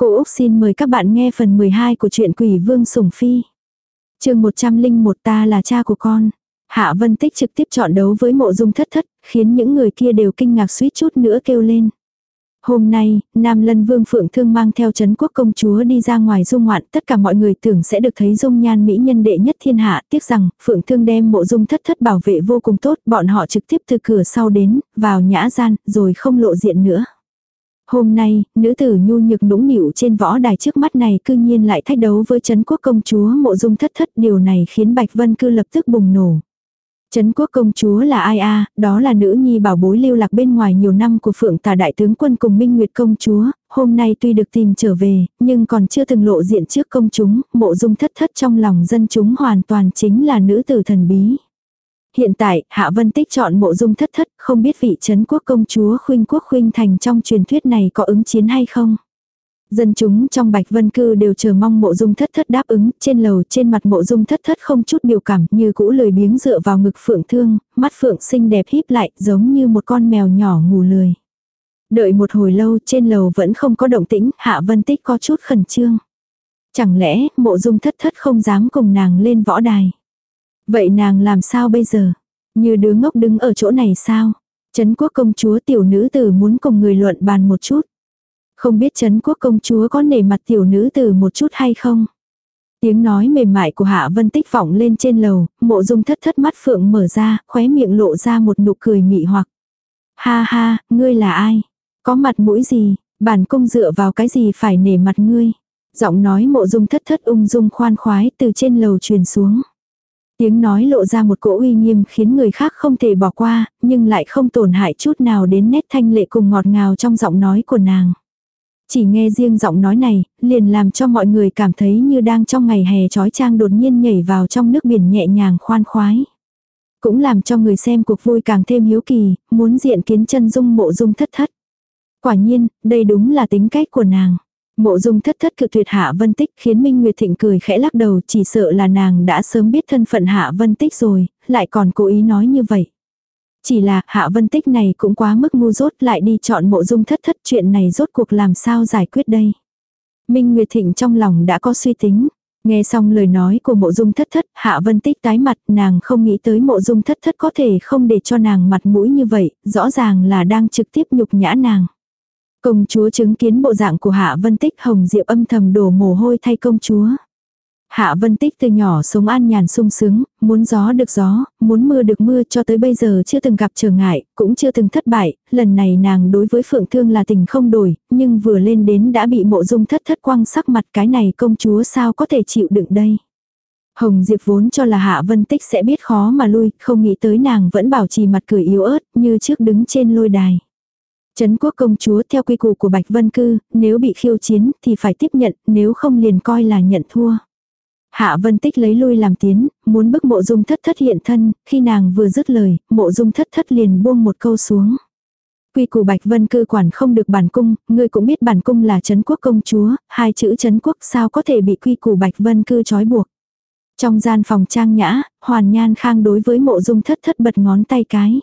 Cô Úc xin mời các bạn nghe phần 12 của truyện Quỷ Vương Sủng Phi. chương 101 ta là cha của con. Hạ Vân Tích trực tiếp chọn đấu với mộ dung thất thất, khiến những người kia đều kinh ngạc suýt chút nữa kêu lên. Hôm nay, Nam Lân Vương Phượng Thương mang theo chấn quốc công chúa đi ra ngoài dung ngoạn, tất cả mọi người tưởng sẽ được thấy dung nhan mỹ nhân đệ nhất thiên hạ, tiếc rằng, Phượng Thương đem mộ dung thất thất bảo vệ vô cùng tốt, bọn họ trực tiếp từ cửa sau đến, vào nhã gian, rồi không lộ diện nữa. Hôm nay, nữ tử nhu nhược nũng nịu trên võ đài trước mắt này cư nhiên lại thách đấu với chấn quốc công chúa mộ dung thất thất, điều này khiến Bạch Vân cư lập tức bùng nổ. Trấn quốc công chúa là ai a đó là nữ nhi bảo bối lưu lạc bên ngoài nhiều năm của phượng tà đại tướng quân cùng minh nguyệt công chúa, hôm nay tuy được tìm trở về, nhưng còn chưa từng lộ diện trước công chúng, mộ dung thất thất trong lòng dân chúng hoàn toàn chính là nữ tử thần bí. Hiện tại, Hạ Vân Tích chọn mộ dung thất thất, không biết vị Trấn quốc công chúa khuynh quốc khuynh thành trong truyền thuyết này có ứng chiến hay không. Dân chúng trong Bạch Vân Cư đều chờ mong mộ dung thất thất đáp ứng, trên lầu trên mặt mộ dung thất thất không chút biểu cảm như cũ lười biếng dựa vào ngực phượng thương, mắt phượng xinh đẹp híp lại giống như một con mèo nhỏ ngủ lười. Đợi một hồi lâu trên lầu vẫn không có động tĩnh, Hạ Vân Tích có chút khẩn trương. Chẳng lẽ mộ dung thất thất không dám cùng nàng lên võ đài. Vậy nàng làm sao bây giờ? Như đứa ngốc đứng ở chỗ này sao? Trấn quốc công chúa tiểu nữ tử muốn cùng người luận bàn một chút. Không biết Trấn quốc công chúa có nể mặt tiểu nữ tử một chút hay không? Tiếng nói mềm mại của Hạ Vân Tích vọng lên trên lầu, mộ dung thất thất mắt phượng mở ra, khóe miệng lộ ra một nụ cười mị hoặc. Ha ha, ngươi là ai? Có mặt mũi gì? Bản cung dựa vào cái gì phải nể mặt ngươi? Giọng nói mộ dung thất thất ung dung khoan khoái từ trên lầu truyền xuống. Tiếng nói lộ ra một cỗ uy nghiêm khiến người khác không thể bỏ qua, nhưng lại không tổn hại chút nào đến nét thanh lệ cùng ngọt ngào trong giọng nói của nàng. Chỉ nghe riêng giọng nói này, liền làm cho mọi người cảm thấy như đang trong ngày hè trói trang đột nhiên nhảy vào trong nước biển nhẹ nhàng khoan khoái. Cũng làm cho người xem cuộc vui càng thêm hiếu kỳ, muốn diện kiến chân dung mộ dung thất thất. Quả nhiên, đây đúng là tính cách của nàng. Mộ dung thất thất cự tuyệt Hạ Vân Tích khiến Minh Nguyệt Thịnh cười khẽ lắc đầu chỉ sợ là nàng đã sớm biết thân phận Hạ Vân Tích rồi, lại còn cố ý nói như vậy. Chỉ là Hạ Vân Tích này cũng quá mức ngu dốt lại đi chọn mộ dung thất thất chuyện này rốt cuộc làm sao giải quyết đây. Minh Nguyệt Thịnh trong lòng đã có suy tính. Nghe xong lời nói của mộ dung thất thất, Hạ Vân Tích tái mặt, nàng không nghĩ tới mộ dung thất thất có thể không để cho nàng mặt mũi như vậy, rõ ràng là đang trực tiếp nhục nhã nàng. Công chúa chứng kiến bộ dạng của Hạ Vân Tích hồng diệu âm thầm đổ mồ hôi thay công chúa. Hạ Vân Tích từ nhỏ sống an nhàn sung sướng, muốn gió được gió, muốn mưa được mưa cho tới bây giờ chưa từng gặp trở ngại, cũng chưa từng thất bại, lần này nàng đối với Phượng Thương là tình không đổi, nhưng vừa lên đến đã bị mộ dung thất thất quăng sắc mặt cái này công chúa sao có thể chịu đựng đây. Hồng Diệp vốn cho là Hạ Vân Tích sẽ biết khó mà lui, không nghĩ tới nàng vẫn bảo trì mặt cười yếu ớt như trước đứng trên lôi đài. Trấn quốc công chúa theo quy củ của Bạch Vân Cư, nếu bị khiêu chiến thì phải tiếp nhận, nếu không liền coi là nhận thua. Hạ Vân Tích lấy lui làm tiến, muốn bức mộ dung thất thất hiện thân, khi nàng vừa dứt lời, mộ dung thất thất liền buông một câu xuống. Quy củ Bạch Vân cư quản không được bản cung, ngươi cũng biết bản cung là Trấn quốc công chúa, hai chữ Trấn quốc sao có thể bị quy củ Bạch Vân cư trói buộc. Trong gian phòng trang nhã, Hoàn Nhan Khang đối với mộ dung thất thất bật ngón tay cái.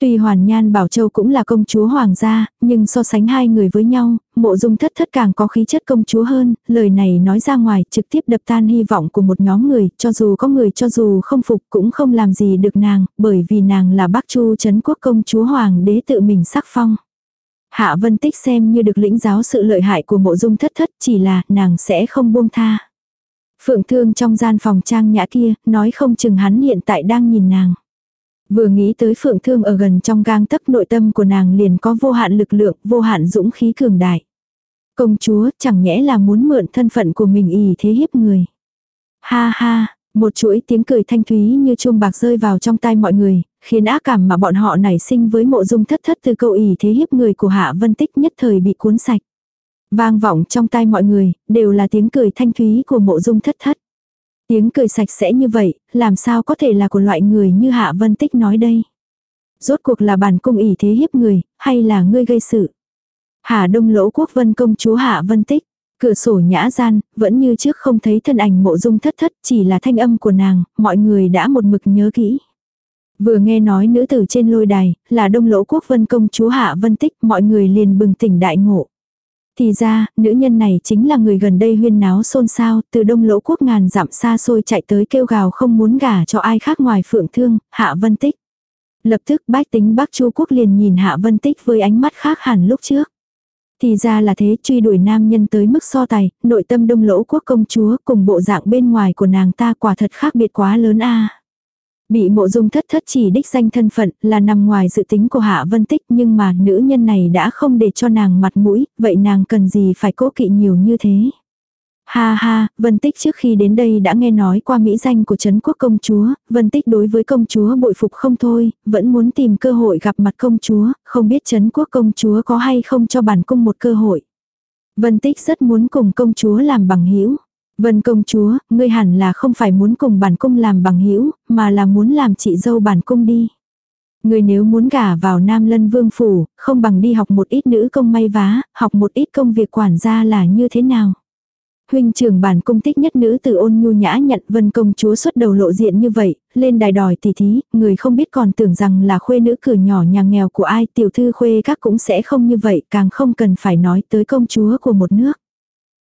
Tuy Hoàn Nhan Bảo Châu cũng là công chúa hoàng gia, nhưng so sánh hai người với nhau, mộ dung thất thất càng có khí chất công chúa hơn, lời này nói ra ngoài trực tiếp đập tan hy vọng của một nhóm người, cho dù có người cho dù không phục cũng không làm gì được nàng, bởi vì nàng là Bắc Chu chấn quốc công chúa hoàng đế tự mình sắc phong. Hạ Vân Tích xem như được lĩnh giáo sự lợi hại của mộ dung thất thất chỉ là nàng sẽ không buông tha. Phượng Thương trong gian phòng trang nhã kia, nói không chừng hắn hiện tại đang nhìn nàng. Vừa nghĩ tới phượng thương ở gần trong gang tấc nội tâm của nàng liền có vô hạn lực lượng, vô hạn dũng khí cường đại. Công chúa chẳng nhẽ là muốn mượn thân phận của mình ỉ thế hiếp người. Ha ha, một chuỗi tiếng cười thanh thúy như chuông bạc rơi vào trong tai mọi người, khiến ác cảm mà bọn họ nảy sinh với mộ dung thất thất từ câu ỉ thế hiếp người của Hạ Vân Tích nhất thời bị cuốn sạch. Vang vọng trong tai mọi người, đều là tiếng cười thanh thúy của mộ dung thất thất. Tiếng cười sạch sẽ như vậy, làm sao có thể là của loại người như Hạ Vân Tích nói đây. Rốt cuộc là bản cung ỷ thế hiếp người, hay là ngươi gây sự. Hà Đông Lỗ Quốc Vân công chúa Hạ Vân Tích. Cửa sổ nhã gian, vẫn như trước không thấy thân ảnh mộ dung thất thất, chỉ là thanh âm của nàng, mọi người đã một mực nhớ kỹ. Vừa nghe nói nữ tử trên lôi đài, là đông lỗ quốc vân công chúa Hạ Vân Tích, mọi người liền bừng tỉnh đại ngộ. Thì ra, nữ nhân này chính là người gần đây huyên náo xôn xao, từ đông lỗ quốc ngàn dặm xa xôi chạy tới kêu gào không muốn gả cho ai khác ngoài phượng thương, hạ vân tích. Lập tức bách tính Bắc Chu Quốc liền nhìn Hạ Vân Tích với ánh mắt khác hẳn lúc trước. Thì ra là thế truy đuổi nam nhân tới mức so tài, nội tâm đông lỗ quốc công chúa cùng bộ dạng bên ngoài của nàng ta quả thật khác biệt quá lớn a Bị mộ dung thất thất chỉ đích danh thân phận là nằm ngoài dự tính của Hạ Vân Tích nhưng mà nữ nhân này đã không để cho nàng mặt mũi, vậy nàng cần gì phải cố kỵ nhiều như thế. Ha ha, Vân Tích trước khi đến đây đã nghe nói qua mỹ danh của Trấn Quốc công chúa, Vân Tích đối với công chúa bội phục không thôi, vẫn muốn tìm cơ hội gặp mặt công chúa, không biết Trấn Quốc công chúa có hay không cho bản cung một cơ hội. Vân Tích rất muốn cùng công chúa làm bằng hữu. Vân công chúa, ngươi hẳn là không phải muốn cùng bản cung làm bằng hữu, mà là muốn làm chị dâu bản cung đi. Ngươi nếu muốn gả vào Nam Lân Vương phủ, không bằng đi học một ít nữ công may vá, học một ít công việc quản gia là như thế nào. Huynh trưởng bản cung tích nhất nữ từ ôn nhu nhã nhận vân công chúa xuất đầu lộ diện như vậy, lên đài đòi tỷ thí, người không biết còn tưởng rằng là khuê nữ cửa nhỏ nhà nghèo của ai tiểu thư khuê các cũng sẽ không như vậy, càng không cần phải nói tới công chúa của một nước.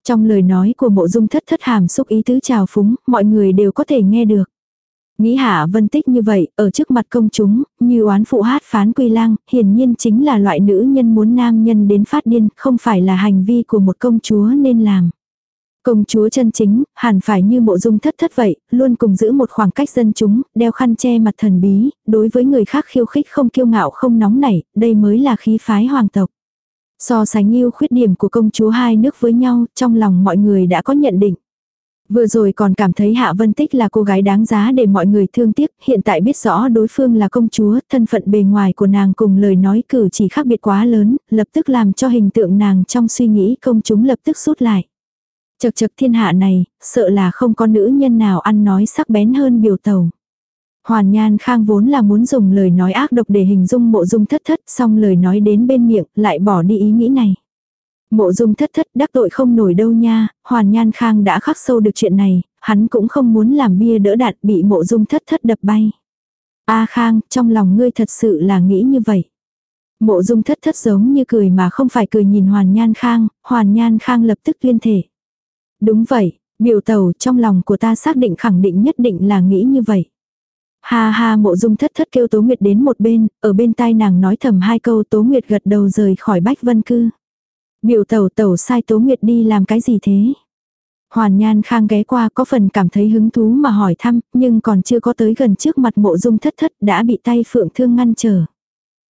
Trong lời nói của mộ dung thất thất hàm xúc ý tứ trào phúng, mọi người đều có thể nghe được. Nghĩ hạ vân tích như vậy, ở trước mặt công chúng, như oán phụ hát phán quy lang, hiển nhiên chính là loại nữ nhân muốn nam nhân đến phát điên, không phải là hành vi của một công chúa nên làm. Công chúa chân chính, hẳn phải như mộ dung thất thất vậy, luôn cùng giữ một khoảng cách dân chúng, đeo khăn che mặt thần bí, đối với người khác khiêu khích không kiêu ngạo không nóng nảy, đây mới là khí phái hoàng tộc. So sánh yêu khuyết điểm của công chúa hai nước với nhau, trong lòng mọi người đã có nhận định. Vừa rồi còn cảm thấy Hạ Vân Tích là cô gái đáng giá để mọi người thương tiếc, hiện tại biết rõ đối phương là công chúa, thân phận bề ngoài của nàng cùng lời nói cử chỉ khác biệt quá lớn, lập tức làm cho hình tượng nàng trong suy nghĩ công chúng lập tức rút lại. Chật chật thiên hạ này, sợ là không có nữ nhân nào ăn nói sắc bén hơn biểu tàu. Hoàn Nhan Khang vốn là muốn dùng lời nói ác độc để hình dung mộ dung thất thất, xong lời nói đến bên miệng, lại bỏ đi ý nghĩ này. Mộ dung thất thất đắc tội không nổi đâu nha, Hoàn Nhan Khang đã khắc sâu được chuyện này, hắn cũng không muốn làm bia đỡ đạn bị mộ dung thất thất đập bay. A Khang, trong lòng ngươi thật sự là nghĩ như vậy. Mộ dung thất thất giống như cười mà không phải cười nhìn Hoàn Nhan Khang, Hoàn Nhan Khang lập tức tuyên thể. Đúng vậy, biểu tàu trong lòng của ta xác định khẳng định nhất định là nghĩ như vậy. Ha ha mộ dung thất thất kêu Tố Nguyệt đến một bên, ở bên tai nàng nói thầm hai câu Tố Nguyệt gật đầu rời khỏi bách vân cư. Biểu tẩu tẩu sai Tố Nguyệt đi làm cái gì thế? Hoàn Nhan Khang ghé qua có phần cảm thấy hứng thú mà hỏi thăm, nhưng còn chưa có tới gần trước mặt mộ dung thất thất đã bị tay Phượng Thương ngăn trở.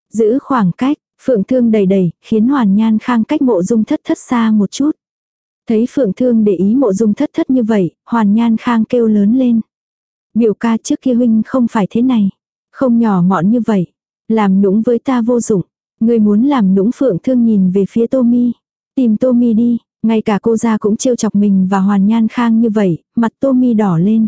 Giữ khoảng cách, Phượng Thương đầy đầy, khiến Hoàn Nhan Khang cách mộ dung thất thất xa một chút. Thấy Phượng Thương để ý mộ dung thất thất như vậy, Hoàn Nhan Khang kêu lớn lên. Biểu ca trước kia huynh không phải thế này. Không nhỏ mọn như vậy. Làm nũng với ta vô dụng. Người muốn làm nũng Phượng Thương nhìn về phía Tommy. Tìm Tommy đi. Ngay cả cô gia cũng trêu chọc mình và Hoàn Nhan Khang như vậy, mặt Tommy đỏ lên.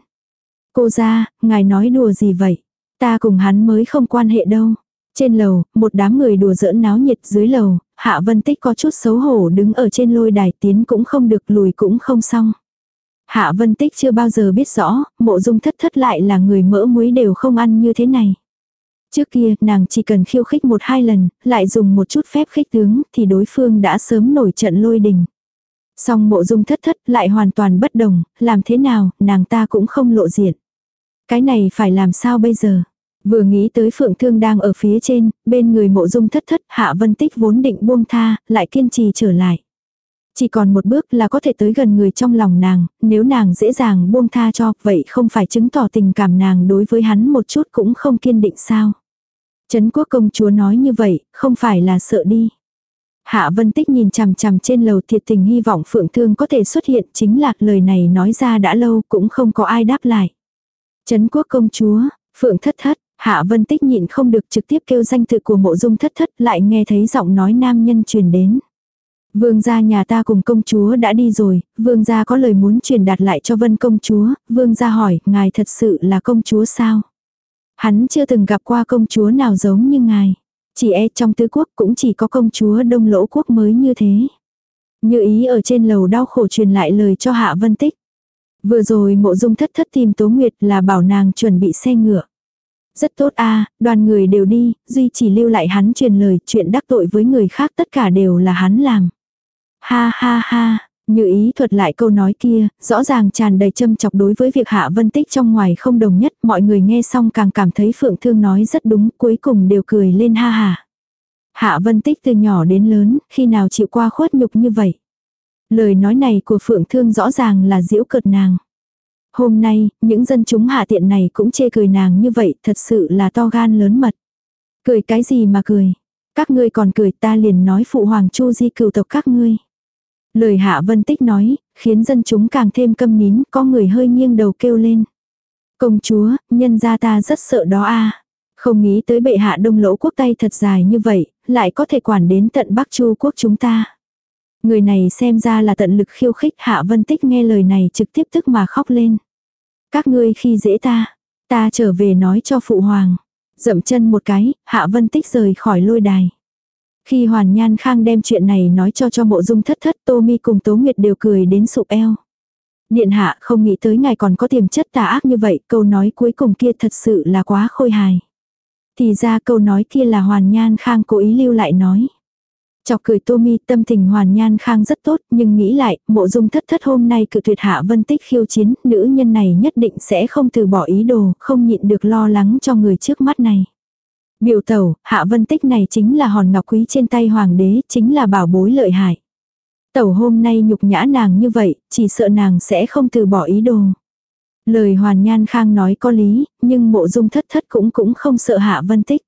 Cô gia, ngài nói đùa gì vậy? Ta cùng hắn mới không quan hệ đâu. Trên lầu, một đám người đùa giỡn náo nhiệt dưới lầu, Hạ Vân Tích có chút xấu hổ đứng ở trên lôi đài tiến cũng không được lùi cũng không xong. Hạ Vân Tích chưa bao giờ biết rõ, mộ dung thất thất lại là người mỡ muối đều không ăn như thế này. Trước kia, nàng chỉ cần khiêu khích một hai lần, lại dùng một chút phép khích tướng, thì đối phương đã sớm nổi trận lôi đình. Song mộ dung thất thất lại hoàn toàn bất đồng, làm thế nào, nàng ta cũng không lộ diện. Cái này phải làm sao bây giờ? Vừa nghĩ tới phượng thương đang ở phía trên, bên người mộ dung thất thất, hạ vân tích vốn định buông tha, lại kiên trì trở lại. Chỉ còn một bước là có thể tới gần người trong lòng nàng, nếu nàng dễ dàng buông tha cho, vậy không phải chứng tỏ tình cảm nàng đối với hắn một chút cũng không kiên định sao. Trấn quốc công chúa nói như vậy, không phải là sợ đi. Hạ Vân Tích nhìn chằm chằm trên lầu thiệt tình hy vọng Phượng Thương có thể xuất hiện chính là lời này nói ra đã lâu cũng không có ai đáp lại. Trấn quốc công chúa, Phượng thất thất, Hạ Vân Tích nhịn không được trực tiếp kêu danh tự của mộ dung thất thất lại nghe thấy giọng nói nam nhân truyền đến. Vương gia nhà ta cùng công chúa đã đi rồi, vương gia có lời muốn truyền đạt lại cho vân công chúa, vương gia hỏi, ngài thật sự là công chúa sao? Hắn chưa từng gặp qua công chúa nào giống như ngài. Chỉ e trong tứ quốc cũng chỉ có công chúa đông lỗ quốc mới như thế. Như ý ở trên lầu đau khổ truyền lại lời cho Hạ Vân Tích. Vừa rồi mộ dung thất thất tìm Tố Nguyệt là bảo nàng chuẩn bị xe ngựa. Rất tốt a đoàn người đều đi, duy chỉ lưu lại hắn truyền lời chuyện đắc tội với người khác tất cả đều là hắn làm. Ha ha ha, như ý thuật lại câu nói kia, rõ ràng tràn đầy châm chọc đối với việc Hạ Vân Tích trong ngoài không đồng nhất, mọi người nghe xong càng cảm thấy Phượng Thương nói rất đúng, cuối cùng đều cười lên ha ha. Hạ Vân Tích từ nhỏ đến lớn, khi nào chịu qua khuất nhục như vậy. Lời nói này của Phượng Thương rõ ràng là giễu cợt nàng. Hôm nay, những dân chúng hạ tiện này cũng chê cười nàng như vậy, thật sự là to gan lớn mật. Cười cái gì mà cười? Các ngươi còn cười ta liền nói phụ hoàng chu di cừu tộc các ngươi. Lời hạ vân tích nói, khiến dân chúng càng thêm câm nín, có người hơi nghiêng đầu kêu lên. Công chúa, nhân gia ta rất sợ đó a Không nghĩ tới bệ hạ đông lỗ quốc tay thật dài như vậy, lại có thể quản đến tận Bắc Chu quốc chúng ta. Người này xem ra là tận lực khiêu khích hạ vân tích nghe lời này trực tiếp tức mà khóc lên. Các ngươi khi dễ ta, ta trở về nói cho phụ hoàng. Dậm chân một cái, hạ vân tích rời khỏi lôi đài. Khi Hoàn Nhan Khang đem chuyện này nói cho cho mộ dung thất thất Tô Mi cùng Tố Nguyệt đều cười đến sụp eo. Điện hạ không nghĩ tới ngài còn có tiềm chất tà ác như vậy, câu nói cuối cùng kia thật sự là quá khôi hài. Thì ra câu nói kia là Hoàn Nhan Khang cố ý lưu lại nói. Chọc cười Tô Mi tâm tình Hoàn Nhan Khang rất tốt, nhưng nghĩ lại, mộ dung thất thất hôm nay cự tuyệt hạ vân tích khiêu chiến, nữ nhân này nhất định sẽ không từ bỏ ý đồ, không nhịn được lo lắng cho người trước mắt này. Biểu tẩu, hạ vân tích này chính là hòn ngọc quý trên tay hoàng đế, chính là bảo bối lợi hại. Tẩu hôm nay nhục nhã nàng như vậy, chỉ sợ nàng sẽ không từ bỏ ý đồ. Lời hoàn nhan khang nói có lý, nhưng mộ dung thất thất cũng cũng không sợ hạ vân tích.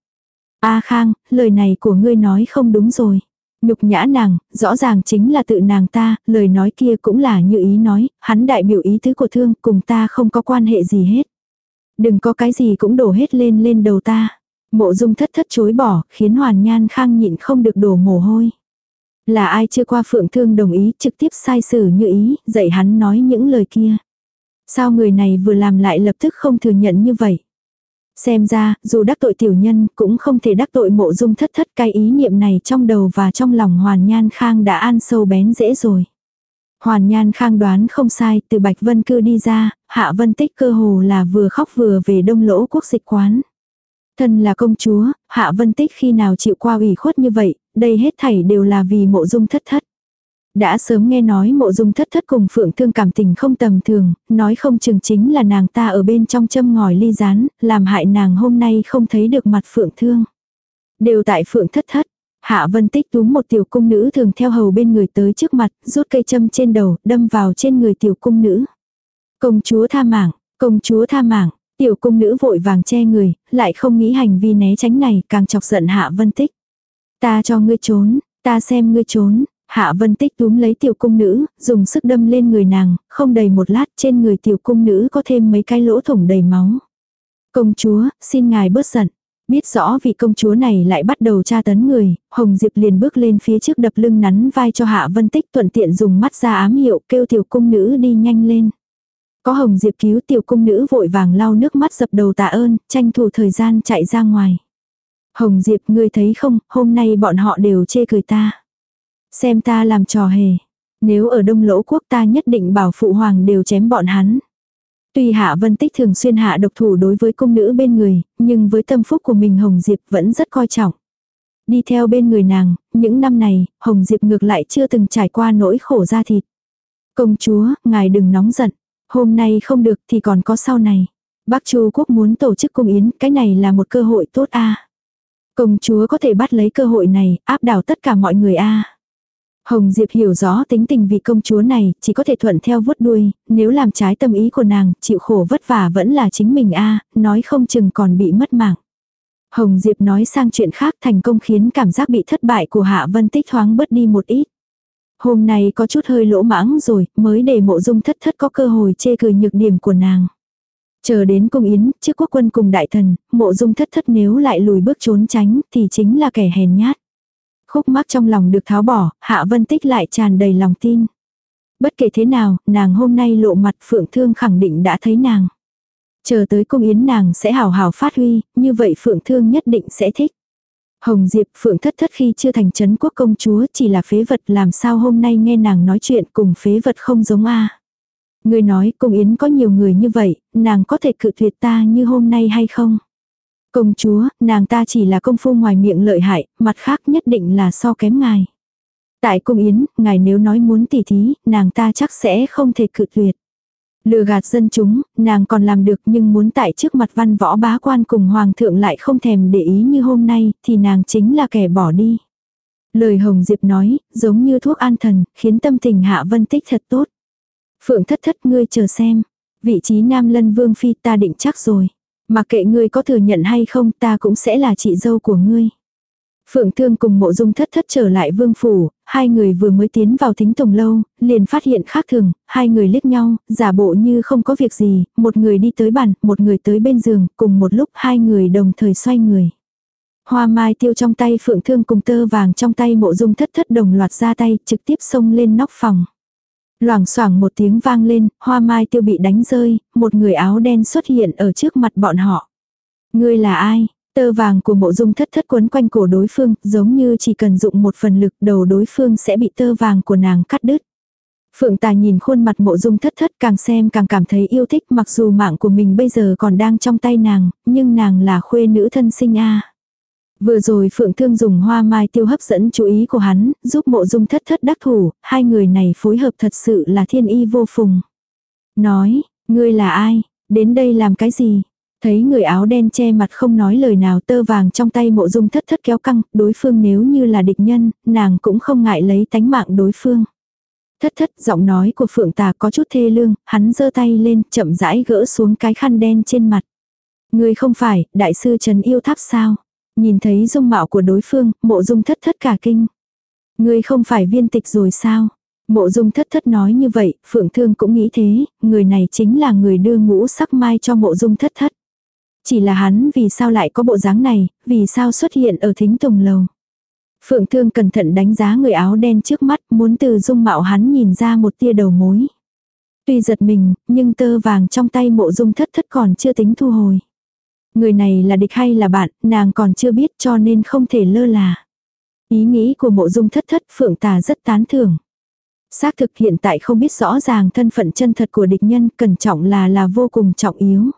A khang, lời này của ngươi nói không đúng rồi. Nhục nhã nàng, rõ ràng chính là tự nàng ta, lời nói kia cũng là như ý nói, hắn đại biểu ý tứ của thương, cùng ta không có quan hệ gì hết. Đừng có cái gì cũng đổ hết lên lên đầu ta. Mộ dung thất thất chối bỏ, khiến hoàn nhan khang nhịn không được đổ mồ hôi. Là ai chưa qua phượng thương đồng ý trực tiếp sai xử như ý, dạy hắn nói những lời kia. Sao người này vừa làm lại lập tức không thừa nhận như vậy? Xem ra, dù đắc tội tiểu nhân, cũng không thể đắc tội mộ dung thất thất cái ý niệm này trong đầu và trong lòng Hoàn Nhan Khang đã an sâu bén dễ rồi. Hoàn Nhan Khang đoán không sai, từ Bạch Vân cư đi ra, Hạ Vân Tích cơ hồ là vừa khóc vừa về đông lỗ quốc dịch quán. Thân là công chúa, Hạ Vân Tích khi nào chịu qua ủy khuất như vậy, đây hết thảy đều là vì mộ dung thất thất. Đã sớm nghe nói mộ dung thất thất cùng phượng thương cảm tình không tầm thường, nói không chừng chính là nàng ta ở bên trong châm ngòi ly rán, làm hại nàng hôm nay không thấy được mặt phượng thương. Đều tại phượng thất thất, Hạ Vân Tích túm một tiểu cung nữ thường theo hầu bên người tới trước mặt, rút cây châm trên đầu, đâm vào trên người tiểu cung nữ. Công chúa tha mạng, công chúa tha mạng, tiểu cung nữ vội vàng che người, lại không nghĩ hành vi né tránh này, càng chọc giận Hạ Vân Tích. Ta cho ngươi trốn, ta xem ngươi trốn, Hạ Vân Tích túm lấy tiểu cung nữ, dùng sức đâm lên người nàng, không đầy một lát trên người tiểu cung nữ có thêm mấy cái lỗ thủng đầy máu. Công chúa, xin ngài bớt giận. Biết rõ vị công chúa này lại bắt đầu tra tấn người, Hồng Diệp liền bước lên phía trước đập lưng nắn vai cho Hạ Vân Tích thuận tiện dùng mắt ra ám hiệu kêu tiểu cung nữ đi nhanh lên. Có Hồng Diệp cứu tiểu cung nữ vội vàng lau nước mắt dập đầu tạ ơn, tranh thủ thời gian chạy ra ngoài. Hồng Diệp ngươi thấy không, hôm nay bọn họ đều chê cười ta. Xem ta làm trò hề. Nếu ở đông lỗ quốc ta nhất định bảo phụ hoàng đều chém bọn hắn. Tuy Hạ Vân Tích thường xuyên hạ độc thủ đối với công nữ bên người, nhưng với tâm phúc của mình Hồng Diệp vẫn rất coi trọng. Đi theo bên người nàng, những năm này, Hồng Diệp ngược lại chưa từng trải qua nỗi khổ ra thịt. Công chúa, ngài đừng nóng giận. Hôm nay không được thì còn có sau này. Bắc Chu quốc muốn tổ chức cung yến, cái này là một cơ hội tốt a. Công chúa có thể bắt lấy cơ hội này, áp đảo tất cả mọi người a. Hồng Diệp hiểu rõ tính tình vị công chúa này, chỉ có thể thuận theo vuốt đuôi, nếu làm trái tâm ý của nàng, chịu khổ vất vả vẫn là chính mình a, nói không chừng còn bị mất mạng. Hồng Diệp nói sang chuyện khác thành công khiến cảm giác bị thất bại của Hạ Vân Tích thoáng bớt đi một ít. Hôm nay có chút hơi lỗ mãng rồi, mới để mộ dung thất thất có cơ hội chê cười nhược điểm của nàng. Chờ đến cung yến, trước quốc quân cùng đại thần, mộ dung thất thất nếu lại lùi bước trốn tránh thì chính là kẻ hèn nhát. Khúc mắc trong lòng được tháo bỏ, Hạ Vân Tích lại tràn đầy lòng tin. Bất kể thế nào, nàng hôm nay lộ mặt Phượng Thương khẳng định đã thấy nàng. Chờ tới cung yến nàng sẽ hào hào phát huy, như vậy Phượng Thương nhất định sẽ thích. Hồng Diệp Phượng thất thất khi chưa thành chấn quốc công chúa chỉ là phế vật làm sao hôm nay nghe nàng nói chuyện cùng phế vật không giống a Người nói cung yến có nhiều người như vậy, nàng có thể cự tuyệt ta như hôm nay hay không? Công chúa, nàng ta chỉ là công phu ngoài miệng lợi hại, mặt khác nhất định là so kém ngài. Tại cung yến, ngài nếu nói muốn tỉ thí, nàng ta chắc sẽ không thể cự tuyệt. Lừa gạt dân chúng, nàng còn làm được nhưng muốn tại trước mặt văn võ bá quan cùng hoàng thượng lại không thèm để ý như hôm nay, thì nàng chính là kẻ bỏ đi. Lời Hồng Diệp nói, giống như thuốc an thần, khiến tâm tình Hạ Vân Tích thật tốt. Phượng thất thất ngươi chờ xem. Vị trí Nam Lân Vương Phi ta định chắc rồi. Mặc kệ ngươi có thừa nhận hay không ta cũng sẽ là chị dâu của ngươi. Phượng Thương cùng mộ dung thất thất trở lại vương phủ, hai người vừa mới tiến vào thính tùng lâu, liền phát hiện khác thường, hai người liếc nhau, giả bộ như không có việc gì, một người đi tới bàn, một người tới bên giường, cùng một lúc hai người đồng thời xoay người. Hoa mai tiêu trong tay Phượng Thương cùng tơ vàng trong tay mộ dung thất thất đồng loạt ra tay, trực tiếp xông lên nóc phòng. Loảng xoảng một tiếng vang lên, hoa mai tiêu bị đánh rơi, một người áo đen xuất hiện ở trước mặt bọn họ. Ngươi là ai? Tơ vàng của mộ dung thất thất quấn quanh cổ đối phương, giống như chỉ cần dụng một phần lực đầu đối phương sẽ bị tơ vàng của nàng cắt đứt. Phượng Tà nhìn khuôn mặt mộ dung thất thất càng xem càng cảm thấy yêu thích mặc dù mạng của mình bây giờ còn đang trong tay nàng, nhưng nàng là khuê nữ thân sinh a. Vừa rồi Phượng Thương dùng hoa mai tiêu hấp dẫn chú ý của hắn, giúp mộ dung thất thất đắc thủ, hai người này phối hợp thật sự là thiên y vô phùng. Nói, ngươi là ai, đến đây làm cái gì? Thấy người áo đen che mặt không nói lời nào tơ vàng trong tay mộ dung thất thất kéo căng, đối phương nếu như là địch nhân, nàng cũng không ngại lấy tánh mạng đối phương. Thất thất giọng nói của phượng tà có chút thê lương, hắn giơ tay lên chậm rãi gỡ xuống cái khăn đen trên mặt. Người không phải, đại sư Trần yêu tháp sao? Nhìn thấy dung mạo của đối phương, mộ dung thất thất cả kinh. Người không phải viên tịch rồi sao? Mộ dung thất thất nói như vậy, Phượng Thương cũng nghĩ thế, người này chính là người đưa ngũ sắc mai cho mộ dung thất thất. Chỉ là hắn vì sao lại có bộ dáng này, vì sao xuất hiện ở thính tùng lầu. Phượng Thương cẩn thận đánh giá người áo đen trước mắt, muốn từ dung mạo hắn nhìn ra một tia đầu mối. Tuy giật mình, nhưng tơ vàng trong tay mộ dung thất thất còn chưa tính thu hồi. Người này là địch hay là bạn, nàng còn chưa biết cho nên không thể lơ là. Ý nghĩ của mộ dung thất thất phượng tà rất tán thưởng. Xác thực hiện tại không biết rõ ràng thân phận chân thật của địch nhân cẩn trọng là là vô cùng trọng yếu.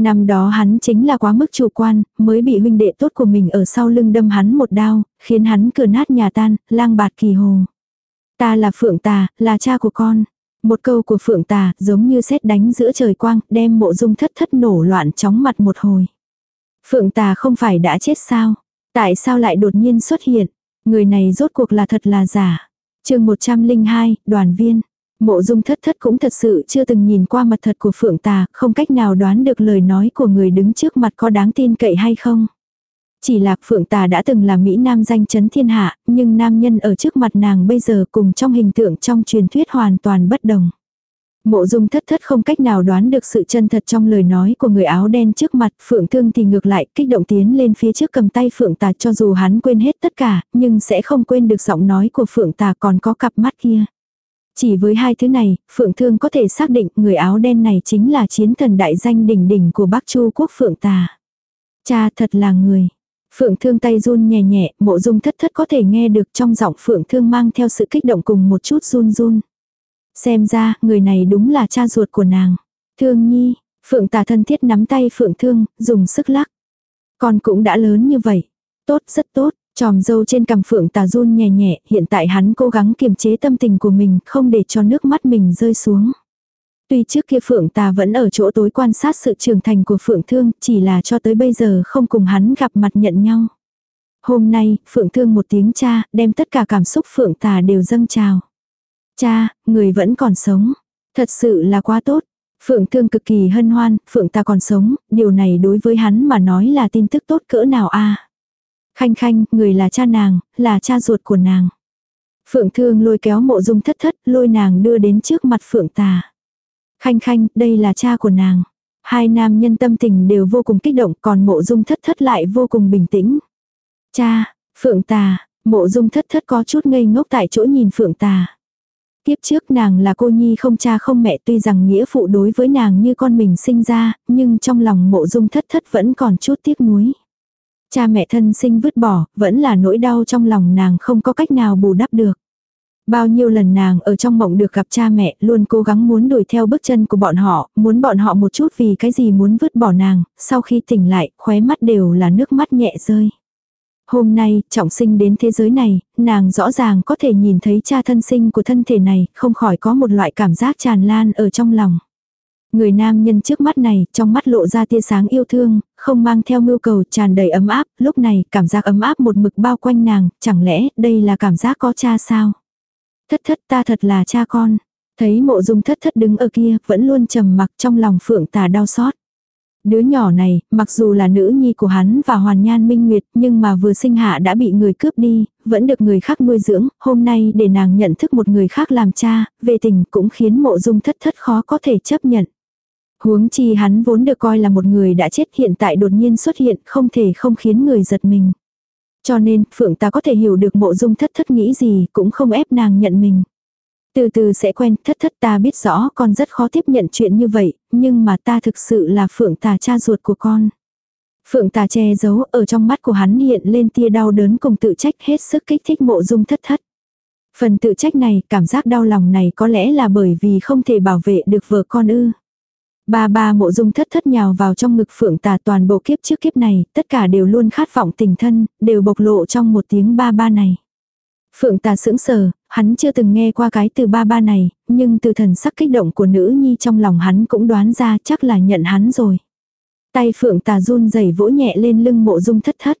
Năm đó hắn chính là quá mức chủ quan, mới bị huynh đệ tốt của mình ở sau lưng đâm hắn một đao, khiến hắn cửa nát nhà tan, lang bạt kỳ hồ. Ta là Phượng Tà, là cha của con. Một câu của Phượng Tà giống như xét đánh giữa trời quang, đem mộ dung thất thất nổ loạn chóng mặt một hồi. Phượng Tà không phải đã chết sao? Tại sao lại đột nhiên xuất hiện? Người này rốt cuộc là thật là giả. chương 102, đoàn viên. Mộ dung thất thất cũng thật sự chưa từng nhìn qua mặt thật của phượng tà, không cách nào đoán được lời nói của người đứng trước mặt có đáng tin cậy hay không. Chỉ là phượng tà đã từng là Mỹ Nam danh chấn thiên hạ, nhưng nam nhân ở trước mặt nàng bây giờ cùng trong hình tượng trong truyền thuyết hoàn toàn bất đồng. Mộ dung thất thất không cách nào đoán được sự chân thật trong lời nói của người áo đen trước mặt, phượng thương thì ngược lại kích động tiến lên phía trước cầm tay phượng tà cho dù hắn quên hết tất cả, nhưng sẽ không quên được giọng nói của phượng tà còn có cặp mắt kia. Chỉ với hai thứ này, Phượng Thương có thể xác định người áo đen này chính là chiến thần đại danh đỉnh đỉnh của Bắc Chu quốc Phượng Tà. Cha thật là người. Phượng Thương tay run nhẹ nhẹ, mộ dung thất thất có thể nghe được trong giọng Phượng Thương mang theo sự kích động cùng một chút run run. Xem ra, người này đúng là cha ruột của nàng. Thương nhi, Phượng Tà thân thiết nắm tay Phượng Thương, dùng sức lắc. Con cũng đã lớn như vậy. Tốt, rất tốt. Tròm dâu trên cằm phượng tà run nhẹ nhẹ, hiện tại hắn cố gắng kiềm chế tâm tình của mình, không để cho nước mắt mình rơi xuống. Tuy trước kia phượng tà vẫn ở chỗ tối quan sát sự trưởng thành của phượng thương, chỉ là cho tới bây giờ không cùng hắn gặp mặt nhận nhau. Hôm nay, phượng thương một tiếng cha, đem tất cả cảm xúc phượng tà đều dâng trào. Cha, người vẫn còn sống. Thật sự là quá tốt. Phượng thương cực kỳ hân hoan, phượng ta còn sống, điều này đối với hắn mà nói là tin tức tốt cỡ nào a Khanh khanh, người là cha nàng, là cha ruột của nàng. Phượng thương lôi kéo mộ dung thất thất, lôi nàng đưa đến trước mặt phượng tà. Khanh khanh, đây là cha của nàng. Hai nam nhân tâm tình đều vô cùng kích động, còn mộ dung thất thất lại vô cùng bình tĩnh. Cha, phượng tà, mộ dung thất thất có chút ngây ngốc tại chỗ nhìn phượng tà. Tiếp trước nàng là cô nhi không cha không mẹ tuy rằng nghĩa phụ đối với nàng như con mình sinh ra, nhưng trong lòng mộ dung thất thất vẫn còn chút tiếc nuối. Cha mẹ thân sinh vứt bỏ, vẫn là nỗi đau trong lòng nàng không có cách nào bù đắp được. Bao nhiêu lần nàng ở trong mộng được gặp cha mẹ, luôn cố gắng muốn đuổi theo bước chân của bọn họ, muốn bọn họ một chút vì cái gì muốn vứt bỏ nàng, sau khi tỉnh lại, khóe mắt đều là nước mắt nhẹ rơi. Hôm nay, trọng sinh đến thế giới này, nàng rõ ràng có thể nhìn thấy cha thân sinh của thân thể này, không khỏi có một loại cảm giác tràn lan ở trong lòng. Người nam nhân trước mắt này, trong mắt lộ ra tia sáng yêu thương, không mang theo mưu cầu tràn đầy ấm áp, lúc này cảm giác ấm áp một mực bao quanh nàng, chẳng lẽ đây là cảm giác có cha sao? Thất thất ta thật là cha con. Thấy mộ dung thất thất đứng ở kia, vẫn luôn trầm mặc trong lòng phượng tà đau xót. Đứa nhỏ này, mặc dù là nữ nhi của hắn và hoàn nhan minh nguyệt, nhưng mà vừa sinh hạ đã bị người cướp đi, vẫn được người khác nuôi dưỡng, hôm nay để nàng nhận thức một người khác làm cha, về tình cũng khiến mộ dung thất thất khó có thể chấp nhận. Huống chi hắn vốn được coi là một người đã chết hiện tại đột nhiên xuất hiện không thể không khiến người giật mình. Cho nên, Phượng ta có thể hiểu được mộ dung thất thất nghĩ gì cũng không ép nàng nhận mình. Từ từ sẽ quen, thất thất ta biết rõ con rất khó tiếp nhận chuyện như vậy, nhưng mà ta thực sự là phượng tà cha ruột của con. Phượng tà che giấu ở trong mắt của hắn hiện lên tia đau đớn cùng tự trách hết sức kích thích mộ dung thất thất. Phần tự trách này, cảm giác đau lòng này có lẽ là bởi vì không thể bảo vệ được vợ con ư. Ba ba mộ dung thất thất nhào vào trong ngực phượng tà toàn bộ kiếp trước kiếp này, tất cả đều luôn khát vọng tình thân, đều bộc lộ trong một tiếng ba ba này. Phượng tà sững sờ, hắn chưa từng nghe qua cái từ ba ba này, nhưng từ thần sắc kích động của nữ nhi trong lòng hắn cũng đoán ra chắc là nhận hắn rồi. Tay phượng tà run rẩy vỗ nhẹ lên lưng mộ dung thất thất.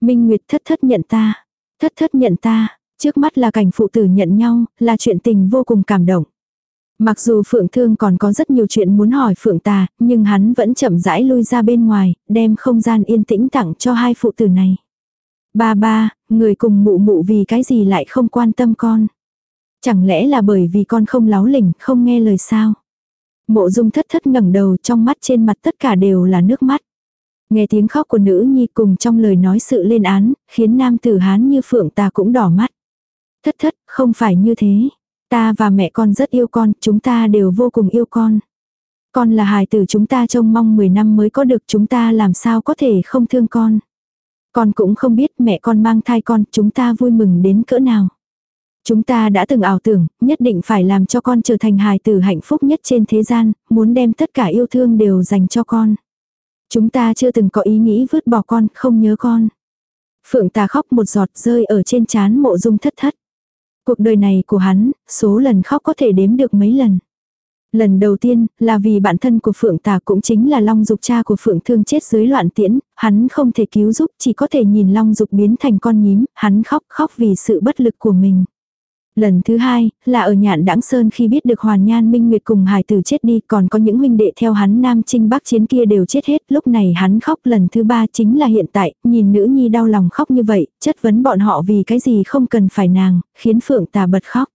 Minh Nguyệt thất thất nhận ta. Thất thất nhận ta. Trước mắt là cảnh phụ tử nhận nhau, là chuyện tình vô cùng cảm động. Mặc dù Phượng Thương còn có rất nhiều chuyện muốn hỏi Phượng Tà, nhưng hắn vẫn chậm rãi lui ra bên ngoài, đem không gian yên tĩnh tặng cho hai phụ tử này. Ba ba, người cùng mụ mụ vì cái gì lại không quan tâm con. Chẳng lẽ là bởi vì con không láo lỉnh, không nghe lời sao? Mộ dung thất thất ngẩng đầu trong mắt trên mặt tất cả đều là nước mắt. Nghe tiếng khóc của nữ nhi cùng trong lời nói sự lên án, khiến nam tử hán như phượng ta cũng đỏ mắt. Thất thất, không phải như thế. Ta và mẹ con rất yêu con, chúng ta đều vô cùng yêu con. Con là hài tử chúng ta trông mong 10 năm mới có được chúng ta làm sao có thể không thương con. Con cũng không biết mẹ con mang thai con, chúng ta vui mừng đến cỡ nào. Chúng ta đã từng ảo tưởng, nhất định phải làm cho con trở thành hài tử hạnh phúc nhất trên thế gian, muốn đem tất cả yêu thương đều dành cho con. Chúng ta chưa từng có ý nghĩ vứt bỏ con, không nhớ con. Phượng tà khóc một giọt rơi ở trên chán mộ dung thất thất. Cuộc đời này của hắn, số lần khóc có thể đếm được mấy lần. Lần đầu tiên, là vì bản thân của Phượng Tà cũng chính là Long Dục cha của Phượng Thương chết dưới loạn tiễn, hắn không thể cứu giúp, chỉ có thể nhìn Long Dục biến thành con nhím, hắn khóc khóc vì sự bất lực của mình. Lần thứ hai, là ở nhạn đãng sơn khi biết được Hoàn Nhan Minh Nguyệt cùng hài tử chết đi, còn có những huynh đệ theo hắn Nam Trinh Bắc chiến kia đều chết hết, lúc này hắn khóc lần thứ ba chính là hiện tại, nhìn nữ nhi đau lòng khóc như vậy, chất vấn bọn họ vì cái gì không cần phải nàng, khiến Phượng Tà bật khóc.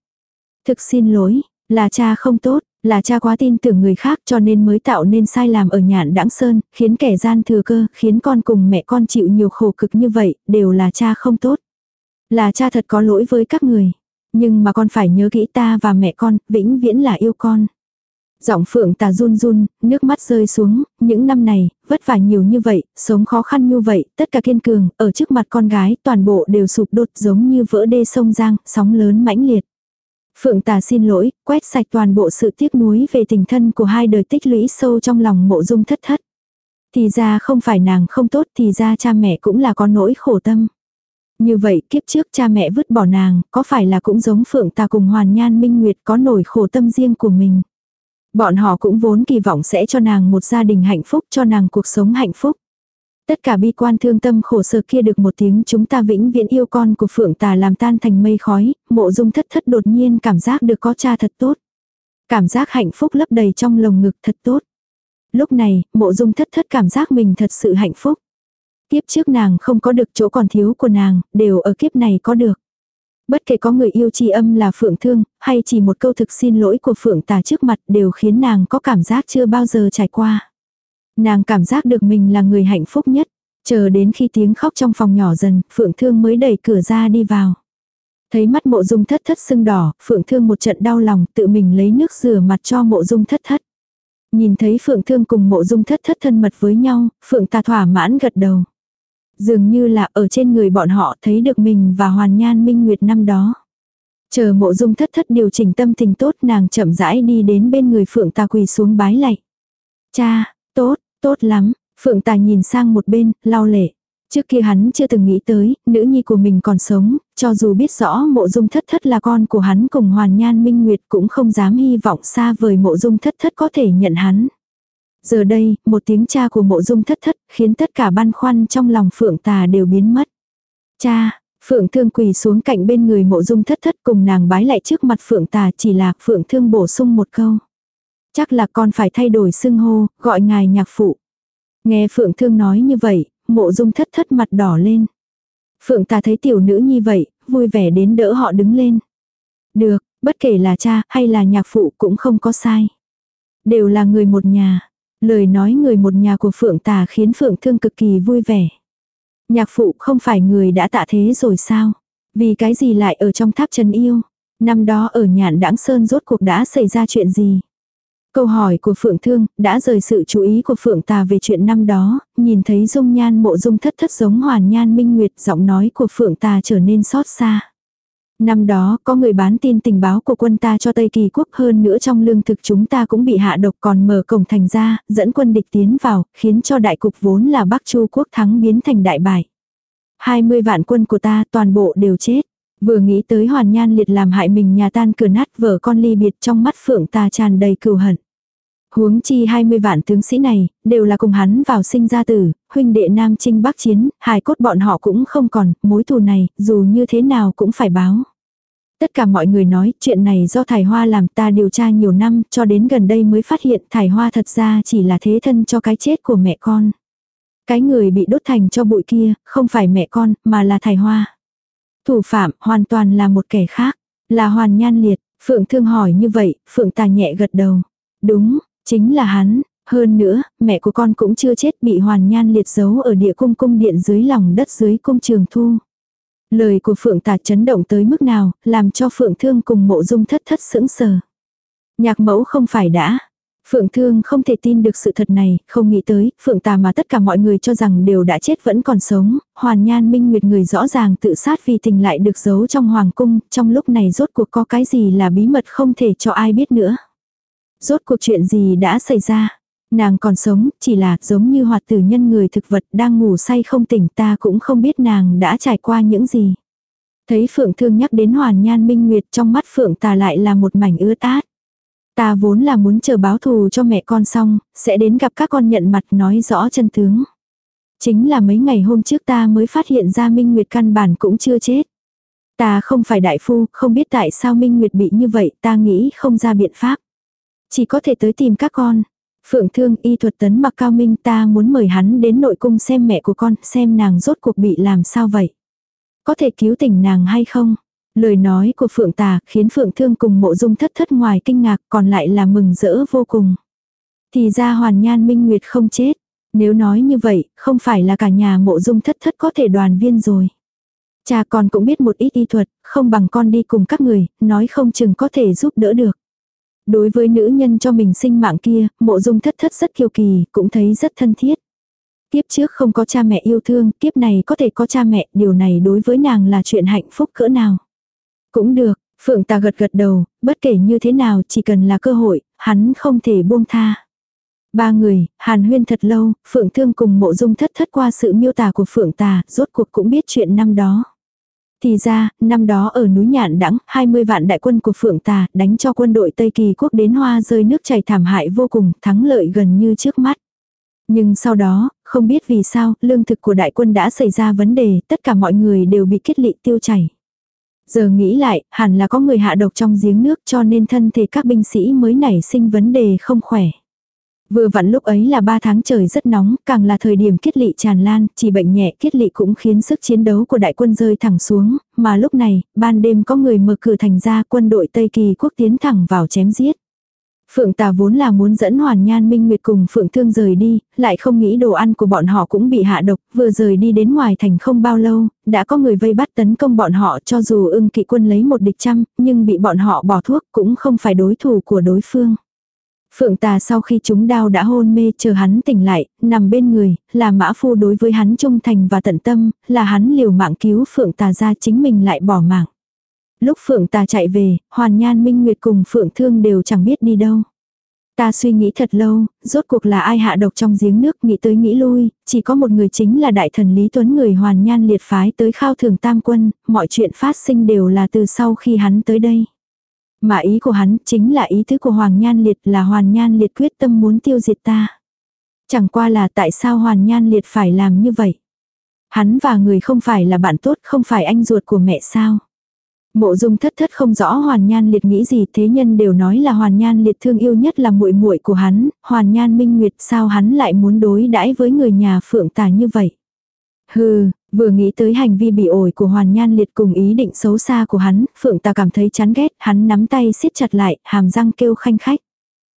Thực xin lỗi, là cha không tốt, là cha quá tin tưởng người khác cho nên mới tạo nên sai làm ở nhạn đãng sơn, khiến kẻ gian thừa cơ, khiến con cùng mẹ con chịu nhiều khổ cực như vậy, đều là cha không tốt. Là cha thật có lỗi với các người. Nhưng mà con phải nhớ kỹ ta và mẹ con, vĩnh viễn là yêu con. Giọng phượng tà run run, nước mắt rơi xuống, những năm này, vất vả nhiều như vậy, sống khó khăn như vậy, tất cả kiên cường, ở trước mặt con gái, toàn bộ đều sụp đột giống như vỡ đê sông Giang, sóng lớn mãnh liệt. Phượng tà xin lỗi, quét sạch toàn bộ sự tiếc nuối về tình thân của hai đời tích lũy sâu trong lòng mộ dung thất thất. Thì ra không phải nàng không tốt thì ra cha mẹ cũng là có nỗi khổ tâm. Như vậy kiếp trước cha mẹ vứt bỏ nàng, có phải là cũng giống Phượng ta cùng Hoàn Nhan Minh Nguyệt có nổi khổ tâm riêng của mình. Bọn họ cũng vốn kỳ vọng sẽ cho nàng một gia đình hạnh phúc, cho nàng cuộc sống hạnh phúc. Tất cả bi quan thương tâm khổ sở kia được một tiếng chúng ta vĩnh viễn yêu con của Phượng tà làm tan thành mây khói, mộ dung thất thất đột nhiên cảm giác được có cha thật tốt. Cảm giác hạnh phúc lấp đầy trong lồng ngực thật tốt. Lúc này, mộ dung thất thất cảm giác mình thật sự hạnh phúc. Kiếp trước nàng không có được chỗ còn thiếu của nàng, đều ở kiếp này có được. Bất kể có người yêu tri âm là phượng thương, hay chỉ một câu thực xin lỗi của phượng tà trước mặt đều khiến nàng có cảm giác chưa bao giờ trải qua. Nàng cảm giác được mình là người hạnh phúc nhất. Chờ đến khi tiếng khóc trong phòng nhỏ dần, phượng thương mới đẩy cửa ra đi vào. Thấy mắt mộ dung thất thất sưng đỏ, phượng thương một trận đau lòng tự mình lấy nước rửa mặt cho mộ dung thất thất. Nhìn thấy phượng thương cùng mộ dung thất thất thân mật với nhau, phượng tà thỏa mãn gật đầu. Dường như là ở trên người bọn họ thấy được mình và hoàn nhan minh nguyệt năm đó. Chờ mộ dung thất thất điều chỉnh tâm tình tốt nàng chậm rãi đi đến bên người phượng tà quỳ xuống bái lạy. Cha, tốt, tốt lắm, phượng tà nhìn sang một bên, lau lệ. Trước kia hắn chưa từng nghĩ tới, nữ nhi của mình còn sống, cho dù biết rõ mộ dung thất thất là con của hắn cùng hoàn nhan minh nguyệt cũng không dám hy vọng xa vời mộ dung thất thất có thể nhận hắn. Giờ đây, một tiếng cha của mộ dung thất thất khiến tất cả băn khoăn trong lòng phượng tà đều biến mất. Cha, phượng thương quỳ xuống cạnh bên người mộ dung thất thất cùng nàng bái lại trước mặt phượng tà chỉ là phượng thương bổ sung một câu. Chắc là con phải thay đổi xưng hô, gọi ngài nhạc phụ. Nghe phượng thương nói như vậy, mộ dung thất thất mặt đỏ lên. Phượng tà thấy tiểu nữ như vậy, vui vẻ đến đỡ họ đứng lên. Được, bất kể là cha hay là nhạc phụ cũng không có sai. Đều là người một nhà. Lời nói người một nhà của Phượng tà khiến Phượng thương cực kỳ vui vẻ. Nhạc phụ không phải người đã tạ thế rồi sao? Vì cái gì lại ở trong tháp trần yêu? Năm đó ở nhạn đãng sơn rốt cuộc đã xảy ra chuyện gì? Câu hỏi của Phượng Thương đã rời sự chú ý của Phượng Tà về chuyện năm đó, nhìn thấy dung nhan mộ dung thất thất giống hoàn nhan minh nguyệt giọng nói của Phượng Tà trở nên xót xa. Năm đó có người bán tin tình báo của quân ta cho Tây Kỳ quốc hơn nữa trong lương thực chúng ta cũng bị hạ độc còn mở cổng thành ra, dẫn quân địch tiến vào, khiến cho đại cục vốn là Bắc Chu quốc thắng biến thành đại bại. 20 vạn quân của ta toàn bộ đều chết. Vừa nghĩ tới hoàn nhan liệt làm hại mình nhà tan cửa nát vợ con ly biệt trong mắt phượng ta tràn đầy cừu hận. Huống chi 20 vạn tướng sĩ này, đều là cùng hắn vào sinh ra tử, huynh đệ nam chinh bắc chiến, hài cốt bọn họ cũng không còn, mối thù này, dù như thế nào cũng phải báo. Tất cả mọi người nói chuyện này do thải hoa làm ta điều tra nhiều năm cho đến gần đây mới phát hiện thải hoa thật ra chỉ là thế thân cho cái chết của mẹ con. Cái người bị đốt thành cho bụi kia, không phải mẹ con, mà là thải hoa. Thủ phạm hoàn toàn là một kẻ khác, là hoàn nhan liệt. Phượng thương hỏi như vậy, Phượng ta nhẹ gật đầu. Đúng, chính là hắn. Hơn nữa, mẹ của con cũng chưa chết bị hoàn nhan liệt giấu ở địa cung cung điện dưới lòng đất dưới cung trường thu. Lời của Phượng tà chấn động tới mức nào, làm cho Phượng thương cùng mộ dung thất thất sững sờ. Nhạc mẫu không phải đã, Phượng Thương không thể tin được sự thật này, không nghĩ tới, Phượng Tà mà tất cả mọi người cho rằng đều đã chết vẫn còn sống, Hoàn Nhan Minh Nguyệt người rõ ràng tự sát vì tình lại được giấu trong Hoàng Cung, trong lúc này rốt cuộc có cái gì là bí mật không thể cho ai biết nữa. Rốt cuộc chuyện gì đã xảy ra? Nàng còn sống, chỉ là giống như hoạt tử nhân người thực vật đang ngủ say không tỉnh ta cũng không biết nàng đã trải qua những gì. Thấy Phượng Thương nhắc đến Hoàn Nhan Minh Nguyệt trong mắt Phượng ta lại là một mảnh ưa tát Ta vốn là muốn chờ báo thù cho mẹ con xong, sẽ đến gặp các con nhận mặt nói rõ chân tướng. Chính là mấy ngày hôm trước ta mới phát hiện ra Minh Nguyệt căn bản cũng chưa chết. Ta không phải đại phu, không biết tại sao Minh Nguyệt bị như vậy, ta nghĩ không ra biện pháp. Chỉ có thể tới tìm các con. Phượng thương y thuật tấn mặc cao minh ta muốn mời hắn đến nội cung xem mẹ của con, xem nàng rốt cuộc bị làm sao vậy. Có thể cứu tỉnh nàng hay không? Lời nói của Phượng Tà khiến Phượng Thương cùng mộ dung thất thất ngoài kinh ngạc còn lại là mừng rỡ vô cùng. Thì ra hoàn nhan minh nguyệt không chết. Nếu nói như vậy, không phải là cả nhà mộ dung thất thất có thể đoàn viên rồi. Cha con cũng biết một ít y thuật, không bằng con đi cùng các người, nói không chừng có thể giúp đỡ được. Đối với nữ nhân cho mình sinh mạng kia, mộ dung thất thất rất kiêu kỳ, cũng thấy rất thân thiết. Kiếp trước không có cha mẹ yêu thương, kiếp này có thể có cha mẹ, điều này đối với nàng là chuyện hạnh phúc cỡ nào. Cũng được, Phượng ta gật gật đầu, bất kể như thế nào chỉ cần là cơ hội, hắn không thể buông tha. Ba người, hàn huyên thật lâu, Phượng Thương cùng mộ dung thất thất qua sự miêu tả của Phượng Tà, rốt cuộc cũng biết chuyện năm đó. Thì ra, năm đó ở núi Nhạn Đãng, 20 vạn đại quân của Phượng Tà đánh cho quân đội Tây Kỳ quốc đến hoa rơi nước chảy thảm hại vô cùng, thắng lợi gần như trước mắt. Nhưng sau đó, không biết vì sao, lương thực của đại quân đã xảy ra vấn đề, tất cả mọi người đều bị kết lị tiêu chảy. Giờ nghĩ lại, hẳn là có người hạ độc trong giếng nước cho nên thân thể các binh sĩ mới nảy sinh vấn đề không khỏe. Vừa vặn lúc ấy là 3 tháng trời rất nóng, càng là thời điểm kết lị tràn lan, chỉ bệnh nhẹ kết lị cũng khiến sức chiến đấu của đại quân rơi thẳng xuống, mà lúc này, ban đêm có người mở cửa thành ra quân đội Tây Kỳ quốc tiến thẳng vào chém giết. Phượng Tà vốn là muốn dẫn Hoàn Nhan Minh Nguyệt cùng Phượng Thương rời đi, lại không nghĩ đồ ăn của bọn họ cũng bị hạ độc, vừa rời đi đến ngoài thành không bao lâu, đã có người vây bắt tấn công bọn họ cho dù ưng kỵ quân lấy một địch trăm, nhưng bị bọn họ bỏ thuốc cũng không phải đối thủ của đối phương. Phượng Tà sau khi chúng đau đã hôn mê chờ hắn tỉnh lại, nằm bên người, là mã phu đối với hắn trung thành và tận tâm, là hắn liều mạng cứu Phượng Tà ra chính mình lại bỏ mạng. Lúc Phượng Tà chạy về, Hoàn Nhan Minh Nguyệt cùng Phượng Thương đều chẳng biết đi đâu. Ta suy nghĩ thật lâu, rốt cuộc là ai hạ độc trong giếng nước nghĩ tới nghĩ lui, chỉ có một người chính là đại thần Lý Tuấn người hoàn nhan liệt phái tới khao thường tam quân, mọi chuyện phát sinh đều là từ sau khi hắn tới đây. Mà ý của hắn chính là ý thứ của Hoàng Nhan Liệt là Hoàn Nhan Liệt quyết tâm muốn tiêu diệt ta. Chẳng qua là tại sao Hoàn Nhan Liệt phải làm như vậy. Hắn và người không phải là bạn tốt, không phải anh ruột của mẹ sao. Mộ dung thất thất không rõ hoàn nhan liệt nghĩ gì thế nhân đều nói là hoàn nhan liệt thương yêu nhất là muội muội của hắn, hoàn nhan minh nguyệt sao hắn lại muốn đối đãi với người nhà phượng tà như vậy. Hừ, vừa nghĩ tới hành vi bị ổi của hoàn nhan liệt cùng ý định xấu xa của hắn, phượng tà cảm thấy chán ghét, hắn nắm tay siết chặt lại, hàm răng kêu khanh khách.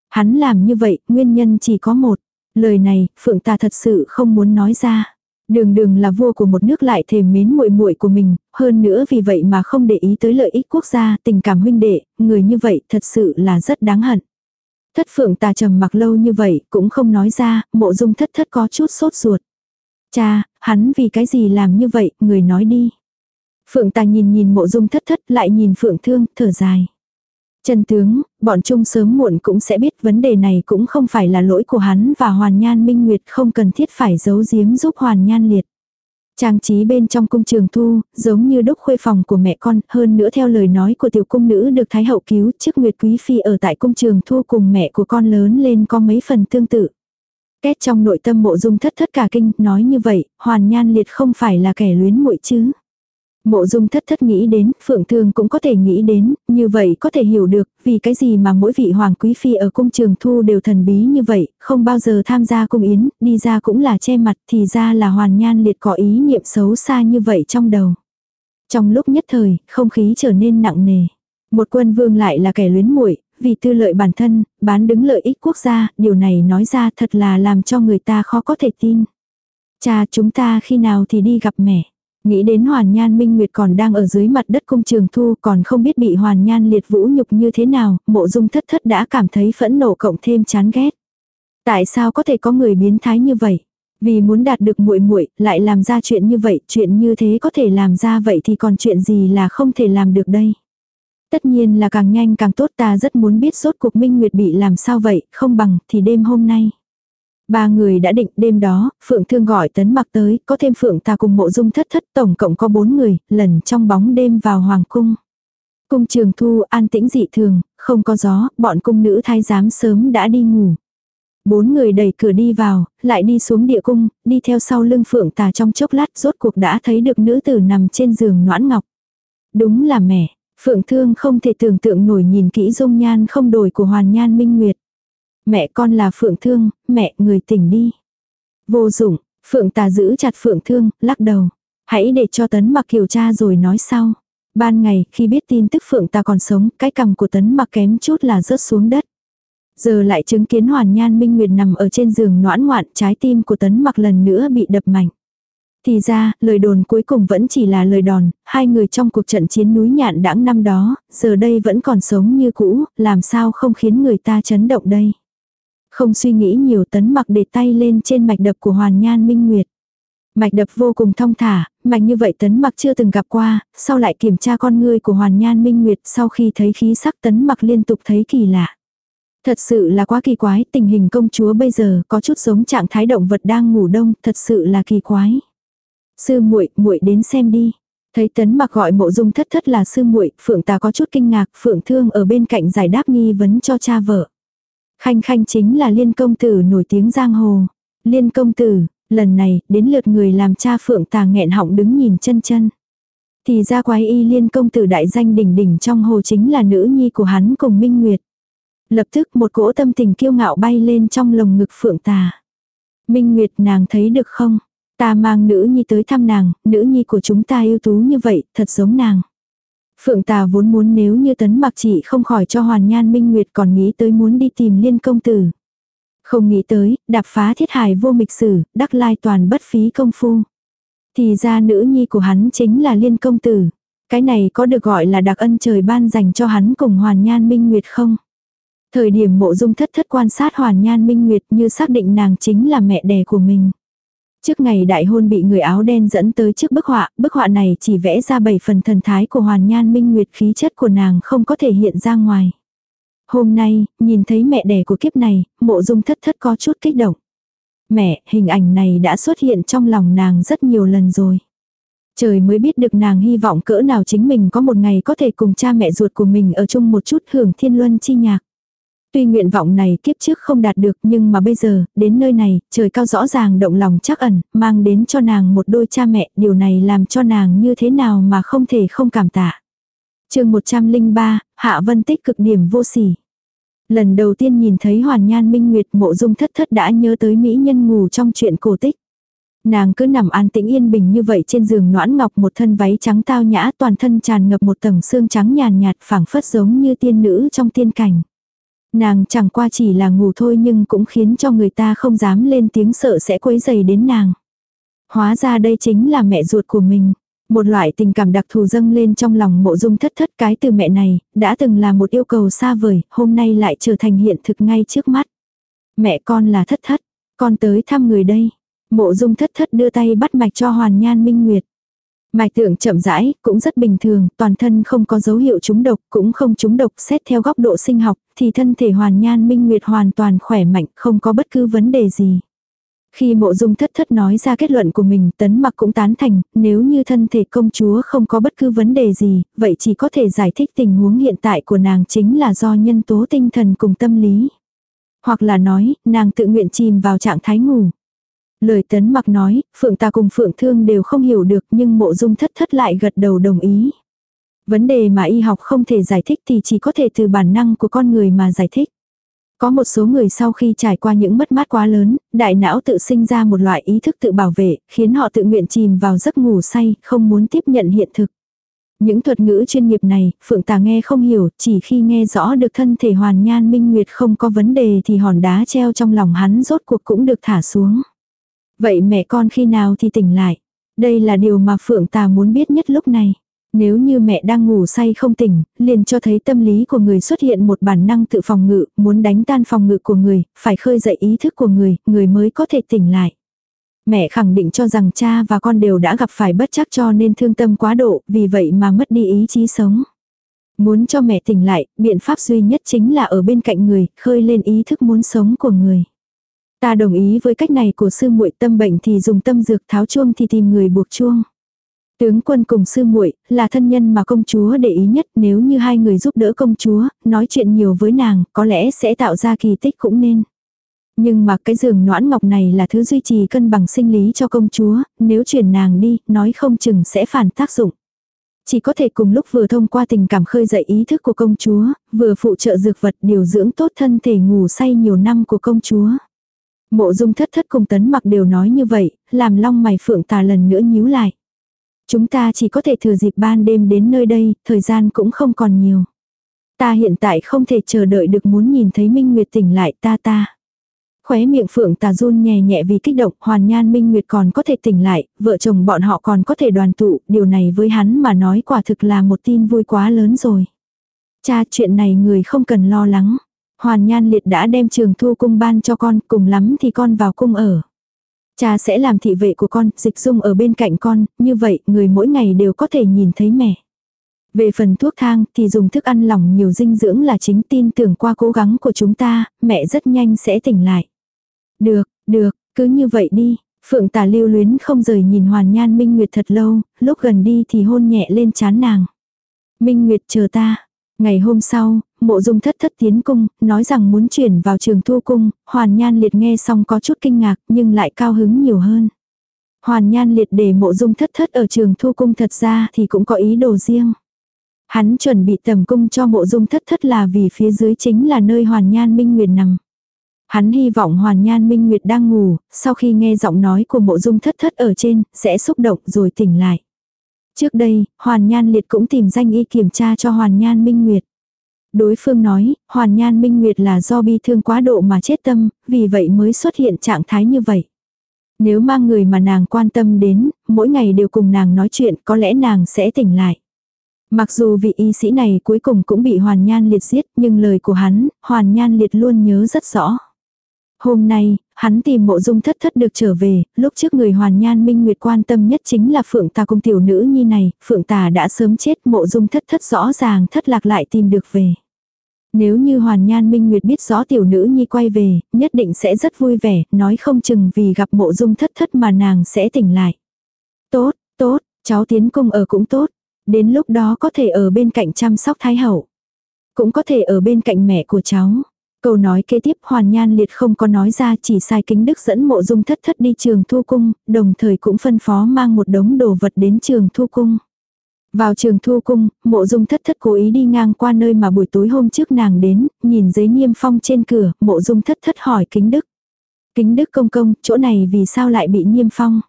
Hắn làm như vậy, nguyên nhân chỉ có một. Lời này, phượng tà thật sự không muốn nói ra. Đường đường là vua của một nước lại thèm mến muội muội của mình, hơn nữa vì vậy mà không để ý tới lợi ích quốc gia, tình cảm huynh đệ, người như vậy thật sự là rất đáng hận. Thất phượng tà trầm mặc lâu như vậy, cũng không nói ra, mộ dung thất thất có chút sốt ruột. Cha, hắn vì cái gì làm như vậy, người nói đi. Phượng tà nhìn nhìn mộ dung thất thất lại nhìn phượng thương, thở dài. trần tướng, bọn trung sớm muộn cũng sẽ biết vấn đề này cũng không phải là lỗi của hắn và Hoàn Nhan Minh Nguyệt không cần thiết phải giấu giếm giúp Hoàn Nhan Liệt. Trang trí bên trong cung trường thu, giống như đúc khuê phòng của mẹ con, hơn nữa theo lời nói của tiểu cung nữ được Thái Hậu cứu, trước Nguyệt Quý Phi ở tại cung trường thu cùng mẹ của con lớn lên có mấy phần tương tự. Kết trong nội tâm mộ dung thất thất cả kinh, nói như vậy, Hoàn Nhan Liệt không phải là kẻ luyến muội chứ. Mộ dung thất thất nghĩ đến, phượng thương cũng có thể nghĩ đến, như vậy có thể hiểu được, vì cái gì mà mỗi vị hoàng quý phi ở cung trường thu đều thần bí như vậy, không bao giờ tham gia cung yến, đi ra cũng là che mặt, thì ra là hoàn nhan liệt có ý niệm xấu xa như vậy trong đầu. Trong lúc nhất thời, không khí trở nên nặng nề. Một quân vương lại là kẻ luyến muội vì tư lợi bản thân, bán đứng lợi ích quốc gia, điều này nói ra thật là làm cho người ta khó có thể tin. Cha chúng ta khi nào thì đi gặp mẹ. Nghĩ đến Hoàn Nhan Minh Nguyệt còn đang ở dưới mặt đất cung trường thu còn không biết bị Hoàn Nhan liệt vũ nhục như thế nào, mộ dung thất thất đã cảm thấy phẫn nộ cộng thêm chán ghét. Tại sao có thể có người biến thái như vậy? Vì muốn đạt được muội muội lại làm ra chuyện như vậy, chuyện như thế có thể làm ra vậy thì còn chuyện gì là không thể làm được đây? Tất nhiên là càng nhanh càng tốt ta rất muốn biết rốt cuộc Minh Nguyệt bị làm sao vậy, không bằng thì đêm hôm nay. Ba người đã định đêm đó, Phượng Thương gọi tấn mặc tới, có thêm Phượng ta cùng mộ dung thất thất tổng cộng có bốn người, lần trong bóng đêm vào Hoàng Cung. Cung trường thu an tĩnh dị thường, không có gió, bọn cung nữ thái giám sớm đã đi ngủ. Bốn người đẩy cửa đi vào, lại đi xuống địa cung, đi theo sau lưng Phượng tà trong chốc lát rốt cuộc đã thấy được nữ tử nằm trên giường noãn ngọc. Đúng là mẹ, Phượng Thương không thể tưởng tượng nổi nhìn kỹ dung nhan không đổi của Hoàn Nhan Minh Nguyệt. Mẹ con là Phượng Thương, mẹ người tỉnh đi. Vô dụng, Phượng tà giữ chặt Phượng Thương, lắc đầu. Hãy để cho Tấn mặc kiều tra rồi nói sau. Ban ngày, khi biết tin tức Phượng tà còn sống, cái cằm của Tấn mặc kém chút là rớt xuống đất. Giờ lại chứng kiến Hoàn Nhan Minh Nguyệt nằm ở trên giường noãn ngoạn, trái tim của Tấn mặc lần nữa bị đập mạnh. Thì ra, lời đồn cuối cùng vẫn chỉ là lời đòn, hai người trong cuộc trận chiến núi nhạn đãng năm đó, giờ đây vẫn còn sống như cũ, làm sao không khiến người ta chấn động đây. Không suy nghĩ nhiều tấn mặc để tay lên trên mạch đập của Hoàn Nhan Minh Nguyệt. Mạch đập vô cùng thong thả, mạch như vậy tấn mặc chưa từng gặp qua, sau lại kiểm tra con ngươi của Hoàn Nhan Minh Nguyệt sau khi thấy khí sắc tấn mặc liên tục thấy kỳ lạ. Thật sự là quá kỳ quái, tình hình công chúa bây giờ có chút giống trạng thái động vật đang ngủ đông, thật sự là kỳ quái. Sư muội, muội đến xem đi. Thấy tấn mặc gọi mộ dung thất thất là sư muội, phượng ta có chút kinh ngạc, phượng thương ở bên cạnh giải đáp nghi vấn cho cha vợ. Khanh khanh chính là liên công tử nổi tiếng giang hồ. Liên công tử, lần này, đến lượt người làm cha phượng tà nghẹn họng đứng nhìn chân chân. Thì ra quái y liên công tử đại danh đỉnh đỉnh trong hồ chính là nữ nhi của hắn cùng Minh Nguyệt. Lập tức một cỗ tâm tình kiêu ngạo bay lên trong lồng ngực phượng tà. Minh Nguyệt nàng thấy được không? Ta mang nữ nhi tới thăm nàng, nữ nhi của chúng ta ưu tú như vậy, thật giống nàng. Phượng tà vốn muốn nếu như tấn mặc chị không khỏi cho hoàn nhan minh nguyệt còn nghĩ tới muốn đi tìm liên công tử. Không nghĩ tới, đạp phá thiết hài vô mịch sử, đắc lai toàn bất phí công phu. Thì ra nữ nhi của hắn chính là liên công tử. Cái này có được gọi là đặc ân trời ban dành cho hắn cùng hoàn nhan minh nguyệt không? Thời điểm mộ dung thất thất quan sát hoàn nhan minh nguyệt như xác định nàng chính là mẹ đẻ của mình. Trước ngày đại hôn bị người áo đen dẫn tới trước bức họa, bức họa này chỉ vẽ ra bảy phần thần thái của hoàn nhan minh nguyệt khí chất của nàng không có thể hiện ra ngoài. Hôm nay, nhìn thấy mẹ đẻ của kiếp này, mộ dung thất thất có chút kích động. Mẹ, hình ảnh này đã xuất hiện trong lòng nàng rất nhiều lần rồi. Trời mới biết được nàng hy vọng cỡ nào chính mình có một ngày có thể cùng cha mẹ ruột của mình ở chung một chút hưởng thiên luân chi nhạc. Tuy nguyện vọng này kiếp trước không đạt được nhưng mà bây giờ, đến nơi này, trời cao rõ ràng động lòng chắc ẩn, mang đến cho nàng một đôi cha mẹ, điều này làm cho nàng như thế nào mà không thể không cảm tạ. chương 103, Hạ Vân Tích cực điểm vô sỉ. Lần đầu tiên nhìn thấy Hoàn Nhan Minh Nguyệt mộ dung thất thất đã nhớ tới mỹ nhân ngủ trong chuyện cổ tích. Nàng cứ nằm an tĩnh yên bình như vậy trên giường noãn ngọc một thân váy trắng tao nhã toàn thân tràn ngập một tầng xương trắng nhàn nhạt phảng phất giống như tiên nữ trong tiên cảnh. Nàng chẳng qua chỉ là ngủ thôi nhưng cũng khiến cho người ta không dám lên tiếng sợ sẽ quấy dày đến nàng. Hóa ra đây chính là mẹ ruột của mình. Một loại tình cảm đặc thù dâng lên trong lòng mộ dung thất thất cái từ mẹ này, đã từng là một yêu cầu xa vời, hôm nay lại trở thành hiện thực ngay trước mắt. Mẹ con là thất thất, con tới thăm người đây. Mộ dung thất thất đưa tay bắt mạch cho hoàn nhan minh nguyệt. Mạch tượng chậm rãi, cũng rất bình thường, toàn thân không có dấu hiệu trúng độc, cũng không trúng độc xét theo góc độ sinh học, thì thân thể hoàn nhan minh nguyệt hoàn toàn khỏe mạnh, không có bất cứ vấn đề gì. Khi mộ dung thất thất nói ra kết luận của mình, tấn mặc cũng tán thành, nếu như thân thể công chúa không có bất cứ vấn đề gì, vậy chỉ có thể giải thích tình huống hiện tại của nàng chính là do nhân tố tinh thần cùng tâm lý. Hoặc là nói, nàng tự nguyện chìm vào trạng thái ngủ. Lời tấn mặc nói, phượng ta cùng phượng thương đều không hiểu được nhưng mộ dung thất thất lại gật đầu đồng ý. Vấn đề mà y học không thể giải thích thì chỉ có thể từ bản năng của con người mà giải thích. Có một số người sau khi trải qua những mất mát quá lớn, đại não tự sinh ra một loại ý thức tự bảo vệ, khiến họ tự nguyện chìm vào giấc ngủ say, không muốn tiếp nhận hiện thực. Những thuật ngữ chuyên nghiệp này, Phượng Tà nghe không hiểu, chỉ khi nghe rõ được thân thể hoàn nhan minh nguyệt không có vấn đề thì hòn đá treo trong lòng hắn rốt cuộc cũng được thả xuống. Vậy mẹ con khi nào thì tỉnh lại? Đây là điều mà Phượng Tà muốn biết nhất lúc này. Nếu như mẹ đang ngủ say không tỉnh, liền cho thấy tâm lý của người xuất hiện một bản năng tự phòng ngự, muốn đánh tan phòng ngự của người, phải khơi dậy ý thức của người, người mới có thể tỉnh lại. Mẹ khẳng định cho rằng cha và con đều đã gặp phải bất chắc cho nên thương tâm quá độ, vì vậy mà mất đi ý chí sống. Muốn cho mẹ tỉnh lại, biện pháp duy nhất chính là ở bên cạnh người, khơi lên ý thức muốn sống của người. Ta đồng ý với cách này của sư muội tâm bệnh thì dùng tâm dược tháo chuông thì tìm người buộc chuông. Tướng quân cùng sư muội là thân nhân mà công chúa để ý nhất nếu như hai người giúp đỡ công chúa, nói chuyện nhiều với nàng, có lẽ sẽ tạo ra kỳ tích cũng nên. Nhưng mà cái giường noãn ngọc này là thứ duy trì cân bằng sinh lý cho công chúa, nếu chuyển nàng đi, nói không chừng sẽ phản tác dụng. Chỉ có thể cùng lúc vừa thông qua tình cảm khơi dậy ý thức của công chúa, vừa phụ trợ dược vật điều dưỡng tốt thân thể ngủ say nhiều năm của công chúa. Mộ dung thất thất cùng tấn mặc đều nói như vậy, làm long mày phượng tà lần nữa nhíu lại. Chúng ta chỉ có thể thừa dịp ban đêm đến nơi đây, thời gian cũng không còn nhiều. Ta hiện tại không thể chờ đợi được muốn nhìn thấy Minh Nguyệt tỉnh lại ta ta. Khóe miệng phượng tà run nhẹ nhẹ vì kích động, hoàn nhan Minh Nguyệt còn có thể tỉnh lại, vợ chồng bọn họ còn có thể đoàn tụ, điều này với hắn mà nói quả thực là một tin vui quá lớn rồi. Cha chuyện này người không cần lo lắng. Hoàn Nhan Liệt đã đem trường thu cung ban cho con, cùng lắm thì con vào cung ở. Cha sẽ làm thị vệ của con, dịch dung ở bên cạnh con, như vậy người mỗi ngày đều có thể nhìn thấy mẹ. Về phần thuốc thang thì dùng thức ăn lỏng nhiều dinh dưỡng là chính tin tưởng qua cố gắng của chúng ta, mẹ rất nhanh sẽ tỉnh lại. Được, được, cứ như vậy đi. Phượng tà lưu luyến không rời nhìn Hoàn Nhan Minh Nguyệt thật lâu, lúc gần đi thì hôn nhẹ lên chán nàng. Minh Nguyệt chờ ta. Ngày hôm sau, mộ dung thất thất tiến cung, nói rằng muốn chuyển vào trường thu cung, hoàn nhan liệt nghe xong có chút kinh ngạc nhưng lại cao hứng nhiều hơn. Hoàn nhan liệt để mộ dung thất thất ở trường thu cung thật ra thì cũng có ý đồ riêng. Hắn chuẩn bị tầm cung cho mộ dung thất thất là vì phía dưới chính là nơi hoàn nhan minh nguyệt nằm. Hắn hy vọng hoàn nhan minh nguyệt đang ngủ, sau khi nghe giọng nói của mộ dung thất thất ở trên, sẽ xúc động rồi tỉnh lại. Trước đây, hoàn nhan liệt cũng tìm danh y kiểm tra cho hoàn nhan minh nguyệt. Đối phương nói, Hoàn Nhan Minh Nguyệt là do bi thương quá độ mà chết tâm, vì vậy mới xuất hiện trạng thái như vậy. Nếu mang người mà nàng quan tâm đến, mỗi ngày đều cùng nàng nói chuyện, có lẽ nàng sẽ tỉnh lại. Mặc dù vị y sĩ này cuối cùng cũng bị Hoàn Nhan Liệt giết, nhưng lời của hắn, Hoàn Nhan Liệt luôn nhớ rất rõ. Hôm nay, hắn tìm mộ dung thất thất được trở về, lúc trước người hoàn nhan minh nguyệt quan tâm nhất chính là phượng tà cung tiểu nữ nhi này, phượng tà đã sớm chết mộ dung thất thất rõ ràng thất lạc lại tìm được về. Nếu như Hoàn Nhan Minh Nguyệt biết rõ tiểu nữ nhi quay về, nhất định sẽ rất vui vẻ, nói không chừng vì gặp mộ dung thất thất mà nàng sẽ tỉnh lại. Tốt, tốt, cháu tiến cung ở cũng tốt. Đến lúc đó có thể ở bên cạnh chăm sóc thái hậu. Cũng có thể ở bên cạnh mẹ của cháu. Câu nói kế tiếp Hoàn Nhan Liệt không có nói ra chỉ sai kính đức dẫn mộ dung thất thất đi trường thu cung, đồng thời cũng phân phó mang một đống đồ vật đến trường thu cung. Vào trường thu cung, mộ dung thất thất cố ý đi ngang qua nơi mà buổi tối hôm trước nàng đến, nhìn giấy niêm phong trên cửa, mộ dung thất thất hỏi kính đức. Kính đức công công, chỗ này vì sao lại bị niêm phong?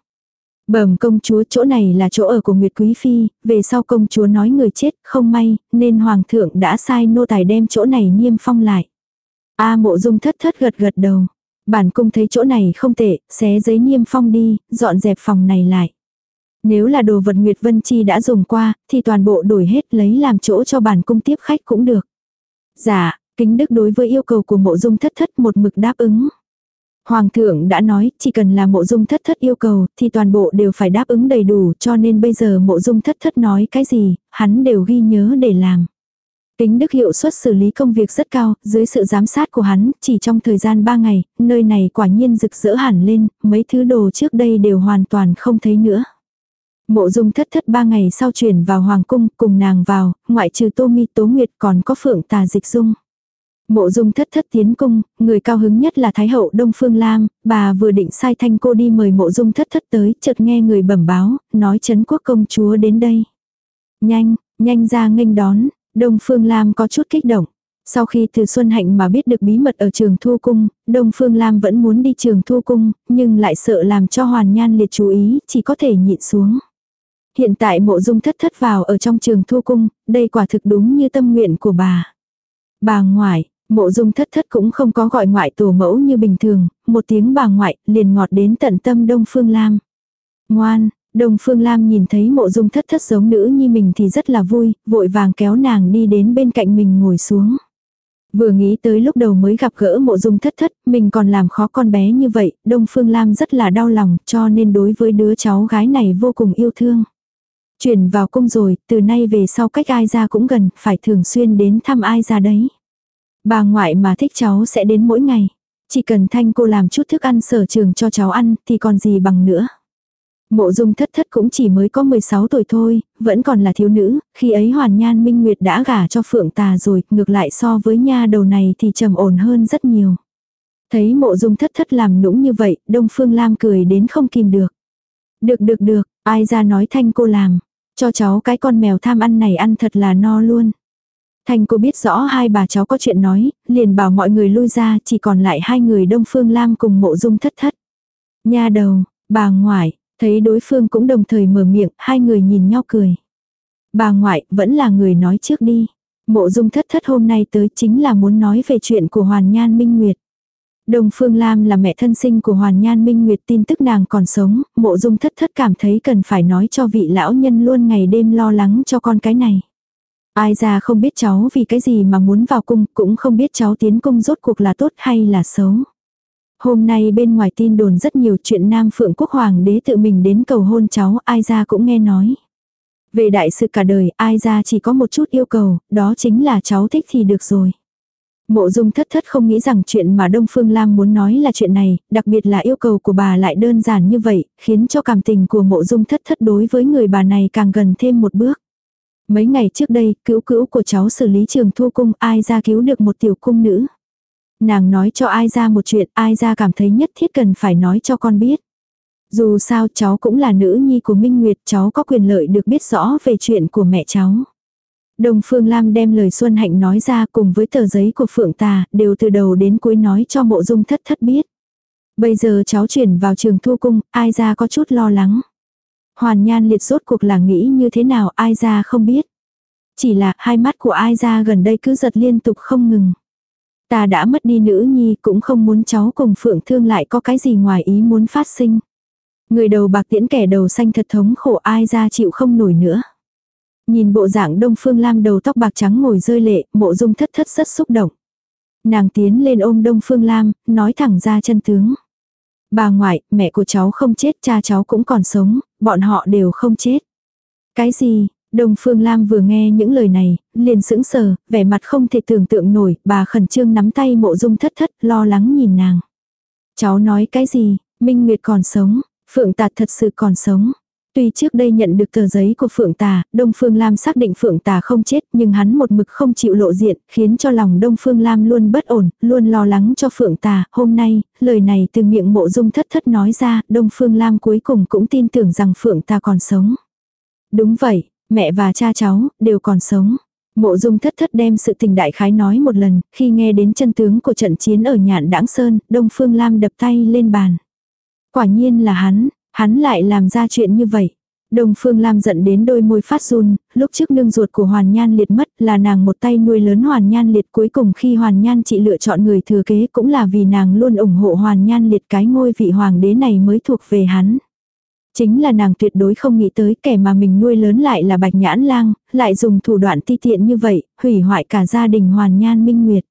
Bẩm công chúa chỗ này là chỗ ở của Nguyệt Quý Phi, về sau công chúa nói người chết không may, nên hoàng thượng đã sai nô tài đem chỗ này niêm phong lại. A mộ dung thất thất gật gật đầu. Bản cung thấy chỗ này không tệ, xé giấy niêm phong đi, dọn dẹp phòng này lại. Nếu là đồ vật Nguyệt Vân Chi đã dùng qua, thì toàn bộ đổi hết lấy làm chỗ cho bản cung tiếp khách cũng được. Dạ, kính đức đối với yêu cầu của mộ dung thất thất một mực đáp ứng. Hoàng thượng đã nói, chỉ cần là mộ dung thất thất yêu cầu, thì toàn bộ đều phải đáp ứng đầy đủ, cho nên bây giờ mộ dung thất thất nói cái gì, hắn đều ghi nhớ để làm tính đức hiệu suất xử lý công việc rất cao, dưới sự giám sát của hắn, chỉ trong thời gian 3 ngày, nơi này quả nhiên rực rỡ hẳn lên, mấy thứ đồ trước đây đều hoàn toàn không thấy nữa. Mộ dung thất thất ba ngày sau chuyển vào hoàng cung, cùng nàng vào, ngoại trừ tô mi tố nguyệt còn có phượng tà dịch dung. Mộ dung thất thất tiến cung, người cao hứng nhất là Thái hậu Đông Phương Lam, bà vừa định sai thanh cô đi mời mộ dung thất thất tới, chợt nghe người bẩm báo, nói chấn quốc công chúa đến đây. Nhanh, nhanh ra nghênh đón, Đông Phương Lam có chút kích động. Sau khi từ Xuân Hạnh mà biết được bí mật ở trường Thu Cung, Đông Phương Lam vẫn muốn đi trường Thu Cung, nhưng lại sợ làm cho Hoàn Nhan liệt chú ý, chỉ có thể nhịn xuống. Hiện tại mộ dung thất thất vào ở trong trường Thu Cung, đây quả thực đúng như tâm nguyện của bà. Bà ngoại, mộ dung thất thất cũng không có gọi ngoại tổ mẫu như bình thường, một tiếng bà ngoại liền ngọt đến tận tâm Đông Phương Lam. Ngoan, Đông Phương Lam nhìn thấy mộ dung thất thất giống nữ nhi mình thì rất là vui, vội vàng kéo nàng đi đến bên cạnh mình ngồi xuống. Vừa nghĩ tới lúc đầu mới gặp gỡ mộ dung thất thất, mình còn làm khó con bé như vậy, Đông Phương Lam rất là đau lòng cho nên đối với đứa cháu gái này vô cùng yêu thương. Chuyển vào cung rồi, từ nay về sau cách ai ra cũng gần, phải thường xuyên đến thăm ai ra đấy. Bà ngoại mà thích cháu sẽ đến mỗi ngày. Chỉ cần thanh cô làm chút thức ăn sở trường cho cháu ăn thì còn gì bằng nữa. Mộ dung thất thất cũng chỉ mới có 16 tuổi thôi, vẫn còn là thiếu nữ, khi ấy hoàn nhan minh nguyệt đã gả cho phượng tà rồi, ngược lại so với nha đầu này thì trầm ổn hơn rất nhiều. Thấy mộ dung thất thất làm nũng như vậy, đông phương lam cười đến không kìm được. Được được được, ai ra nói thanh cô làm, cho cháu cái con mèo tham ăn này ăn thật là no luôn. Thanh cô biết rõ hai bà cháu có chuyện nói, liền bảo mọi người lui ra, chỉ còn lại hai người Đông Phương Lam cùng mộ dung thất thất. Nha đầu, bà ngoại, thấy đối phương cũng đồng thời mở miệng, hai người nhìn nhau cười. Bà ngoại, vẫn là người nói trước đi. Mộ dung thất thất hôm nay tới chính là muốn nói về chuyện của Hoàn Nhan Minh Nguyệt. Đồng Phương Lam là mẹ thân sinh của Hoàn Nhan Minh Nguyệt tin tức nàng còn sống, mộ dung thất thất cảm thấy cần phải nói cho vị lão nhân luôn ngày đêm lo lắng cho con cái này. Ai ra không biết cháu vì cái gì mà muốn vào cung, cũng không biết cháu tiến cung rốt cuộc là tốt hay là xấu. Hôm nay bên ngoài tin đồn rất nhiều chuyện Nam Phượng Quốc Hoàng đế tự mình đến cầu hôn cháu, ai ra cũng nghe nói. Về đại sự cả đời, ai ra chỉ có một chút yêu cầu, đó chính là cháu thích thì được rồi. Mộ dung thất thất không nghĩ rằng chuyện mà Đông Phương Lam muốn nói là chuyện này, đặc biệt là yêu cầu của bà lại đơn giản như vậy, khiến cho cảm tình của mộ dung thất thất đối với người bà này càng gần thêm một bước. Mấy ngày trước đây, cữu cữu của cháu xử lý trường thu cung ai ra cứu được một tiểu cung nữ. Nàng nói cho ai ra một chuyện, ai ra cảm thấy nhất thiết cần phải nói cho con biết. Dù sao cháu cũng là nữ nhi của Minh Nguyệt, cháu có quyền lợi được biết rõ về chuyện của mẹ cháu. Đồng Phương Lam đem lời Xuân Hạnh nói ra cùng với tờ giấy của Phượng Tà, đều từ đầu đến cuối nói cho mộ dung thất thất biết. Bây giờ cháu chuyển vào trường thu cung, ai ra có chút lo lắng. Hoàn nhan liệt rốt cuộc là nghĩ như thế nào ai ra không biết. Chỉ là hai mắt của ai ra gần đây cứ giật liên tục không ngừng. Ta đã mất đi nữ nhi cũng không muốn cháu cùng phượng thương lại có cái gì ngoài ý muốn phát sinh. Người đầu bạc tiễn kẻ đầu xanh thật thống khổ ai ra chịu không nổi nữa. Nhìn bộ dạng đông phương lam đầu tóc bạc trắng ngồi rơi lệ, mộ dung thất thất rất xúc động. Nàng tiến lên ôm đông phương lam, nói thẳng ra chân tướng. Bà ngoại, mẹ của cháu không chết, cha cháu cũng còn sống, bọn họ đều không chết. Cái gì, Đông Phương Lam vừa nghe những lời này, liền sững sờ, vẻ mặt không thể tưởng tượng nổi, bà khẩn trương nắm tay mộ dung thất thất, lo lắng nhìn nàng. Cháu nói cái gì, Minh Nguyệt còn sống, Phượng Tà thật sự còn sống. Tuy trước đây nhận được tờ giấy của Phượng Tà, Đông Phương Lam xác định Phượng Tà không chết nhưng hắn một mực không chịu lộ diện, khiến cho lòng Đông Phương Lam luôn bất ổn, luôn lo lắng cho Phượng Tà. Hôm nay, lời này từ miệng mộ dung thất thất nói ra, Đông Phương Lam cuối cùng cũng tin tưởng rằng Phượng Tà còn sống. Đúng vậy, mẹ và cha cháu, đều còn sống. Mộ dung thất thất đem sự tình đại khái nói một lần, khi nghe đến chân tướng của trận chiến ở nhạn đãng sơn, Đông Phương Lam đập tay lên bàn. Quả nhiên là hắn, hắn lại làm ra chuyện như vậy. Đông Phương Lam giận đến đôi môi phát run, lúc trước nương ruột của Hoàn Nhan liệt mất là nàng một tay nuôi lớn Hoàn Nhan liệt cuối cùng khi Hoàn Nhan chị lựa chọn người thừa kế cũng là vì nàng luôn ủng hộ Hoàn Nhan liệt cái ngôi vị hoàng đế này mới thuộc về hắn. Chính là nàng tuyệt đối không nghĩ tới kẻ mà mình nuôi lớn lại là bạch nhãn lang, lại dùng thủ đoạn ti tiện như vậy, hủy hoại cả gia đình hoàn nhan minh nguyệt.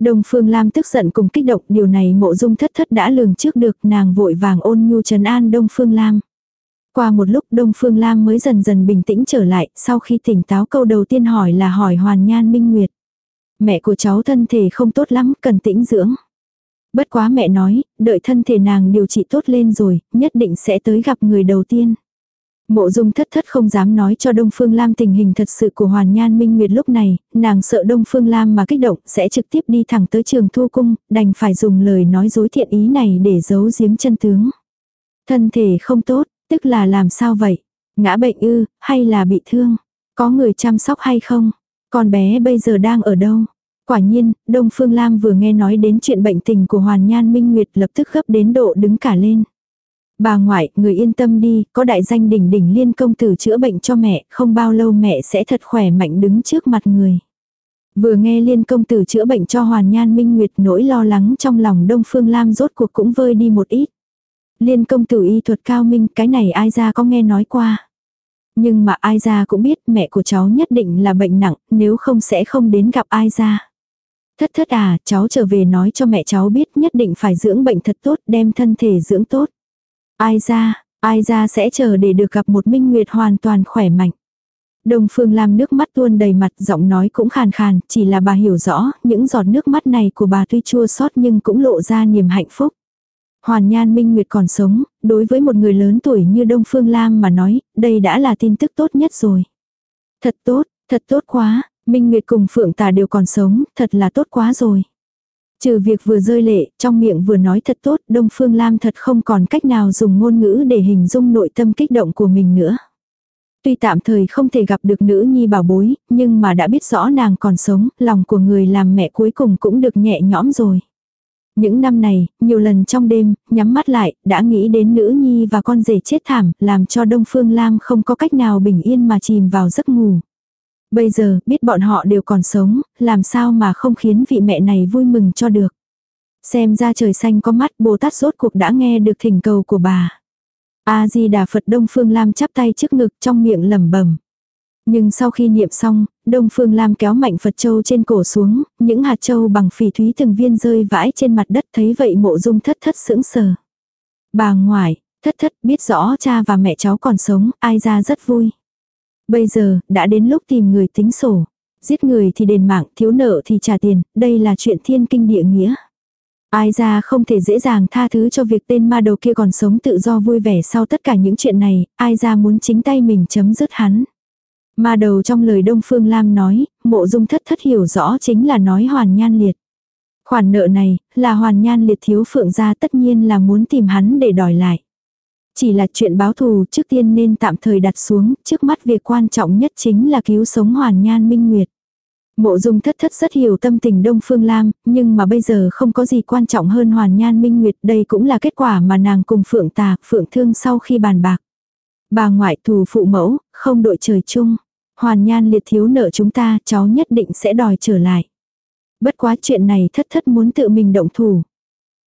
Đông Phương Lam tức giận cùng kích động điều này mộ dung thất thất đã lường trước được nàng vội vàng ôn nhu trấn an Đông Phương Lam. Qua một lúc Đông Phương Lam mới dần dần bình tĩnh trở lại, sau khi tỉnh táo câu đầu tiên hỏi là hỏi Hoàn Nhan Minh Nguyệt. Mẹ của cháu thân thể không tốt lắm, cần tĩnh dưỡng. Bất quá mẹ nói, đợi thân thể nàng điều trị tốt lên rồi, nhất định sẽ tới gặp người đầu tiên. Mộ dung thất thất không dám nói cho Đông Phương Lam tình hình thật sự của Hoàn Nhan Minh Nguyệt lúc này, nàng sợ Đông Phương Lam mà kích động sẽ trực tiếp đi thẳng tới trường thu cung, đành phải dùng lời nói dối thiện ý này để giấu giếm chân tướng. Thân thể không tốt, tức là làm sao vậy? Ngã bệnh ư, hay là bị thương? Có người chăm sóc hay không? Con bé bây giờ đang ở đâu? Quả nhiên, Đông Phương Lam vừa nghe nói đến chuyện bệnh tình của Hoàn Nhan Minh Nguyệt lập tức gấp đến độ đứng cả lên. Bà ngoại, người yên tâm đi, có đại danh đỉnh đỉnh liên công tử chữa bệnh cho mẹ, không bao lâu mẹ sẽ thật khỏe mạnh đứng trước mặt người. Vừa nghe liên công tử chữa bệnh cho Hoàn Nhan Minh Nguyệt nỗi lo lắng trong lòng Đông Phương Lam rốt cuộc cũng vơi đi một ít. Liên công tử y thuật cao minh, cái này ai ra có nghe nói qua. Nhưng mà ai ra cũng biết mẹ của cháu nhất định là bệnh nặng, nếu không sẽ không đến gặp ai ra. Thất thất à, cháu trở về nói cho mẹ cháu biết nhất định phải dưỡng bệnh thật tốt, đem thân thể dưỡng tốt. Ai ra, ai ra sẽ chờ để được gặp một minh nguyệt hoàn toàn khỏe mạnh. Đông Phương Lam nước mắt tuôn đầy mặt, giọng nói cũng khàn khàn, chỉ là bà hiểu rõ, những giọt nước mắt này của bà tuy chua xót nhưng cũng lộ ra niềm hạnh phúc. Hoàn Nhan Minh Nguyệt còn sống, đối với một người lớn tuổi như Đông Phương Lam mà nói, đây đã là tin tức tốt nhất rồi. Thật tốt, thật tốt quá, Minh Nguyệt cùng Phượng Tà đều còn sống, thật là tốt quá rồi. Trừ việc vừa rơi lệ, trong miệng vừa nói thật tốt, Đông Phương Lam thật không còn cách nào dùng ngôn ngữ để hình dung nội tâm kích động của mình nữa. Tuy tạm thời không thể gặp được nữ nhi bảo bối, nhưng mà đã biết rõ nàng còn sống, lòng của người làm mẹ cuối cùng cũng được nhẹ nhõm rồi. Những năm này, nhiều lần trong đêm, nhắm mắt lại, đã nghĩ đến nữ nhi và con rể chết thảm, làm cho Đông Phương Lam không có cách nào bình yên mà chìm vào giấc ngủ. Bây giờ, biết bọn họ đều còn sống, làm sao mà không khiến vị mẹ này vui mừng cho được. Xem ra trời xanh có mắt Bồ Tát rốt cuộc đã nghe được thỉnh cầu của bà. A-di-đà Phật Đông Phương Lam chắp tay trước ngực trong miệng lẩm bẩm. Nhưng sau khi niệm xong, Đông Phương Lam kéo mạnh Phật Châu trên cổ xuống, những hạt châu bằng phỉ thúy từng viên rơi vãi trên mặt đất thấy vậy mộ dung thất thất sững sờ. Bà ngoại, thất thất biết rõ cha và mẹ cháu còn sống, ai ra rất vui. Bây giờ, đã đến lúc tìm người tính sổ. Giết người thì đền mạng, thiếu nợ thì trả tiền, đây là chuyện thiên kinh địa nghĩa. Ai ra không thể dễ dàng tha thứ cho việc tên ma đầu kia còn sống tự do vui vẻ sau tất cả những chuyện này, ai ra muốn chính tay mình chấm dứt hắn. Ma đầu trong lời Đông Phương Lam nói, mộ dung thất thất hiểu rõ chính là nói hoàn nhan liệt. Khoản nợ này, là hoàn nhan liệt thiếu phượng gia tất nhiên là muốn tìm hắn để đòi lại. Chỉ là chuyện báo thù trước tiên nên tạm thời đặt xuống, trước mắt việc quan trọng nhất chính là cứu sống Hoàn Nhan Minh Nguyệt. Mộ dung thất thất rất hiểu tâm tình Đông Phương Lam, nhưng mà bây giờ không có gì quan trọng hơn Hoàn Nhan Minh Nguyệt. Đây cũng là kết quả mà nàng cùng Phượng Tà, Phượng Thương sau khi bàn bạc. Bà ngoại thù phụ mẫu, không đội trời chung. Hoàn Nhan liệt thiếu nợ chúng ta, cháu nhất định sẽ đòi trở lại. Bất quá chuyện này thất thất muốn tự mình động thủ.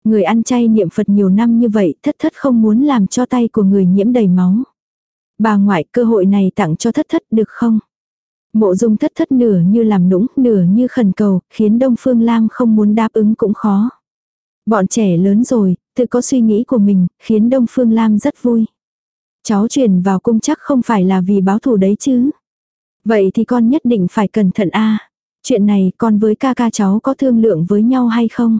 Người ăn chay niệm Phật nhiều năm như vậy thất thất không muốn làm cho tay của người nhiễm đầy máu. Bà ngoại cơ hội này tặng cho thất thất được không? Mộ dung thất thất nửa như làm nũng, nửa như khẩn cầu, khiến Đông Phương Lam không muốn đáp ứng cũng khó. Bọn trẻ lớn rồi, tự có suy nghĩ của mình, khiến Đông Phương Lam rất vui. Cháu chuyển vào cung chắc không phải là vì báo thù đấy chứ. Vậy thì con nhất định phải cẩn thận a Chuyện này con với ca ca cháu có thương lượng với nhau hay không?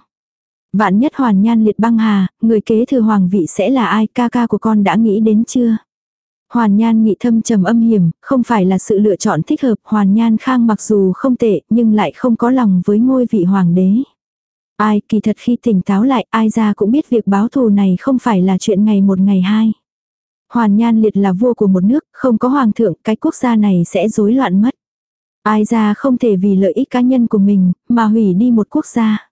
Vạn nhất hoàn nhan liệt băng hà, người kế thừa hoàng vị sẽ là ai ca ca của con đã nghĩ đến chưa? Hoàn Nhan nghị thâm trầm âm hiểm, không phải là sự lựa chọn thích hợp, Hoàn Nhan Khang mặc dù không tệ, nhưng lại không có lòng với ngôi vị hoàng đế. Ai kỳ thật khi tỉnh táo lại, ai ra cũng biết việc báo thù này không phải là chuyện ngày một ngày hai. Hoàn Nhan liệt là vua của một nước, không có hoàng thượng, cái quốc gia này sẽ rối loạn mất. Ai ra không thể vì lợi ích cá nhân của mình, mà hủy đi một quốc gia.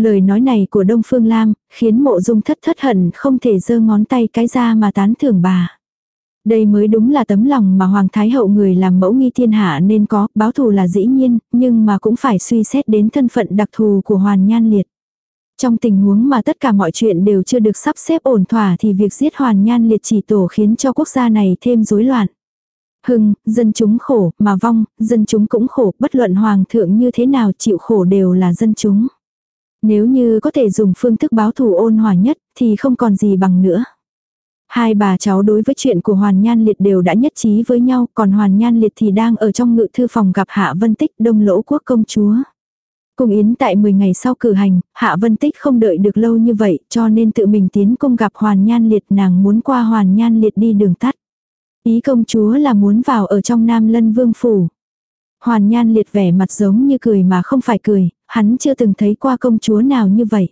Lời nói này của Đông Phương Lam, khiến mộ dung thất thất hận không thể giơ ngón tay cái ra mà tán thưởng bà. Đây mới đúng là tấm lòng mà Hoàng Thái Hậu người làm mẫu nghi thiên hạ nên có, báo thù là dĩ nhiên, nhưng mà cũng phải suy xét đến thân phận đặc thù của Hoàn Nhan Liệt. Trong tình huống mà tất cả mọi chuyện đều chưa được sắp xếp ổn thỏa thì việc giết Hoàn Nhan Liệt chỉ tổ khiến cho quốc gia này thêm rối loạn. Hưng, dân chúng khổ, mà vong, dân chúng cũng khổ, bất luận hoàng thượng như thế nào chịu khổ đều là dân chúng. Nếu như có thể dùng phương thức báo thù ôn hòa nhất thì không còn gì bằng nữa. Hai bà cháu đối với chuyện của Hoàn Nhan Liệt đều đã nhất trí với nhau, còn Hoàn Nhan Liệt thì đang ở trong ngự thư phòng gặp Hạ Vân Tích đông lỗ quốc công chúa. cùng yến tại 10 ngày sau cử hành, Hạ Vân Tích không đợi được lâu như vậy, cho nên tự mình tiến cung gặp Hoàn Nhan Liệt nàng muốn qua Hoàn Nhan Liệt đi đường tắt. Ý công chúa là muốn vào ở trong Nam Lân Vương Phủ. Hoàn Nhan Liệt vẻ mặt giống như cười mà không phải cười, hắn chưa từng thấy qua công chúa nào như vậy.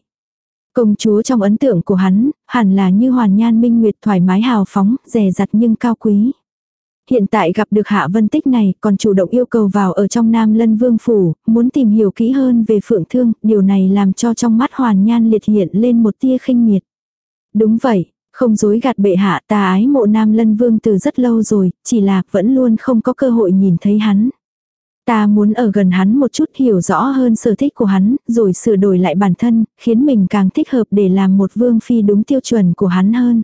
Công chúa trong ấn tượng của hắn, hẳn là như hoàn nhan minh nguyệt thoải mái hào phóng, rẻ rặt nhưng cao quý. Hiện tại gặp được Hạ Vân Tích này còn chủ động yêu cầu vào ở trong Nam Lân Vương Phủ, muốn tìm hiểu kỹ hơn về Phượng Thương, điều này làm cho trong mắt Hoàn Nhan liệt hiện lên một tia khinh miệt. Đúng vậy, không dối gạt bệ hạ ta ái mộ Nam Lân Vương từ rất lâu rồi, chỉ là vẫn luôn không có cơ hội nhìn thấy hắn. Ta muốn ở gần hắn một chút hiểu rõ hơn sở thích của hắn, rồi sửa đổi lại bản thân, khiến mình càng thích hợp để làm một vương phi đúng tiêu chuẩn của hắn hơn.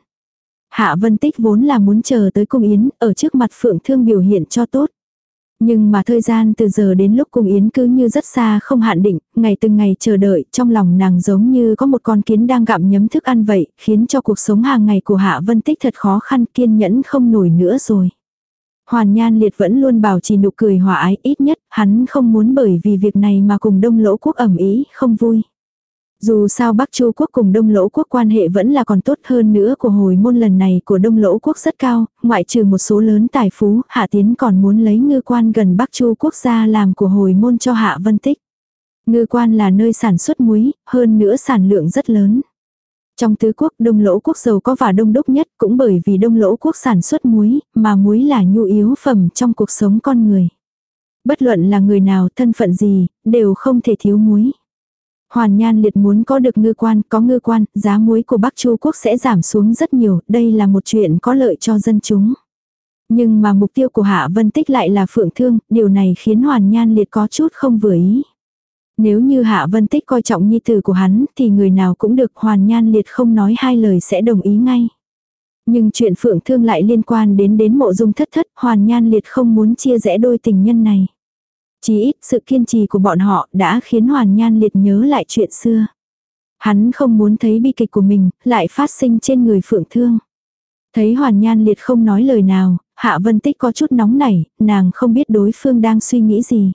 Hạ Vân Tích vốn là muốn chờ tới cung yến, ở trước mặt Phượng Thương biểu hiện cho tốt. Nhưng mà thời gian từ giờ đến lúc cung yến cứ như rất xa không hạn định, ngày từng ngày chờ đợi, trong lòng nàng giống như có một con kiến đang gặm nhấm thức ăn vậy, khiến cho cuộc sống hàng ngày của Hạ Vân Tích thật khó khăn kiên nhẫn không nổi nữa rồi. Hoàn Nhan Liệt vẫn luôn bảo trì nụ cười hòa ái, ít nhất, hắn không muốn bởi vì việc này mà cùng Đông Lỗ Quốc ẩm ý, không vui. Dù sao Bắc Chu Quốc cùng Đông Lỗ Quốc quan hệ vẫn là còn tốt hơn nữa của hồi môn lần này của Đông Lỗ Quốc rất cao, ngoại trừ một số lớn tài phú, Hạ Tiến còn muốn lấy ngư quan gần Bắc Chu Quốc gia làm của hồi môn cho Hạ Vân Tích. Ngư quan là nơi sản xuất muối, hơn nữa sản lượng rất lớn. Trong tứ quốc đông lỗ quốc giàu có và đông đúc nhất cũng bởi vì đông lỗ quốc sản xuất muối, mà muối là nhu yếu phẩm trong cuộc sống con người. Bất luận là người nào, thân phận gì, đều không thể thiếu muối. Hoàn Nhan liệt muốn có được ngư quan, có ngư quan, giá muối của Bắc Chu quốc sẽ giảm xuống rất nhiều, đây là một chuyện có lợi cho dân chúng. Nhưng mà mục tiêu của Hạ Vân Tích lại là phượng thương, điều này khiến Hoàn Nhan liệt có chút không vừa ý. Nếu như Hạ Vân Tích coi trọng nhi tử của hắn thì người nào cũng được hoàn nhan liệt không nói hai lời sẽ đồng ý ngay. Nhưng chuyện phượng thương lại liên quan đến đến mộ dung thất thất, hoàn nhan liệt không muốn chia rẽ đôi tình nhân này. Chỉ ít sự kiên trì của bọn họ đã khiến hoàn nhan liệt nhớ lại chuyện xưa. Hắn không muốn thấy bi kịch của mình lại phát sinh trên người phượng thương. Thấy hoàn nhan liệt không nói lời nào, hạ vân tích có chút nóng nảy, nàng không biết đối phương đang suy nghĩ gì.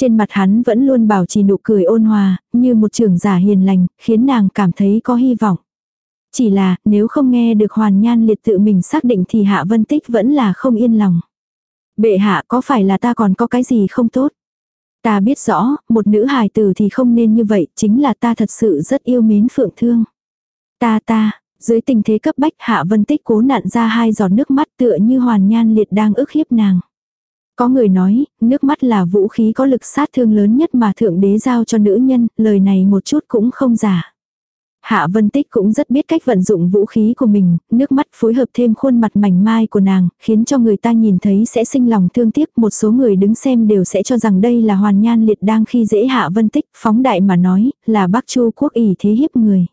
Trên mặt hắn vẫn luôn bảo trì nụ cười ôn hòa, như một trưởng giả hiền lành, khiến nàng cảm thấy có hy vọng. Chỉ là, nếu không nghe được hoàn nhan liệt tự mình xác định thì hạ vân tích vẫn là không yên lòng. Bệ hạ có phải là ta còn có cái gì không tốt? Ta biết rõ, một nữ hài tử thì không nên như vậy, chính là ta thật sự rất yêu mến phượng thương. Ta ta, dưới tình thế cấp bách hạ vân tích cố nặn ra hai giọt nước mắt tựa như hoàn nhan liệt đang ức hiếp nàng. Có người nói, nước mắt là vũ khí có lực sát thương lớn nhất mà Thượng Đế giao cho nữ nhân, lời này một chút cũng không giả. Hạ Vân Tích cũng rất biết cách vận dụng vũ khí của mình, nước mắt phối hợp thêm khuôn mặt mảnh mai của nàng, khiến cho người ta nhìn thấy sẽ sinh lòng thương tiếc. Một số người đứng xem đều sẽ cho rằng đây là hoàn nhan liệt đang khi dễ Hạ Vân Tích, phóng đại mà nói, là Bắc Chu quốc ỷ thế hiếp người.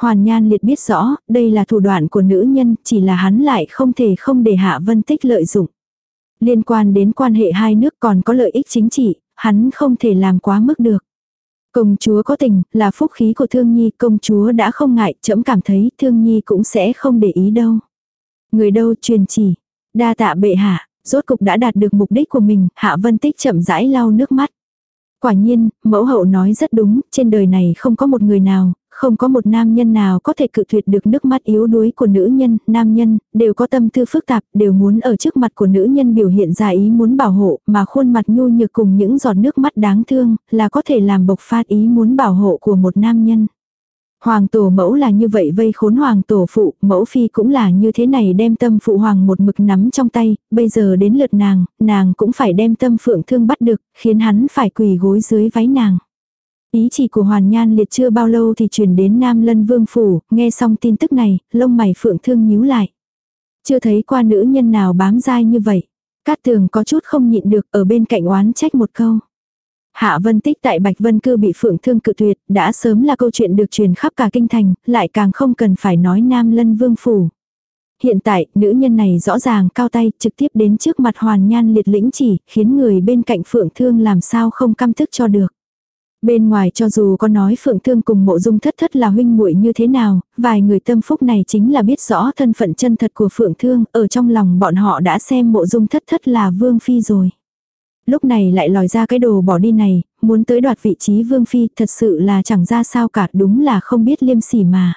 Hoàn nhan liệt biết rõ, đây là thủ đoạn của nữ nhân, chỉ là hắn lại không thể không để Hạ Vân Tích lợi dụng. Liên quan đến quan hệ hai nước còn có lợi ích chính trị, hắn không thể làm quá mức được. Công chúa có tình, là phúc khí của thương nhi, công chúa đã không ngại, chậm cảm thấy thương nhi cũng sẽ không để ý đâu. Người đâu truyền chỉ, đa tạ bệ hạ, Rốt cục đã đạt được mục đích của mình, Hạ Vân Tích chậm rãi lau nước mắt. Quả nhiên, mẫu hậu nói rất đúng, trên đời này không có một người nào, không có một nam nhân nào có thể cự tuyệt được nước mắt yếu đuối của nữ nhân, nam nhân, đều có tâm tư phức tạp, đều muốn ở trước mặt của nữ nhân biểu hiện ra ý muốn bảo hộ, mà khuôn mặt nhu nhược cùng những giọt nước mắt đáng thương, là có thể làm bộc phát ý muốn bảo hộ của một nam nhân. Hoàng tổ mẫu là như vậy vây khốn hoàng tổ phụ, mẫu phi cũng là như thế này đem tâm phụ hoàng một mực nắm trong tay, bây giờ đến lượt nàng, nàng cũng phải đem tâm phượng thương bắt được, khiến hắn phải quỳ gối dưới váy nàng. Ý chỉ của Hoàn Nhan liệt chưa bao lâu thì truyền đến Nam Lân Vương Phủ, nghe xong tin tức này, lông mày phượng thương nhíu lại. Chưa thấy qua nữ nhân nào bám dai như vậy. Cát tường có chút không nhịn được ở bên cạnh oán trách một câu. Hạ Vân Tích tại Bạch Vân Cư bị phượng thương cự tuyệt, đã sớm là câu chuyện được truyền khắp cả kinh thành, lại càng không cần phải nói Nam Lân Vương Phủ. Hiện tại, nữ nhân này rõ ràng cao tay, trực tiếp đến trước mặt hoàn nhan liệt lĩnh chỉ, khiến người bên cạnh phượng thương làm sao không căm thức cho được. Bên ngoài cho dù có nói Phượng Thương cùng mộ dung thất thất là huynh muội như thế nào, vài người tâm phúc này chính là biết rõ thân phận chân thật của Phượng Thương, ở trong lòng bọn họ đã xem mộ dung thất thất là Vương Phi rồi. Lúc này lại lòi ra cái đồ bỏ đi này, muốn tới đoạt vị trí Vương Phi thật sự là chẳng ra sao cả đúng là không biết liêm sỉ mà.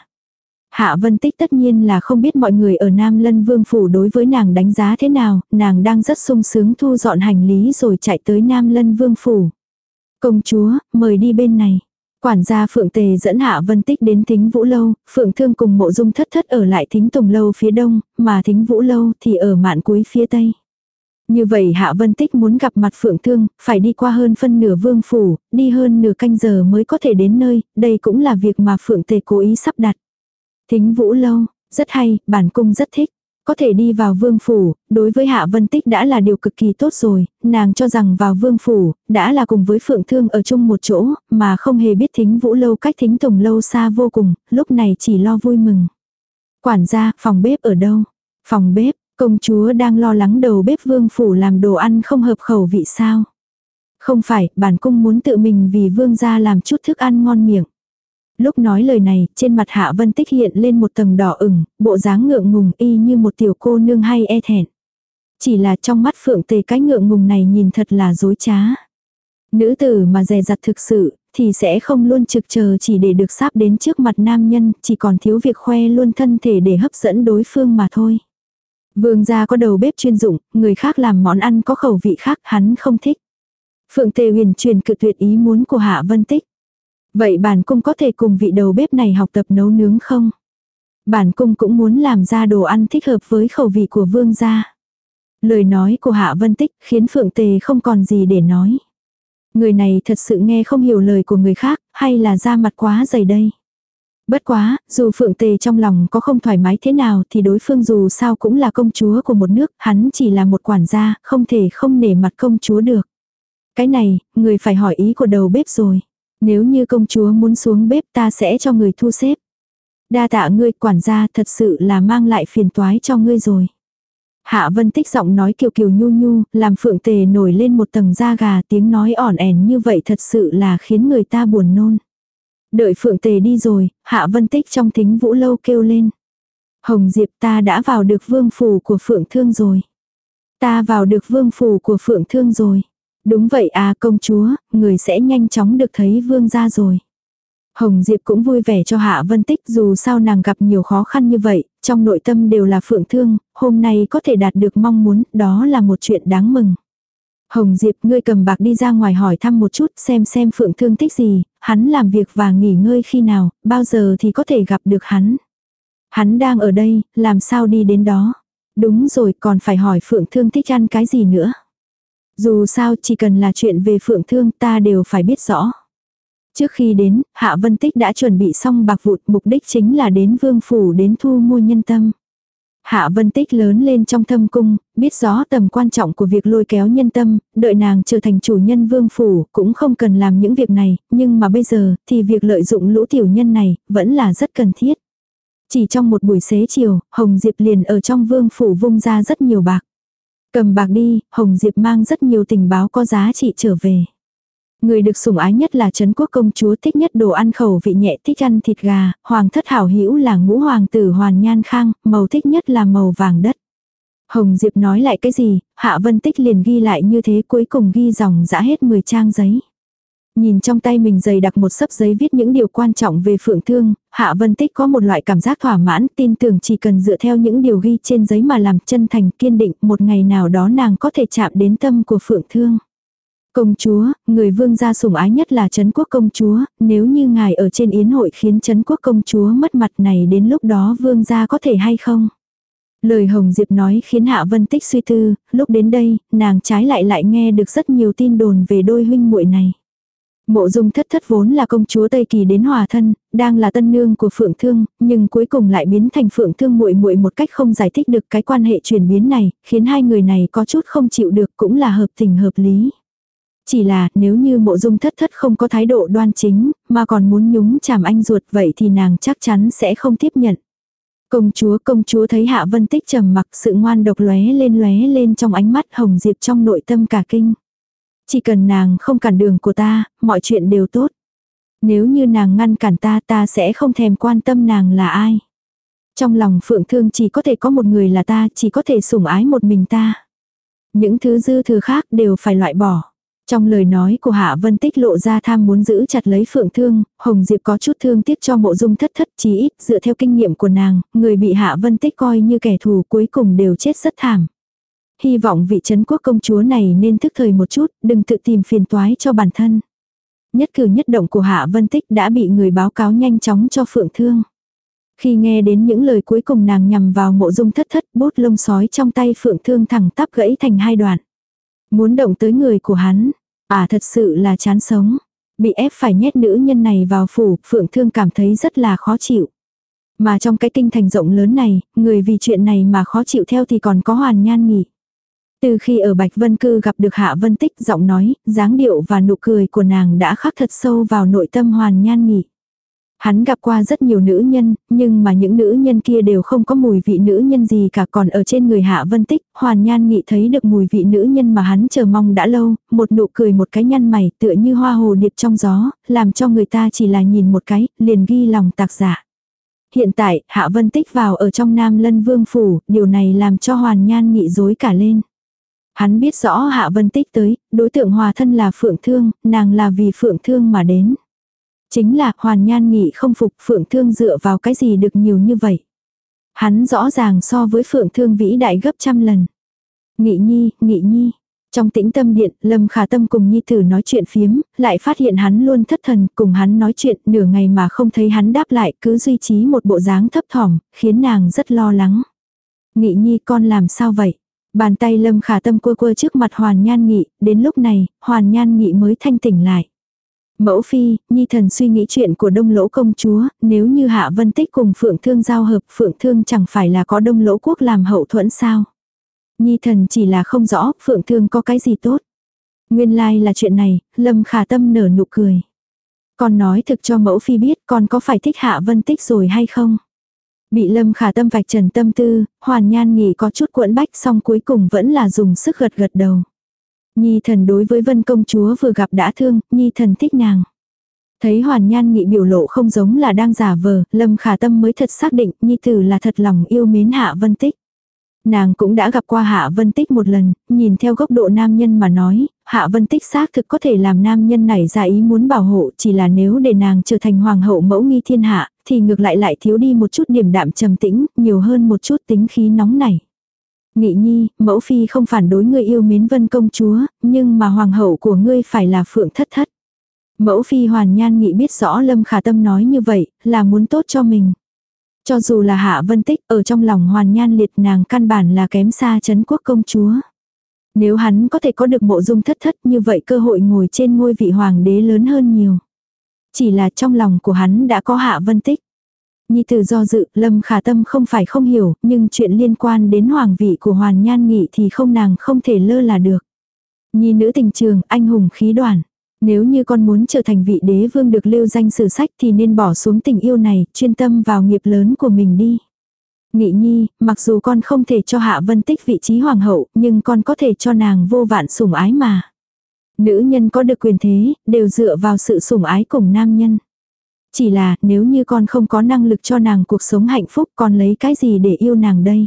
Hạ Vân Tích tất nhiên là không biết mọi người ở Nam Lân Vương Phủ đối với nàng đánh giá thế nào, nàng đang rất sung sướng thu dọn hành lý rồi chạy tới Nam Lân Vương Phủ. Công chúa, mời đi bên này. Quản gia Phượng Tề dẫn Hạ Vân Tích đến Thính Vũ Lâu, Phượng Thương cùng mộ dung thất thất ở lại Thính Tùng Lâu phía đông, mà Thính Vũ Lâu thì ở mạn cuối phía tây. Như vậy Hạ Vân Tích muốn gặp mặt Phượng Thương, phải đi qua hơn phân nửa vương phủ, đi hơn nửa canh giờ mới có thể đến nơi, đây cũng là việc mà Phượng Tề cố ý sắp đặt. Thính Vũ Lâu, rất hay, bản cung rất thích. Có thể đi vào vương phủ, đối với Hạ Vân Tích đã là điều cực kỳ tốt rồi, nàng cho rằng vào vương phủ, đã là cùng với Phượng Thương ở chung một chỗ, mà không hề biết thính vũ lâu cách thính tùng lâu xa vô cùng, lúc này chỉ lo vui mừng. Quản gia, phòng bếp ở đâu? Phòng bếp, công chúa đang lo lắng đầu bếp vương phủ làm đồ ăn không hợp khẩu vị sao? Không phải, bản cung muốn tự mình vì vương gia làm chút thức ăn ngon miệng. Lúc nói lời này, trên mặt Hạ Vân Tích hiện lên một tầng đỏ ửng, bộ dáng ngượng ngùng y như một tiểu cô nương hay e thẹn. Chỉ là trong mắt Phượng Tề cái ngượng ngùng này nhìn thật là dối trá. Nữ tử mà dè dặt thực sự, thì sẽ không luôn trực chờ chỉ để được sắp đến trước mặt nam nhân, chỉ còn thiếu việc khoe luôn thân thể để hấp dẫn đối phương mà thôi. Vương gia có đầu bếp chuyên dụng, người khác làm món ăn có khẩu vị khác, hắn không thích. Phượng Tề huyền truyền cự tuyệt ý muốn của Hạ Vân Tích. Vậy bản cung có thể cùng vị đầu bếp này học tập nấu nướng không? Bản cung cũng muốn làm ra đồ ăn thích hợp với khẩu vị của vương gia. Lời nói của Hạ Vân Tích khiến Phượng Tề không còn gì để nói. Người này thật sự nghe không hiểu lời của người khác, hay là da mặt quá dày đây. Bất quá, dù Phượng Tề trong lòng có không thoải mái thế nào thì đối phương dù sao cũng là công chúa của một nước, hắn chỉ là một quản gia, không thể không nể mặt công chúa được. Cái này, người phải hỏi ý của đầu bếp rồi. Nếu như công chúa muốn xuống bếp ta sẽ cho người thu xếp. Đa tạ ngươi quản gia thật sự là mang lại phiền toái cho ngươi rồi. Hạ Vân Tích giọng nói kiều kiều nhu nhu, làm phượng tề nổi lên một tầng da gà tiếng nói ỏn ẻn như vậy thật sự là khiến người ta buồn nôn. Đợi phượng tề đi rồi, Hạ Vân Tích trong thính vũ lâu kêu lên. Hồng Diệp ta đã vào được vương phủ của phượng thương rồi. Ta vào được vương phủ của phượng thương rồi. Đúng vậy à công chúa, người sẽ nhanh chóng được thấy vương gia rồi. Hồng Diệp cũng vui vẻ cho Hạ Vân Tích dù sao nàng gặp nhiều khó khăn như vậy, trong nội tâm đều là phượng thương, hôm nay có thể đạt được mong muốn, đó là một chuyện đáng mừng. Hồng Diệp ngươi cầm bạc đi ra ngoài hỏi thăm một chút xem xem phượng thương thích gì, hắn làm việc và nghỉ ngơi khi nào, bao giờ thì có thể gặp được hắn. Hắn đang ở đây, làm sao đi đến đó. Đúng rồi còn phải hỏi phượng thương thích ăn cái gì nữa. Dù sao chỉ cần là chuyện về phượng thương ta đều phải biết rõ. Trước khi đến, Hạ Vân Tích đã chuẩn bị xong bạc vụt mục đích chính là đến vương phủ đến thu mua nhân tâm. Hạ Vân Tích lớn lên trong thâm cung, biết rõ tầm quan trọng của việc lôi kéo nhân tâm, đợi nàng trở thành chủ nhân vương phủ cũng không cần làm những việc này, nhưng mà bây giờ thì việc lợi dụng lũ tiểu nhân này vẫn là rất cần thiết. Chỉ trong một buổi xế chiều, Hồng Diệp liền ở trong vương phủ vung ra rất nhiều bạc. Cầm bạc đi, Hồng Diệp mang rất nhiều tình báo có giá trị trở về. Người được sủng ái nhất là Trấn Quốc công chúa thích nhất đồ ăn khẩu vị nhẹ thích ăn thịt gà, hoàng thất hảo hữu là ngũ hoàng tử hoàn nhan khang, màu thích nhất là màu vàng đất. Hồng Diệp nói lại cái gì, Hạ Vân Tích liền ghi lại như thế cuối cùng ghi dòng dã hết 10 trang giấy. Nhìn trong tay mình dày đặc một sấp giấy viết những điều quan trọng về phượng thương, Hạ Vân Tích có một loại cảm giác thỏa mãn, tin tưởng chỉ cần dựa theo những điều ghi trên giấy mà làm chân thành kiên định, một ngày nào đó nàng có thể chạm đến tâm của phượng thương. Công chúa, người vương gia sủng ái nhất là Trấn quốc công chúa, nếu như ngài ở trên yến hội khiến Trấn quốc công chúa mất mặt này đến lúc đó vương gia có thể hay không? Lời Hồng Diệp nói khiến Hạ Vân Tích suy tư, lúc đến đây, nàng trái lại lại nghe được rất nhiều tin đồn về đôi huynh muội này. Mộ dung thất thất vốn là công chúa Tây Kỳ đến hòa thân, đang là tân nương của Phượng Thương, nhưng cuối cùng lại biến thành Phượng Thương muội muội một cách không giải thích được cái quan hệ chuyển biến này, khiến hai người này có chút không chịu được cũng là hợp tình hợp lý. Chỉ là nếu như mộ dung thất thất không có thái độ đoan chính, mà còn muốn nhúng chàm anh ruột vậy thì nàng chắc chắn sẽ không tiếp nhận. Công chúa công chúa thấy Hạ Vân Tích trầm mặc sự ngoan độc lóe lên lóe lên trong ánh mắt hồng diệp trong nội tâm cả kinh. Chỉ cần nàng không cản đường của ta, mọi chuyện đều tốt. Nếu như nàng ngăn cản ta ta sẽ không thèm quan tâm nàng là ai. Trong lòng phượng thương chỉ có thể có một người là ta, chỉ có thể sủng ái một mình ta. Những thứ dư thừa khác đều phải loại bỏ. Trong lời nói của Hạ Vân Tích lộ ra tham muốn giữ chặt lấy Phượng Thương, Hồng Diệp có chút thương tiếc cho mộ dung thất thất chí ít dựa theo kinh nghiệm của nàng, người bị Hạ Vân Tích coi như kẻ thù cuối cùng đều chết rất thảm. Hy vọng vị trấn quốc công chúa này nên thức thời một chút, đừng tự tìm phiền toái cho bản thân. Nhất cử nhất động của Hạ Vân Tích đã bị người báo cáo nhanh chóng cho Phượng Thương. Khi nghe đến những lời cuối cùng nàng nhằm vào mộ dung thất thất bút lông sói trong tay Phượng Thương thẳng tắp gãy thành hai đoạn. Muốn động tới người của hắn, à thật sự là chán sống. Bị ép phải nhét nữ nhân này vào phủ, Phượng Thương cảm thấy rất là khó chịu. Mà trong cái kinh thành rộng lớn này, người vì chuyện này mà khó chịu theo thì còn có hoàn nhan nghỉ. Từ khi ở Bạch Vân Cư gặp được Hạ Vân Tích giọng nói, dáng điệu và nụ cười của nàng đã khắc thật sâu vào nội tâm hoàn nhan nghỉ. Hắn gặp qua rất nhiều nữ nhân, nhưng mà những nữ nhân kia đều không có mùi vị nữ nhân gì cả còn ở trên người Hạ Vân Tích, Hoàn Nhan Nghị thấy được mùi vị nữ nhân mà hắn chờ mong đã lâu, một nụ cười một cái nhăn mày tựa như hoa hồ điệp trong gió, làm cho người ta chỉ là nhìn một cái, liền ghi lòng tạc giả. Hiện tại, Hạ Vân Tích vào ở trong Nam Lân Vương Phủ, điều này làm cho Hoàn Nhan Nghị dối cả lên. Hắn biết rõ Hạ Vân Tích tới, đối tượng hòa thân là Phượng Thương, nàng là vì Phượng Thương mà đến. Chính là Hoàn Nhan Nghị không phục Phượng Thương dựa vào cái gì được nhiều như vậy. Hắn rõ ràng so với Phượng Thương vĩ đại gấp trăm lần. Nghị nhi, nghị nhi. Trong tĩnh tâm điện, Lâm Khả Tâm cùng Nhi Tử nói chuyện phiếm, lại phát hiện hắn luôn thất thần, cùng hắn nói chuyện nửa ngày mà không thấy hắn đáp lại, cứ duy trì một bộ dáng thấp thỏm, khiến nàng rất lo lắng. Nghị nhi con làm sao vậy? Bàn tay Lâm Khả Tâm cua cua trước mặt Hoàn Nhan Nghị, đến lúc này, Hoàn Nhan Nghị mới thanh tỉnh lại. Mẫu phi, Nhi thần suy nghĩ chuyện của đông lỗ công chúa, nếu như Hạ Vân Tích cùng Phượng Thương giao hợp, Phượng Thương chẳng phải là có đông lỗ quốc làm hậu thuẫn sao. Nhi thần chỉ là không rõ, Phượng Thương có cái gì tốt. Nguyên lai like là chuyện này, Lâm Khả Tâm nở nụ cười. Con nói thực cho mẫu phi biết con có phải thích Hạ Vân Tích rồi hay không. Bị Lâm Khả Tâm vạch trần tâm tư, Hoàn Nhan nghỉ có chút cuộn bách xong cuối cùng vẫn là dùng sức gật gật đầu. Nhi thần đối với vân công chúa vừa gặp đã thương, nhi thần thích nàng. Thấy hoàn nhan nghị biểu lộ không giống là đang giả vờ, lâm khả tâm mới thật xác định nhi tử là thật lòng yêu mến hạ vân tích. Nàng cũng đã gặp qua Hạ Vân Tích một lần, nhìn theo góc độ nam nhân mà nói, Hạ Vân Tích xác thực có thể làm nam nhân này ra ý muốn bảo hộ chỉ là nếu để nàng trở thành hoàng hậu mẫu nghi thiên hạ, thì ngược lại lại thiếu đi một chút điểm đạm trầm tĩnh, nhiều hơn một chút tính khí nóng nảy. Nghị nhi, mẫu phi không phản đối người yêu mến vân công chúa, nhưng mà hoàng hậu của ngươi phải là phượng thất thất. Mẫu phi hoàn nhan nghị biết rõ lâm khả tâm nói như vậy, là muốn tốt cho mình. Cho dù là hạ vân tích ở trong lòng hoàn nhan liệt nàng căn bản là kém xa chấn quốc công chúa. Nếu hắn có thể có được mộ dung thất thất như vậy cơ hội ngồi trên ngôi vị hoàng đế lớn hơn nhiều. Chỉ là trong lòng của hắn đã có hạ vân tích. Nhi tử do dự, Lâm Khả Tâm không phải không hiểu, nhưng chuyện liên quan đến hoàng vị của Hoàn Nhan Nghị thì không nàng không thể lơ là được. Nhi nữ tình trường, anh hùng khí đoàn. Nếu như con muốn trở thành vị đế vương được lưu danh sử sách thì nên bỏ xuống tình yêu này, chuyên tâm vào nghiệp lớn của mình đi. Nghị nhi, mặc dù con không thể cho Hạ Vân Tích vị trí hoàng hậu, nhưng con có thể cho nàng vô vạn sủng ái mà. Nữ nhân có được quyền thế, đều dựa vào sự sủng ái cùng nam nhân. Chỉ là nếu như con không có năng lực cho nàng cuộc sống hạnh phúc con lấy cái gì để yêu nàng đây.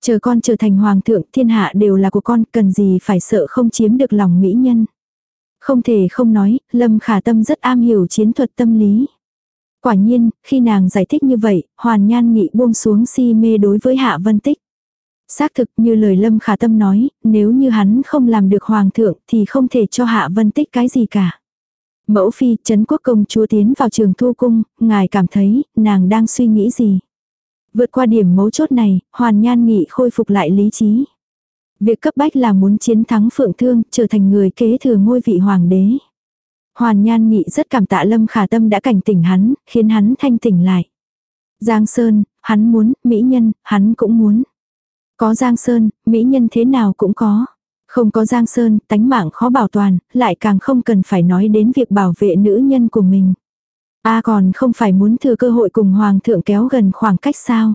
Chờ con trở thành hoàng thượng thiên hạ đều là của con cần gì phải sợ không chiếm được lòng mỹ nhân. Không thể không nói, Lâm Khả Tâm rất am hiểu chiến thuật tâm lý. Quả nhiên, khi nàng giải thích như vậy, Hoàn Nhan Nghị buông xuống si mê đối với Hạ Vân Tích. Xác thực như lời Lâm Khả Tâm nói, nếu như hắn không làm được hoàng thượng thì không thể cho Hạ Vân Tích cái gì cả. Mẫu phi, Trấn Quốc công chúa tiến vào trường thu cung, ngài cảm thấy, nàng đang suy nghĩ gì? Vượt qua điểm mấu chốt này, Hoàn Nhan Nghị khôi phục lại lý trí. Việc cấp bách là muốn chiến thắng Phượng Thương, trở thành người kế thừa ngôi vị hoàng đế. Hoàn Nhan Nghị rất cảm tạ Lâm Khả Tâm đã cảnh tỉnh hắn, khiến hắn thanh tỉnh lại. Giang Sơn, hắn muốn, mỹ nhân, hắn cũng muốn. Có Giang Sơn, mỹ nhân thế nào cũng có. Không có Giang Sơn, tánh mạng khó bảo toàn, lại càng không cần phải nói đến việc bảo vệ nữ nhân của mình. A còn không phải muốn thừa cơ hội cùng Hoàng thượng kéo gần khoảng cách sao.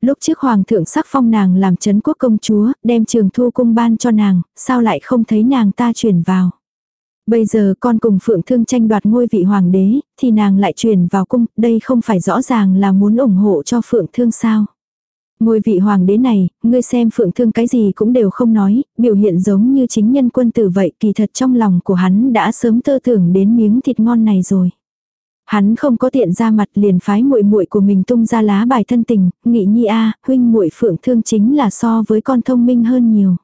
Lúc trước Hoàng thượng sắc phong nàng làm chấn quốc công chúa, đem trường thu cung ban cho nàng, sao lại không thấy nàng ta chuyển vào. Bây giờ con cùng Phượng Thương tranh đoạt ngôi vị hoàng đế, thì nàng lại chuyển vào cung, đây không phải rõ ràng là muốn ủng hộ cho Phượng Thương sao. Ngôi vị hoàng đế này, ngươi xem Phượng Thương cái gì cũng đều không nói, biểu hiện giống như chính nhân quân tử vậy, kỳ thật trong lòng của hắn đã sớm tơ tưởng đến miếng thịt ngon này rồi. Hắn không có tiện ra mặt liền phái muội muội của mình tung ra lá bài thân tình, nghị nhi a, huynh muội Phượng Thương chính là so với con thông minh hơn nhiều.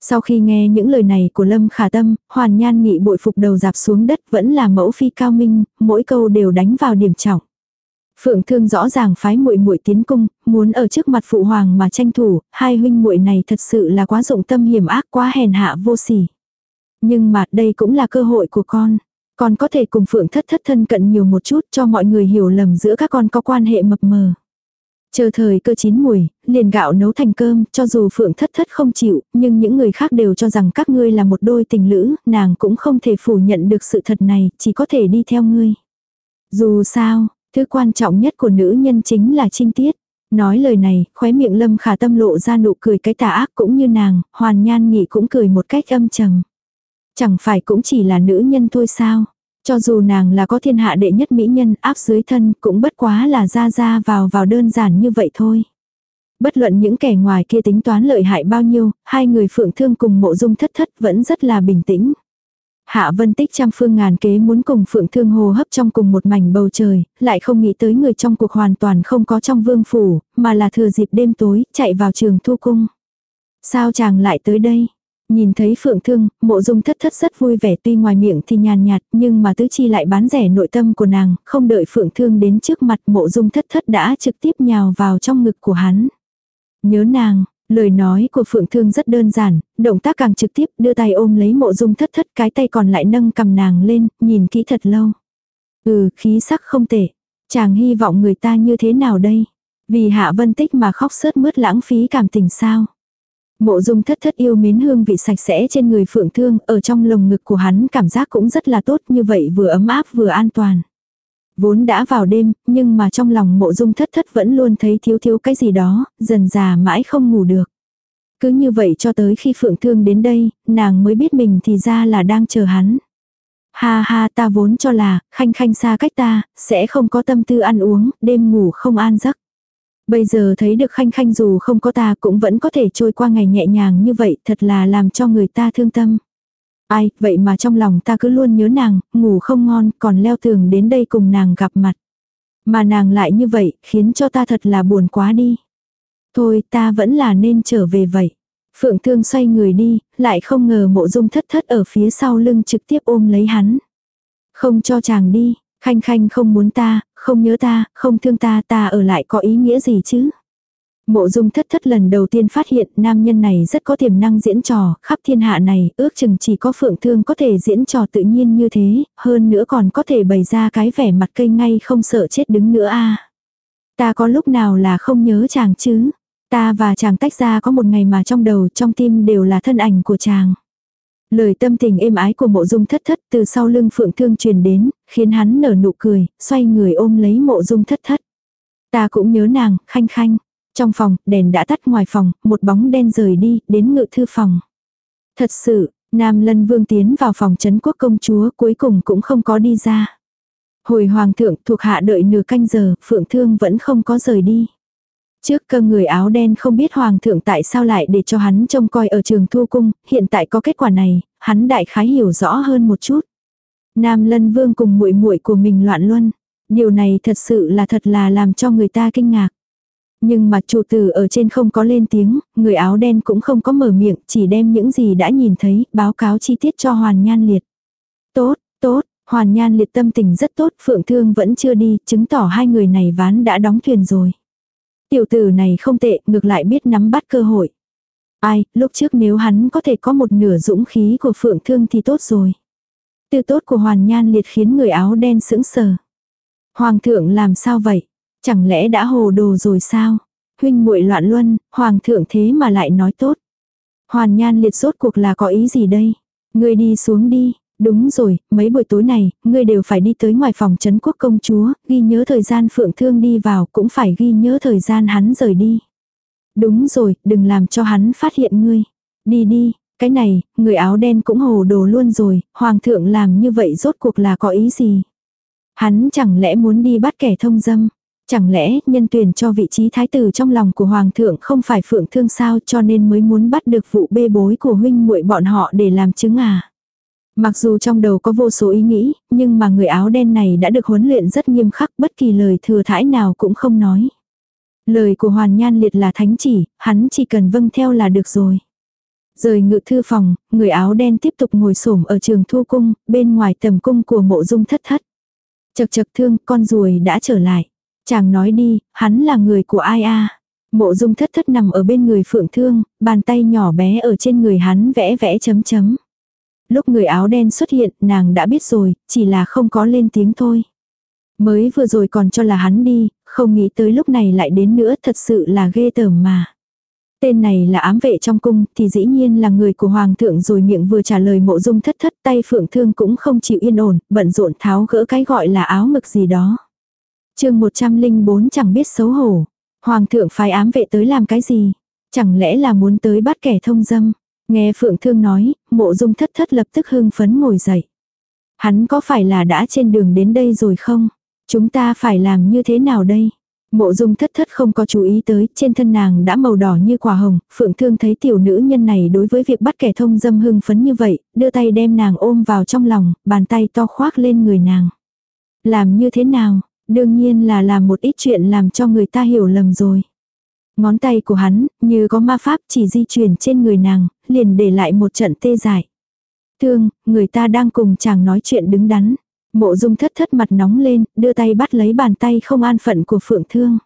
Sau khi nghe những lời này của Lâm Khả Tâm, Hoàn Nhan Nghị bội phục đầu dạp xuống đất vẫn là mẫu phi cao minh, mỗi câu đều đánh vào điểm trọng. Phượng Thương rõ ràng phái muội muội tiến cung, muốn ở trước mặt phụ hoàng mà tranh thủ, hai huynh muội này thật sự là quá dụng tâm hiểm ác quá hèn hạ vô sỉ. Nhưng mà đây cũng là cơ hội của con. Con có thể cùng Phượng thất thất thân cận nhiều một chút cho mọi người hiểu lầm giữa các con có quan hệ mập mờ. Chờ thời cơ chín mùi, liền gạo nấu thành cơm, cho dù Phượng thất thất không chịu, nhưng những người khác đều cho rằng các ngươi là một đôi tình lữ, nàng cũng không thể phủ nhận được sự thật này, chỉ có thể đi theo ngươi. Dù sao, thứ quan trọng nhất của nữ nhân chính là trinh tiết. Nói lời này, khóe miệng lâm khả tâm lộ ra nụ cười cái tà ác cũng như nàng, hoàn nhan nghị cũng cười một cách âm trầm. Chẳng phải cũng chỉ là nữ nhân thôi sao. Cho dù nàng là có thiên hạ đệ nhất mỹ nhân áp dưới thân cũng bất quá là ra ra vào vào đơn giản như vậy thôi. Bất luận những kẻ ngoài kia tính toán lợi hại bao nhiêu, hai người phượng thương cùng mộ dung thất thất vẫn rất là bình tĩnh. Hạ vân tích trăm phương ngàn kế muốn cùng phượng thương hồ hấp trong cùng một mảnh bầu trời, lại không nghĩ tới người trong cuộc hoàn toàn không có trong vương phủ, mà là thừa dịp đêm tối, chạy vào trường thu cung. Sao chàng lại tới đây? Nhìn thấy phượng thương, mộ dung thất thất rất vui vẻ tuy ngoài miệng thì nhàn nhạt nhưng mà tứ chi lại bán rẻ nội tâm của nàng, không đợi phượng thương đến trước mặt mộ dung thất thất đã trực tiếp nhào vào trong ngực của hắn. Nhớ nàng, lời nói của phượng thương rất đơn giản, động tác càng trực tiếp đưa tay ôm lấy mộ dung thất thất cái tay còn lại nâng cầm nàng lên, nhìn kỹ thật lâu. Ừ, khí sắc không tệ. Chàng hy vọng người ta như thế nào đây? Vì hạ vân tích mà khóc sớt mướt lãng phí cảm tình sao? Mộ dung thất thất yêu mến hương vị sạch sẽ trên người phượng thương, ở trong lồng ngực của hắn cảm giác cũng rất là tốt như vậy vừa ấm áp vừa an toàn. Vốn đã vào đêm, nhưng mà trong lòng mộ dung thất thất vẫn luôn thấy thiếu thiếu cái gì đó, dần già mãi không ngủ được. Cứ như vậy cho tới khi phượng thương đến đây, nàng mới biết mình thì ra là đang chờ hắn. Ha ha ta vốn cho là, khanh khanh xa cách ta, sẽ không có tâm tư ăn uống, đêm ngủ không an giấc. Bây giờ thấy được khanh khanh dù không có ta cũng vẫn có thể trôi qua ngày nhẹ nhàng như vậy, thật là làm cho người ta thương tâm. Ai, vậy mà trong lòng ta cứ luôn nhớ nàng, ngủ không ngon, còn leo tường đến đây cùng nàng gặp mặt. Mà nàng lại như vậy, khiến cho ta thật là buồn quá đi. Thôi, ta vẫn là nên trở về vậy. Phượng thương xoay người đi, lại không ngờ mộ dung thất thất ở phía sau lưng trực tiếp ôm lấy hắn. Không cho chàng đi, Khanh khanh không muốn ta, không nhớ ta, không thương ta, ta ở lại có ý nghĩa gì chứ? Mộ dung thất thất lần đầu tiên phát hiện nam nhân này rất có tiềm năng diễn trò, khắp thiên hạ này, ước chừng chỉ có phượng thương có thể diễn trò tự nhiên như thế, hơn nữa còn có thể bày ra cái vẻ mặt cây ngay không sợ chết đứng nữa a Ta có lúc nào là không nhớ chàng chứ? Ta và chàng tách ra có một ngày mà trong đầu trong tim đều là thân ảnh của chàng. Lời tâm tình êm ái của mộ dung thất thất từ sau lưng phượng thương truyền đến, khiến hắn nở nụ cười, xoay người ôm lấy mộ dung thất thất. Ta cũng nhớ nàng, khanh khanh. Trong phòng, đèn đã tắt ngoài phòng, một bóng đen rời đi, đến ngự thư phòng. Thật sự, Nam Lân Vương tiến vào phòng trấn quốc công chúa cuối cùng cũng không có đi ra. Hồi hoàng thượng thuộc hạ đợi nửa canh giờ, phượng thương vẫn không có rời đi. Trước cơ người áo đen không biết hoàng thượng tại sao lại để cho hắn trông coi ở trường thu cung, hiện tại có kết quả này, hắn đại khái hiểu rõ hơn một chút. Nam Lân Vương cùng muội muội của mình loạn luân. Điều này thật sự là thật là làm cho người ta kinh ngạc. Nhưng mà chủ tử ở trên không có lên tiếng, người áo đen cũng không có mở miệng, chỉ đem những gì đã nhìn thấy, báo cáo chi tiết cho Hoàn Nhan Liệt. Tốt, tốt, Hoàn Nhan Liệt tâm tình rất tốt, Phượng Thương vẫn chưa đi, chứng tỏ hai người này ván đã đóng thuyền rồi. Tiểu tử này không tệ, ngược lại biết nắm bắt cơ hội. Ai, lúc trước nếu hắn có thể có một nửa dũng khí của Phượng Thương thì tốt rồi. Tư tốt của Hoàn Nhan Liệt khiến người áo đen sững sờ. Hoàng thượng làm sao vậy? Chẳng lẽ đã hồ đồ rồi sao? Huynh muội loạn luân, hoàng thượng thế mà lại nói tốt. Hoàn nhan liệt rốt cuộc là có ý gì đây? Ngươi đi xuống đi. Đúng rồi, mấy buổi tối này, ngươi đều phải đi tới ngoài phòng trấn quốc công chúa, ghi nhớ thời gian phượng thương đi vào, cũng phải ghi nhớ thời gian hắn rời đi. Đúng rồi, đừng làm cho hắn phát hiện ngươi. Đi đi, cái này, người áo đen cũng hồ đồ luôn rồi, hoàng thượng làm như vậy rốt cuộc là có ý gì? Hắn chẳng lẽ muốn đi bắt kẻ thông dâm? Chẳng lẽ nhân tuyển cho vị trí thái tử trong lòng của hoàng thượng không phải phượng thương sao cho nên mới muốn bắt được vụ bê bối của huynh muội bọn họ để làm chứng à? Mặc dù trong đầu có vô số ý nghĩ, nhưng mà người áo đen này đã được huấn luyện rất nghiêm khắc bất kỳ lời thừa thãi nào cũng không nói. Lời của Hoàn Nhan Liệt là thánh chỉ, hắn chỉ cần vâng theo là được rồi. Rời ngự thư phòng, người áo đen tiếp tục ngồi xổm ở trường thu cung, bên ngoài tầm cung của mộ dung thất thất. Chật chật thương, con ruồi đã trở lại. Chàng nói đi, hắn là người của ai a? Mộ dung thất thất nằm ở bên người phượng thương, bàn tay nhỏ bé ở trên người hắn vẽ vẽ chấm chấm. Lúc người áo đen xuất hiện, nàng đã biết rồi, chỉ là không có lên tiếng thôi. Mới vừa rồi còn cho là hắn đi, không nghĩ tới lúc này lại đến nữa thật sự là ghê tởm mà. Tên này là ám vệ trong cung thì dĩ nhiên là người của hoàng thượng rồi miệng vừa trả lời mộ dung thất thất tay phượng thương cũng không chịu yên ổn, bận rộn tháo gỡ cái gọi là áo ngực gì đó chương 104 chẳng biết xấu hổ. Hoàng thượng phái ám vệ tới làm cái gì? Chẳng lẽ là muốn tới bắt kẻ thông dâm? Nghe phượng thương nói, mộ dung thất thất lập tức hưng phấn ngồi dậy. Hắn có phải là đã trên đường đến đây rồi không? Chúng ta phải làm như thế nào đây? Mộ dung thất thất không có chú ý tới, trên thân nàng đã màu đỏ như quả hồng, phượng thương thấy tiểu nữ nhân này đối với việc bắt kẻ thông dâm hưng phấn như vậy, đưa tay đem nàng ôm vào trong lòng, bàn tay to khoác lên người nàng. Làm như thế nào? Đương nhiên là làm một ít chuyện làm cho người ta hiểu lầm rồi. Ngón tay của hắn, như có ma pháp chỉ di chuyển trên người nàng, liền để lại một trận tê dại. Thương, người ta đang cùng chàng nói chuyện đứng đắn. Mộ dung thất thất mặt nóng lên, đưa tay bắt lấy bàn tay không an phận của phượng thương.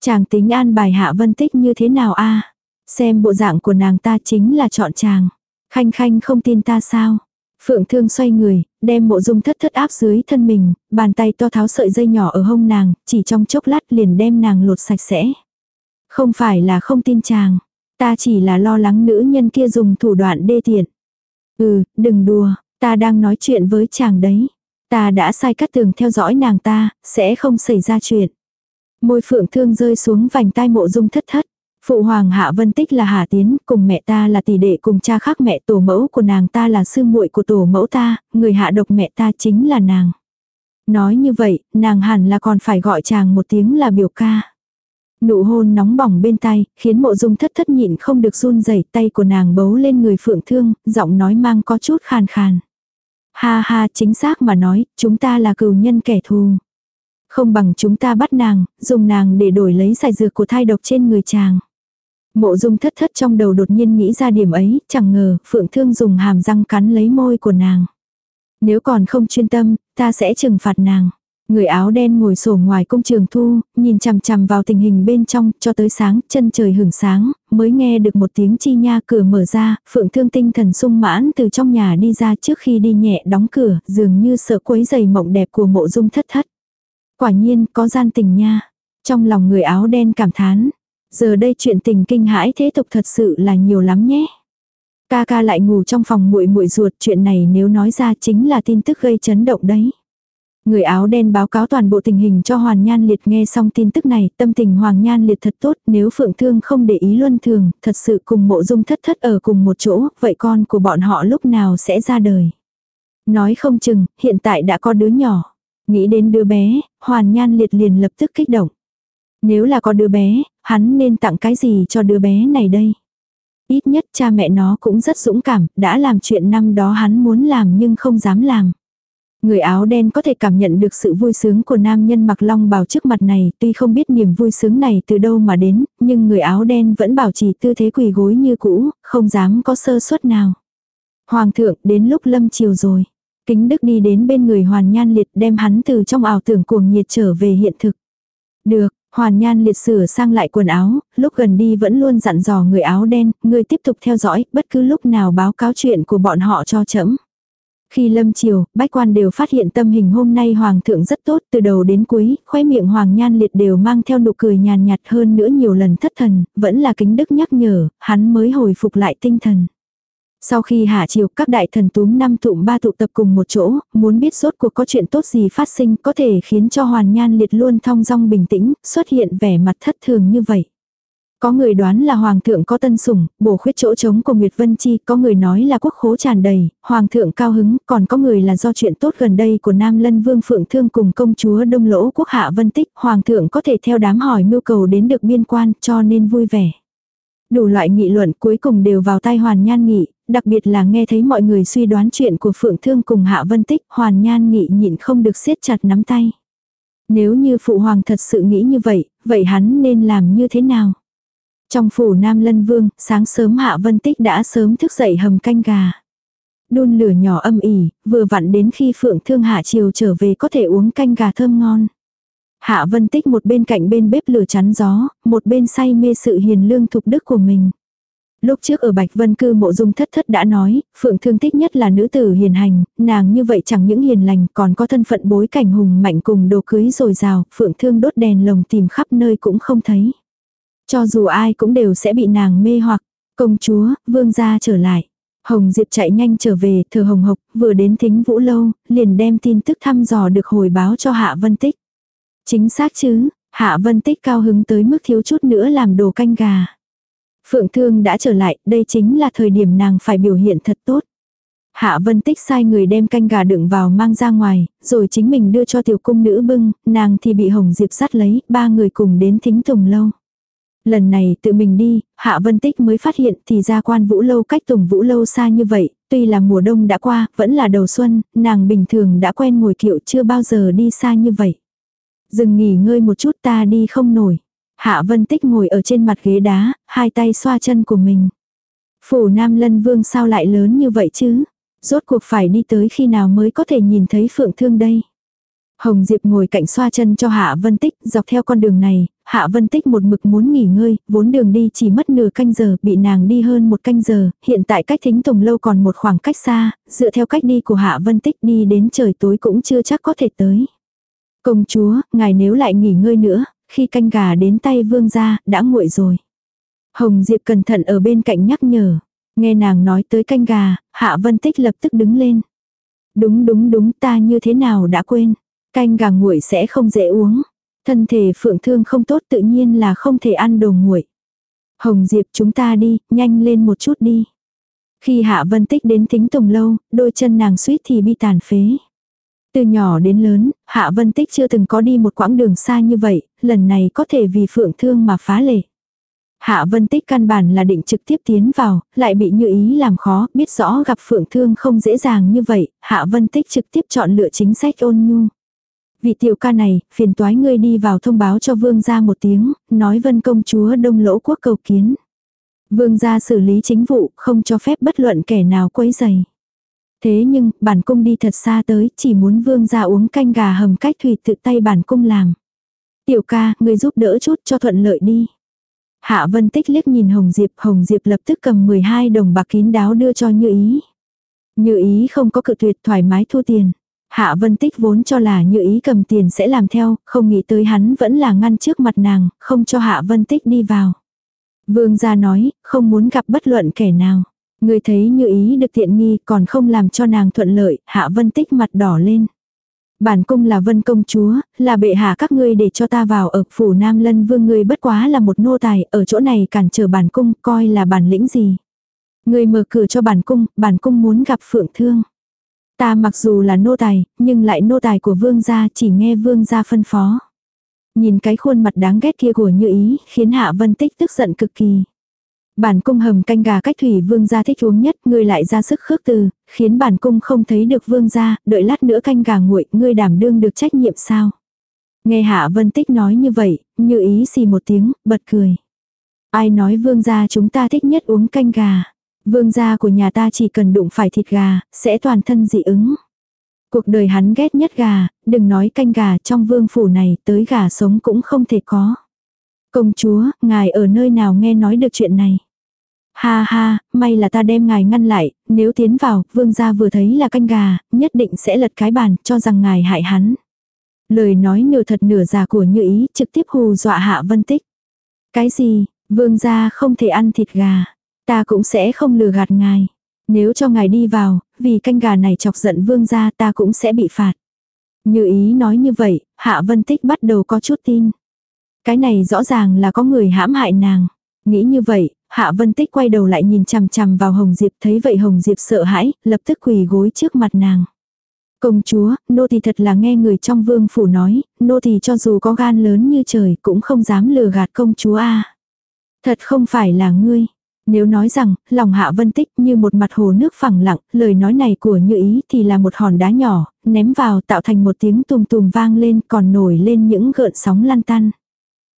Chàng tính an bài hạ vân tích như thế nào a Xem bộ dạng của nàng ta chính là chọn chàng. Khanh khanh không tin ta sao? Phượng thương xoay người, đem mộ dung thất thất áp dưới thân mình, bàn tay to tháo sợi dây nhỏ ở hông nàng, chỉ trong chốc lát liền đem nàng lột sạch sẽ. Không phải là không tin chàng, ta chỉ là lo lắng nữ nhân kia dùng thủ đoạn đê tiện. Ừ, đừng đùa, ta đang nói chuyện với chàng đấy. Ta đã sai cắt tường theo dõi nàng ta, sẽ không xảy ra chuyện. Môi phượng thương rơi xuống vành tai mộ dung thất thất. Phụ hoàng hạ vân tích là hạ tiến, cùng mẹ ta là tỷ đệ cùng cha khác mẹ tổ mẫu của nàng ta là sư muội của tổ mẫu ta, người hạ độc mẹ ta chính là nàng. Nói như vậy, nàng hẳn là còn phải gọi chàng một tiếng là biểu ca. Nụ hôn nóng bỏng bên tay, khiến mộ dung thất thất nhịn không được run rẩy tay của nàng bấu lên người phượng thương, giọng nói mang có chút khàn khàn. Ha ha, chính xác mà nói, chúng ta là cừu nhân kẻ thù. Không bằng chúng ta bắt nàng, dùng nàng để đổi lấy giải dược của thai độc trên người chàng. Mộ dung thất thất trong đầu đột nhiên nghĩ ra điểm ấy, chẳng ngờ, phượng thương dùng hàm răng cắn lấy môi của nàng. Nếu còn không chuyên tâm, ta sẽ trừng phạt nàng. Người áo đen ngồi sổ ngoài công trường thu, nhìn chằm chằm vào tình hình bên trong, cho tới sáng, chân trời hưởng sáng, mới nghe được một tiếng chi nha cửa mở ra, phượng thương tinh thần sung mãn từ trong nhà đi ra trước khi đi nhẹ đóng cửa, dường như sợ quấy giày mộng đẹp của mộ dung thất thất. Quả nhiên, có gian tình nha. Trong lòng người áo đen cảm thán. Giờ đây chuyện tình kinh hãi thế tục thật sự là nhiều lắm nhé. Ca ca lại ngủ trong phòng muội muội ruột, chuyện này nếu nói ra chính là tin tức gây chấn động đấy. Người áo đen báo cáo toàn bộ tình hình cho Hoàn Nhan Liệt nghe xong tin tức này, tâm tình Hoàng Nhan Liệt thật tốt, nếu Phượng Thương không để ý luân thường, thật sự cùng mộ dung thất thất ở cùng một chỗ, vậy con của bọn họ lúc nào sẽ ra đời. Nói không chừng, hiện tại đã có đứa nhỏ. Nghĩ đến đứa bé, Hoàn Nhan Liệt liền lập tức kích động. Nếu là có đứa bé, hắn nên tặng cái gì cho đứa bé này đây? Ít nhất cha mẹ nó cũng rất dũng cảm, đã làm chuyện năm đó hắn muốn làm nhưng không dám làm. Người áo đen có thể cảm nhận được sự vui sướng của nam nhân mặc long bào trước mặt này, tuy không biết niềm vui sướng này từ đâu mà đến, nhưng người áo đen vẫn bảo trì tư thế quỳ gối như cũ, không dám có sơ suất nào. Hoàng thượng, đến lúc lâm chiều rồi. Kính Đức đi đến bên người Hoàn Nhan Liệt đem hắn từ trong ảo tưởng cuồng nhiệt trở về hiện thực. Được, Hoàn Nhan Liệt sửa sang lại quần áo, lúc gần đi vẫn luôn dặn dò người áo đen, người tiếp tục theo dõi, bất cứ lúc nào báo cáo chuyện của bọn họ cho chấm. Khi lâm chiều, bách quan đều phát hiện tâm hình hôm nay hoàng thượng rất tốt từ đầu đến cuối, khoe miệng hoàng nhan liệt đều mang theo nụ cười nhàn nhạt hơn nữa nhiều lần thất thần, vẫn là kính đức nhắc nhở, hắn mới hồi phục lại tinh thần. Sau khi hạ chiều các đại thần túm năm tụm ba tụ tập cùng một chỗ, muốn biết rốt cuộc có chuyện tốt gì phát sinh có thể khiến cho hoàn nhan liệt luôn thong dong bình tĩnh, xuất hiện vẻ mặt thất thường như vậy. Có người đoán là hoàng thượng có tân sủng, bổ khuyết chỗ trống của Nguyệt Vân Chi, có người nói là quốc khố tràn đầy, hoàng thượng cao hứng, còn có người là do chuyện tốt gần đây của Nam Lân Vương Phượng Thương cùng công chúa Đông Lỗ quốc hạ Vân Tích, hoàng thượng có thể theo đám hỏi mưu cầu đến được biên quan, cho nên vui vẻ. Đủ loại nghị luận cuối cùng đều vào tai Hoàn Nhan Nghị, đặc biệt là nghe thấy mọi người suy đoán chuyện của Phượng Thương cùng Hạ Vân Tích, Hoàn Nhan Nghị nhịn không được siết chặt nắm tay. Nếu như Phụ Hoàng thật sự nghĩ như vậy, vậy hắn nên làm như thế nào? Trong phủ Nam Lân Vương, sáng sớm Hạ Vân Tích đã sớm thức dậy hầm canh gà. Đun lửa nhỏ âm ỉ, vừa vặn đến khi Phượng Thương Hạ Chiều trở về có thể uống canh gà thơm ngon. Hạ Vân Tích một bên cạnh bên bếp lửa chắn gió, một bên say mê sự hiền lương thục đức của mình. Lúc trước ở Bạch Vân Cư mộ dung thất thất đã nói, Phượng Thương thích nhất là nữ tử hiền hành, nàng như vậy chẳng những hiền lành còn có thân phận bối cảnh hùng mạnh cùng đồ cưới rồi rào, Phượng Thương đốt đèn lồng tìm khắp nơi cũng không thấy. Cho dù ai cũng đều sẽ bị nàng mê hoặc. Công chúa, vương gia trở lại. Hồng Diệp chạy nhanh trở về, thờ hồng hộc, vừa đến thính vũ lâu, liền đem tin tức thăm dò được hồi báo cho Hạ Vân Tích. Chính xác chứ, Hạ Vân Tích cao hứng tới mức thiếu chút nữa làm đồ canh gà. Phượng Thương đã trở lại, đây chính là thời điểm nàng phải biểu hiện thật tốt. Hạ Vân Tích sai người đem canh gà đựng vào mang ra ngoài, rồi chính mình đưa cho tiểu cung nữ bưng, nàng thì bị Hồng Diệp sát lấy, ba người cùng đến thính tùng lâu. Lần này tự mình đi, Hạ Vân Tích mới phát hiện thì ra quan vũ lâu cách tùng vũ lâu xa như vậy, tuy là mùa đông đã qua, vẫn là đầu xuân, nàng bình thường đã quen ngồi kiệu chưa bao giờ đi xa như vậy. Dừng nghỉ ngơi một chút ta đi không nổi. Hạ Vân Tích ngồi ở trên mặt ghế đá, hai tay xoa chân của mình. Phủ Nam Lân Vương sao lại lớn như vậy chứ? Rốt cuộc phải đi tới khi nào mới có thể nhìn thấy Phượng Thương đây? Hồng Diệp ngồi cạnh xoa chân cho Hạ Vân Tích, dọc theo con đường này, Hạ Vân Tích một mực muốn nghỉ ngơi, vốn đường đi chỉ mất nửa canh giờ, bị nàng đi hơn một canh giờ, hiện tại cách thính tùng lâu còn một khoảng cách xa, dựa theo cách đi của Hạ Vân Tích đi đến trời tối cũng chưa chắc có thể tới. Công chúa, ngài nếu lại nghỉ ngơi nữa, khi canh gà đến tay vương gia, đã nguội rồi. Hồng Diệp cẩn thận ở bên cạnh nhắc nhở. Nghe nàng nói tới canh gà, Hạ Vân Tích lập tức đứng lên. Đúng đúng đúng ta như thế nào đã quên. Canh gà nguội sẽ không dễ uống. Thân thể phượng thương không tốt tự nhiên là không thể ăn đồ nguội. Hồng Diệp chúng ta đi, nhanh lên một chút đi. Khi Hạ Vân Tích đến thính tùng lâu, đôi chân nàng suýt thì bị tàn phế. Từ nhỏ đến lớn, Hạ Vân Tích chưa từng có đi một quãng đường xa như vậy, lần này có thể vì phượng thương mà phá lệ. Hạ Vân Tích căn bản là định trực tiếp tiến vào, lại bị như ý làm khó, biết rõ gặp phượng thương không dễ dàng như vậy, Hạ Vân Tích trực tiếp chọn lựa chính sách ôn nhu. Vị tiểu ca này, phiền toái ngươi đi vào thông báo cho vương gia một tiếng, nói vân công chúa đông lỗ quốc cầu kiến. Vương gia xử lý chính vụ, không cho phép bất luận kẻ nào quấy giày. Thế nhưng, bản cung đi thật xa tới, chỉ muốn vương gia uống canh gà hầm cách thủy tự tay bản cung làm. Tiểu ca, người giúp đỡ chút cho thuận lợi đi. Hạ Vân Tích liếc nhìn Hồng Diệp, Hồng Diệp lập tức cầm 12 đồng bạc kín đáo đưa cho Như Ý. Như Ý không có cự tuyệt thoải mái thu tiền. Hạ Vân Tích vốn cho là Như Ý cầm tiền sẽ làm theo, không nghĩ tới hắn vẫn là ngăn trước mặt nàng, không cho Hạ Vân Tích đi vào. Vương gia nói, không muốn gặp bất luận kẻ nào. Người thấy Như Ý được tiện nghi còn không làm cho nàng thuận lợi, Hạ Vân Tích mặt đỏ lên. Bản cung là vân công chúa, là bệ hạ các ngươi để cho ta vào ở phủ Nam Lân vương ngươi bất quá là một nô tài, ở chỗ này cản trở bản cung, coi là bản lĩnh gì. Ngươi mở cửa cho bản cung, bản cung muốn gặp phượng thương. Ta mặc dù là nô tài, nhưng lại nô tài của vương gia chỉ nghe vương gia phân phó. Nhìn cái khuôn mặt đáng ghét kia của Như Ý, khiến Hạ Vân Tích tức giận cực kỳ. Bản cung hầm canh gà cách thủy vương gia thích uống nhất, ngươi lại ra sức khước từ, khiến bản cung không thấy được vương gia, đợi lát nữa canh gà nguội, ngươi đảm đương được trách nhiệm sao? Nghe Hạ Vân Tích nói như vậy, Như Ý xì một tiếng, bật cười. Ai nói vương gia chúng ta thích nhất uống canh gà. Vương gia của nhà ta chỉ cần đụng phải thịt gà, sẽ toàn thân dị ứng. Cuộc đời hắn ghét nhất gà, đừng nói canh gà trong vương phủ này tới gà sống cũng không thể có. Công chúa, ngài ở nơi nào nghe nói được chuyện này? Ha ha, may là ta đem ngài ngăn lại, nếu tiến vào, vương gia vừa thấy là canh gà, nhất định sẽ lật cái bàn, cho rằng ngài hại hắn. Lời nói nửa thật nửa giả của như ý, trực tiếp hù dọa hạ vân tích. Cái gì, vương gia không thể ăn thịt gà, ta cũng sẽ không lừa gạt ngài. Nếu cho ngài đi vào, vì canh gà này chọc giận vương gia ta cũng sẽ bị phạt. Như ý nói như vậy, Hạ Vân Tích bắt đầu có chút tin. Cái này rõ ràng là có người hãm hại nàng. Nghĩ như vậy, Hạ Vân Tích quay đầu lại nhìn chằm chằm vào Hồng Diệp thấy vậy Hồng Diệp sợ hãi, lập tức quỳ gối trước mặt nàng. Công chúa, nô tỳ thật là nghe người trong vương phủ nói, nô tỳ cho dù có gan lớn như trời cũng không dám lừa gạt công chúa a. Thật không phải là ngươi. Nếu nói rằng, lòng hạ vân tích như một mặt hồ nước phẳng lặng, lời nói này của như ý thì là một hòn đá nhỏ, ném vào tạo thành một tiếng tùm tùm vang lên còn nổi lên những gợn sóng lăn tăn.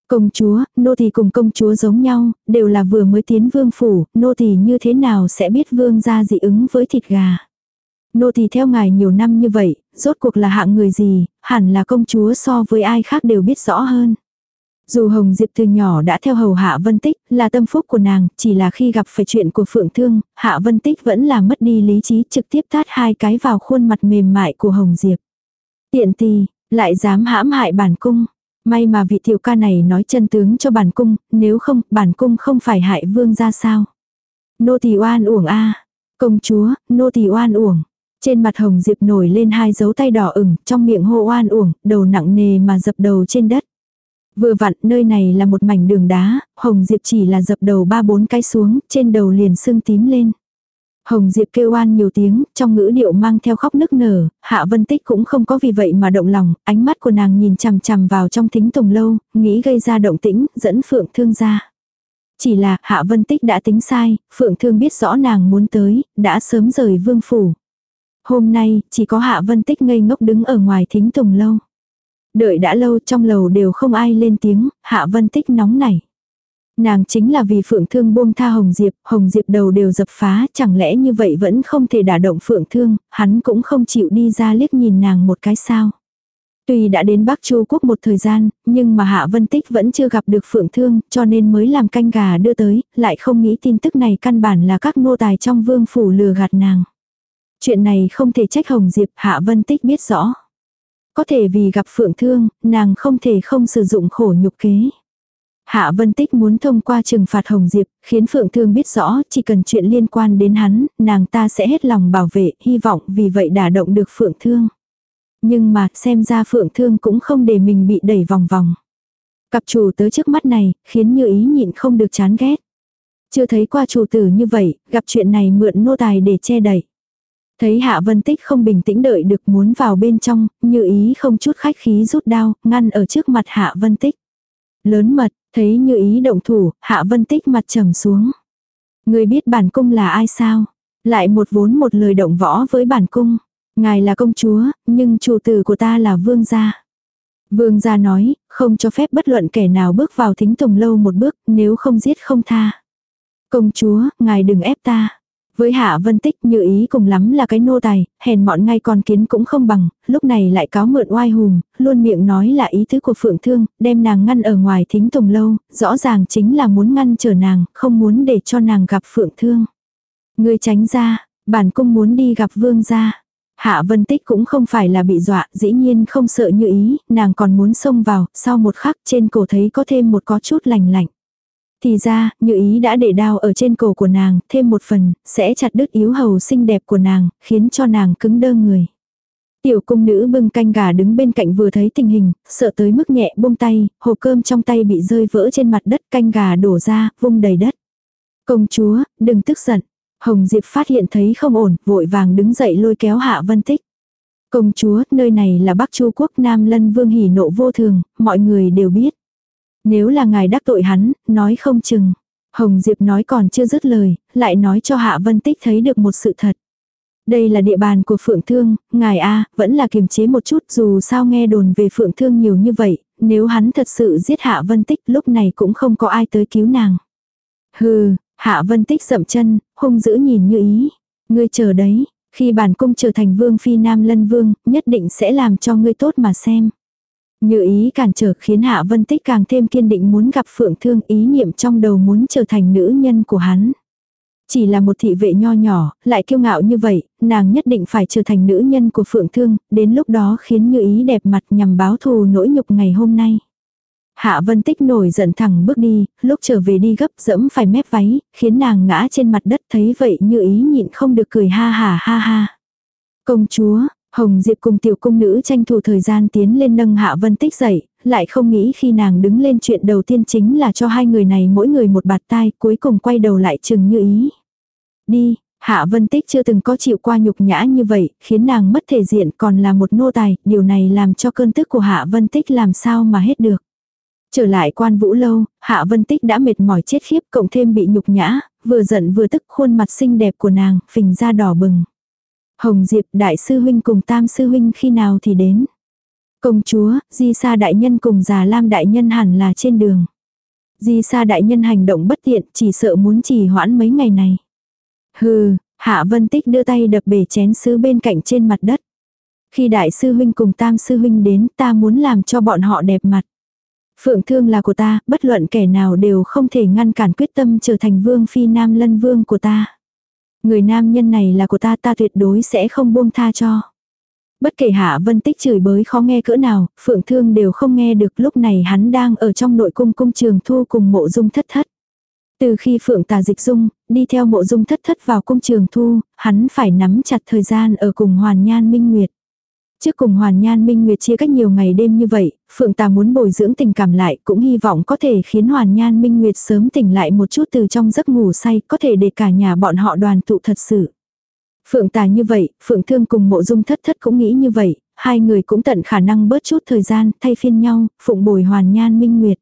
Công chúa, nô tỳ cùng công chúa giống nhau, đều là vừa mới tiến vương phủ, nô tỳ như thế nào sẽ biết vương gia dị ứng với thịt gà. Nô tỳ theo ngài nhiều năm như vậy, rốt cuộc là hạng người gì, hẳn là công chúa so với ai khác đều biết rõ hơn. Dù Hồng Diệp từ nhỏ đã theo hầu Hạ Vân Tích, là tâm phúc của nàng, chỉ là khi gặp phải chuyện của Phượng Thương, Hạ Vân Tích vẫn là mất đi lý trí trực tiếp tát hai cái vào khuôn mặt mềm mại của Hồng Diệp. Tiện tì, lại dám hãm hại bản cung. May mà vị tiểu ca này nói chân tướng cho bản cung, nếu không, bản cung không phải hại vương ra sao. Nô tỳ oan uổng a Công chúa, nô tỳ oan uổng. Trên mặt Hồng Diệp nổi lên hai dấu tay đỏ ửng, trong miệng hô oan uổng, đầu nặng nề mà dập đầu trên đất. Vừa vặn, nơi này là một mảnh đường đá, Hồng Diệp chỉ là dập đầu ba bốn cái xuống, trên đầu liền sưng tím lên. Hồng Diệp kêu oan nhiều tiếng, trong ngữ điệu mang theo khóc nức nở, Hạ Vân Tích cũng không có vì vậy mà động lòng, ánh mắt của nàng nhìn chằm chằm vào trong thính tùng lâu, nghĩ gây ra động tĩnh, dẫn Phượng Thương ra. Chỉ là Hạ Vân Tích đã tính sai, Phượng Thương biết rõ nàng muốn tới, đã sớm rời vương phủ. Hôm nay, chỉ có Hạ Vân Tích ngây ngốc đứng ở ngoài thính tùng lâu. Đợi đã lâu trong lầu đều không ai lên tiếng, Hạ Vân Tích nóng nảy. Nàng chính là vì Phượng Thương buông tha Hồng Diệp, Hồng Diệp đầu đều dập phá, chẳng lẽ như vậy vẫn không thể đả động Phượng Thương, hắn cũng không chịu đi ra liếc nhìn nàng một cái sao. Tuy đã đến Bắc Chu Quốc một thời gian, nhưng mà Hạ Vân Tích vẫn chưa gặp được Phượng Thương, cho nên mới làm canh gà đưa tới, lại không nghĩ tin tức này căn bản là các nô tài trong vương phủ lừa gạt nàng. Chuyện này không thể trách Hồng Diệp, Hạ Vân Tích biết rõ. Có thể vì gặp phượng thương, nàng không thể không sử dụng khổ nhục kế. Hạ Vân Tích muốn thông qua trừng phạt Hồng Diệp, khiến Phượng Thương biết rõ chỉ cần chuyện liên quan đến hắn, nàng ta sẽ hết lòng bảo vệ, hy vọng vì vậy đả động được Phượng Thương. Nhưng mà xem ra Phượng Thương cũng không để mình bị đẩy vòng vòng. Cặp chủ tới trước mắt này, khiến như ý nhịn không được chán ghét. Chưa thấy qua chủ tử như vậy, gặp chuyện này mượn nô tài để che đẩy. Thấy Hạ Vân Tích không bình tĩnh đợi được muốn vào bên trong, như ý không chút khách khí rút đao, ngăn ở trước mặt Hạ Vân Tích. Lớn mật, thấy như ý động thủ, Hạ Vân Tích mặt trầm xuống. Người biết bản cung là ai sao? Lại một vốn một lời động võ với bản cung. Ngài là công chúa, nhưng chủ tử của ta là vương gia. Vương gia nói, không cho phép bất luận kẻ nào bước vào thính tùng lâu một bước, nếu không giết không tha. Công chúa, ngài đừng ép ta. Với Hạ Vân Tích như ý cùng lắm là cái nô tài, hèn mọn ngay con kiến cũng không bằng, lúc này lại cáo mượn oai hùng, luôn miệng nói là ý thứ của Phượng Thương, đem nàng ngăn ở ngoài thính tùng lâu, rõ ràng chính là muốn ngăn trở nàng, không muốn để cho nàng gặp Phượng Thương. Người tránh ra, bản cung muốn đi gặp vương gia. Hạ Vân Tích cũng không phải là bị dọa, dĩ nhiên không sợ như ý, nàng còn muốn xông vào, sau một khắc trên cổ thấy có thêm một có chút lành lạnh. Thì ra, như ý đã để đao ở trên cổ của nàng, thêm một phần, sẽ chặt đứt yếu hầu xinh đẹp của nàng, khiến cho nàng cứng đơ người. Tiểu cung nữ bưng canh gà đứng bên cạnh vừa thấy tình hình, sợ tới mức nhẹ buông tay, hộp cơm trong tay bị rơi vỡ trên mặt đất canh gà đổ ra, vung đầy đất. Công chúa, đừng tức giận. Hồng Diệp phát hiện thấy không ổn, vội vàng đứng dậy lôi kéo Hạ Vân Tích. Công chúa, nơi này là Bắc Chu Quốc Nam Lân Vương hỉ nộ vô thường, mọi người đều biết. Nếu là ngài đắc tội hắn, nói không chừng. Hồng Diệp nói còn chưa dứt lời, lại nói cho Hạ Vân Tích thấy được một sự thật. Đây là địa bàn của Phượng Thương, ngài A, vẫn là kiềm chế một chút dù sao nghe đồn về Phượng Thương nhiều như vậy, nếu hắn thật sự giết Hạ Vân Tích lúc này cũng không có ai tới cứu nàng. Hừ, Hạ Vân Tích dậm chân, hung dữ nhìn như ý. Ngươi chờ đấy, khi bản cung trở thành vương phi nam lân vương, nhất định sẽ làm cho ngươi tốt mà xem. Như ý cản trở khiến Hạ Vân Tích càng thêm kiên định muốn gặp Phượng Thương ý niệm trong đầu muốn trở thành nữ nhân của hắn. Chỉ là một thị vệ nho nhỏ, lại kiêu ngạo như vậy, nàng nhất định phải trở thành nữ nhân của Phượng Thương, đến lúc đó khiến Như ý đẹp mặt nhằm báo thù nỗi nhục ngày hôm nay. Hạ Vân Tích nổi giận thẳng bước đi, lúc trở về đi gấp dẫm phải mép váy, khiến nàng ngã trên mặt đất thấy vậy Như ý nhịn không được cười ha ha ha ha. Công chúa, Hồng Diệp cùng tiểu cung nữ tranh thủ thời gian tiến lên nâng Hạ Vân Tích dậy, lại không nghĩ khi nàng đứng lên chuyện đầu tiên chính là cho hai người này mỗi người một bạt tai, cuối cùng quay đầu lại chừng như ý. Đi, Hạ Vân Tích chưa từng có chịu qua nhục nhã như vậy, khiến nàng mất thể diện còn là một nô tài, điều này làm cho cơn tức của Hạ Vân Tích làm sao mà hết được. Trở lại quan vũ lâu, Hạ Vân Tích đã mệt mỏi chết khiếp cộng thêm bị nhục nhã, vừa giận vừa tức khuôn mặt xinh đẹp của nàng, phình ra đỏ bừng. Hồng Diệp đại sư huynh cùng tam sư huynh khi nào thì đến. Công chúa, Di Sa đại nhân cùng già Lam đại nhân hẳn là trên đường. Di Sa đại nhân hành động bất tiện, chỉ sợ muốn trì hoãn mấy ngày này. Hừ, Hạ Vân Tích đưa tay đập bể chén sứ bên cạnh trên mặt đất. Khi đại sư huynh cùng tam sư huynh đến, ta muốn làm cho bọn họ đẹp mặt. Phượng thương là của ta, bất luận kẻ nào đều không thể ngăn cản quyết tâm trở thành vương phi nam lân vương của ta. Người nam nhân này là của ta ta tuyệt đối sẽ không buông tha cho. Bất kể Hạ Vân Tích chửi bới khó nghe cỡ nào, Phượng Thương đều không nghe được lúc này hắn đang ở trong nội cung cung trường thu cùng mộ dung thất thất. Từ khi Phượng Tà Dịch Dung, đi theo mộ dung thất thất vào cung trường thu, hắn phải nắm chặt thời gian ở cùng Hoàn Nhan Minh Nguyệt. Trước cùng Hoàn Nhan Minh Nguyệt chia cách nhiều ngày đêm như vậy, Phượng Tà muốn bồi dưỡng tình cảm lại cũng hy vọng có thể khiến Hoàn Nhan Minh Nguyệt sớm tỉnh lại một chút từ trong giấc ngủ say, có thể để cả nhà bọn họ đoàn tụ thật sự. Phượng Tà như vậy, Phượng Thương cùng mộ dung thất thất cũng nghĩ như vậy, hai người cũng tận khả năng bớt chút thời gian, thay phiên nhau, phụng bồi Hoàn Nhan Minh Nguyệt.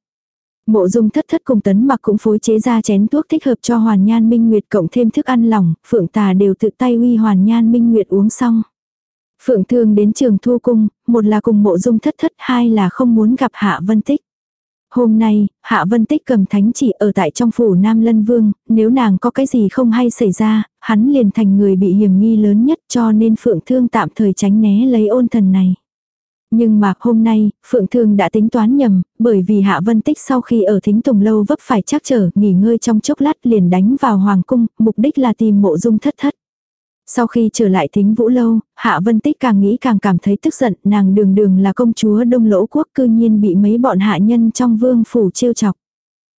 Mộ dung thất thất cùng tấn mặc cũng phối chế ra chén thuốc thích hợp cho Hoàn Nhan Minh Nguyệt cộng thêm thức ăn lỏng, Phượng Tà đều tự tay uy Hoàn Nhan Minh Nguyệt uống xong. Phượng Thương đến trường thu cung, một là cùng mộ dung thất thất, hai là không muốn gặp Hạ Vân Tích. Hôm nay, Hạ Vân Tích cầm thánh chỉ ở tại trong phủ Nam Lân Vương, nếu nàng có cái gì không hay xảy ra, hắn liền thành người bị hiểm nghi lớn nhất cho nên Phượng Thương tạm thời tránh né lấy ôn thần này. Nhưng mà hôm nay, Phượng Thương đã tính toán nhầm, bởi vì Hạ Vân Tích sau khi ở thính tùng lâu vấp phải chắc trở, nghỉ ngơi trong chốc lát liền đánh vào Hoàng Cung, mục đích là tìm mộ dung thất thất. Sau khi trở lại thính vũ lâu, Hạ Vân Tích càng nghĩ càng cảm thấy tức giận, nàng đường đường là công chúa đông lỗ quốc cư nhiên bị mấy bọn hạ nhân trong vương phủ trêu chọc.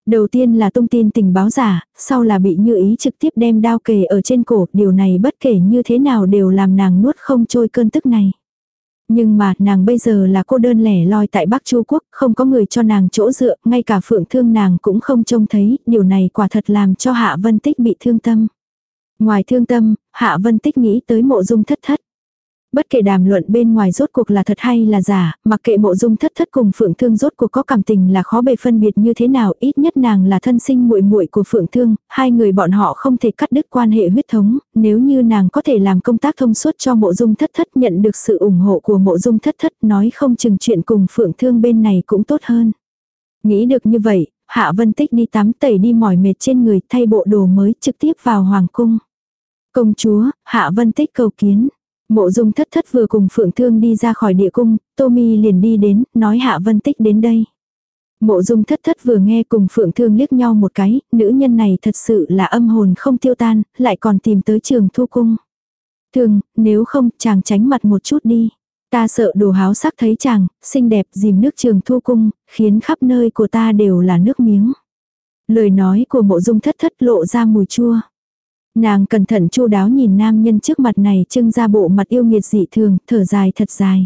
Đầu tiên là tung tin tình báo giả, sau là bị như ý trực tiếp đem đao kề ở trên cổ, điều này bất kể như thế nào đều làm nàng nuốt không trôi cơn tức này. Nhưng mà nàng bây giờ là cô đơn lẻ loi tại Bắc Chu Quốc, không có người cho nàng chỗ dựa, ngay cả phượng thương nàng cũng không trông thấy, điều này quả thật làm cho Hạ Vân Tích bị thương tâm. Ngoài thương tâm, Hạ Vân Tích nghĩ tới mộ dung thất thất. Bất kể đàm luận bên ngoài rốt cuộc là thật hay là giả, mặc kệ mộ dung thất thất cùng phượng thương rốt cuộc có cảm tình là khó bề phân biệt như thế nào, ít nhất nàng là thân sinh muội muội của phượng thương, hai người bọn họ không thể cắt đứt quan hệ huyết thống, nếu như nàng có thể làm công tác thông suốt cho mộ dung thất thất nhận được sự ủng hộ của mộ dung thất thất nói không chừng chuyện cùng phượng thương bên này cũng tốt hơn. Nghĩ được như vậy, Hạ Vân Tích đi tắm tẩy đi mỏi mệt trên người thay bộ đồ mới trực tiếp vào hoàng cung. Công chúa, Hạ Vân Tích cầu kiến. Mộ dung thất thất vừa cùng Phượng Thương đi ra khỏi địa cung, Tommy liền đi đến, nói Hạ Vân Tích đến đây. Mộ dung thất thất vừa nghe cùng Phượng Thương liếc nhau một cái, nữ nhân này thật sự là âm hồn không tiêu tan, lại còn tìm tới trường thu cung. Thường, nếu không, chàng tránh mặt một chút đi. Ta sợ đồ háo sắc thấy chàng, xinh đẹp dìm nước trường thu cung, khiến khắp nơi của ta đều là nước miếng. Lời nói của mộ dung thất thất lộ ra mùi chua. Nàng cẩn thận chu đáo nhìn nam nhân trước mặt này trưng ra bộ mặt yêu nghiệt dị thường, thở dài thật dài.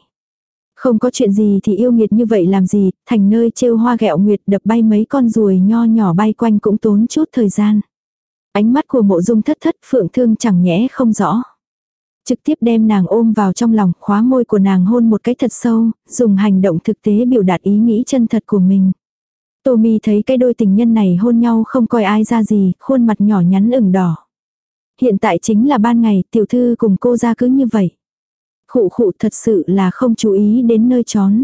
Không có chuyện gì thì yêu nghiệt như vậy làm gì, thành nơi trêu hoa gẹo nguyệt đập bay mấy con ruồi nho nhỏ bay quanh cũng tốn chút thời gian. Ánh mắt của mộ dung thất thất phượng thương chẳng nhẽ không rõ. Trực tiếp đem nàng ôm vào trong lòng, khóa môi của nàng hôn một cái thật sâu, dùng hành động thực tế biểu đạt ý nghĩ chân thật của mình. tô mi thấy cái đôi tình nhân này hôn nhau không coi ai ra gì, khuôn mặt nhỏ nhắn ửng đỏ. Hiện tại chính là ban ngày, tiểu thư cùng cô ra cứ như vậy. Khụ khụ thật sự là không chú ý đến nơi trốn.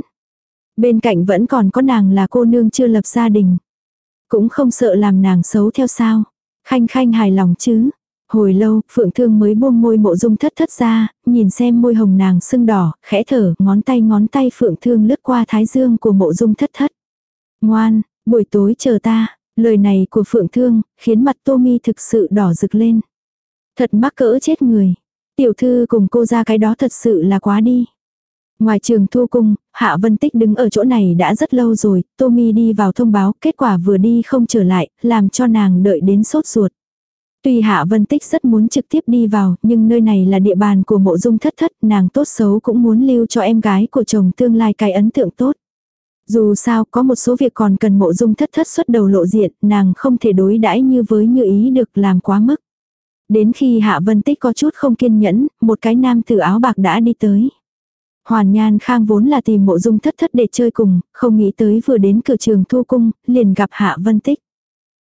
Bên cạnh vẫn còn có nàng là cô nương chưa lập gia đình. Cũng không sợ làm nàng xấu theo sao. Khanh khanh hài lòng chứ. Hồi lâu, Phượng Thương mới buông môi mộ dung thất thất ra, nhìn xem môi hồng nàng sưng đỏ, khẽ thở, ngón tay ngón tay Phượng Thương lướt qua thái dương của mộ dung thất thất. Ngoan, buổi tối chờ ta, lời này của Phượng Thương, khiến mặt Tô Mi thực sự đỏ rực lên. Thật mắc cỡ chết người. Tiểu thư cùng cô ra cái đó thật sự là quá đi. Ngoài trường thu cung, Hạ Vân Tích đứng ở chỗ này đã rất lâu rồi, Tommy đi vào thông báo, kết quả vừa đi không trở lại, làm cho nàng đợi đến sốt ruột. Tuy Hạ Vân Tích rất muốn trực tiếp đi vào, nhưng nơi này là địa bàn của mộ dung thất thất, nàng tốt xấu cũng muốn lưu cho em gái của chồng tương lai cái ấn tượng tốt. Dù sao, có một số việc còn cần mộ dung thất thất xuất đầu lộ diện, nàng không thể đối đãi như với như ý được làm quá mức. Đến khi Hạ Vân Tích có chút không kiên nhẫn, một cái nam tử áo bạc đã đi tới. Hoàn Nhan Khang vốn là tìm mộ dung thất thất để chơi cùng, không nghĩ tới vừa đến cửa trường thu cung, liền gặp Hạ Vân Tích.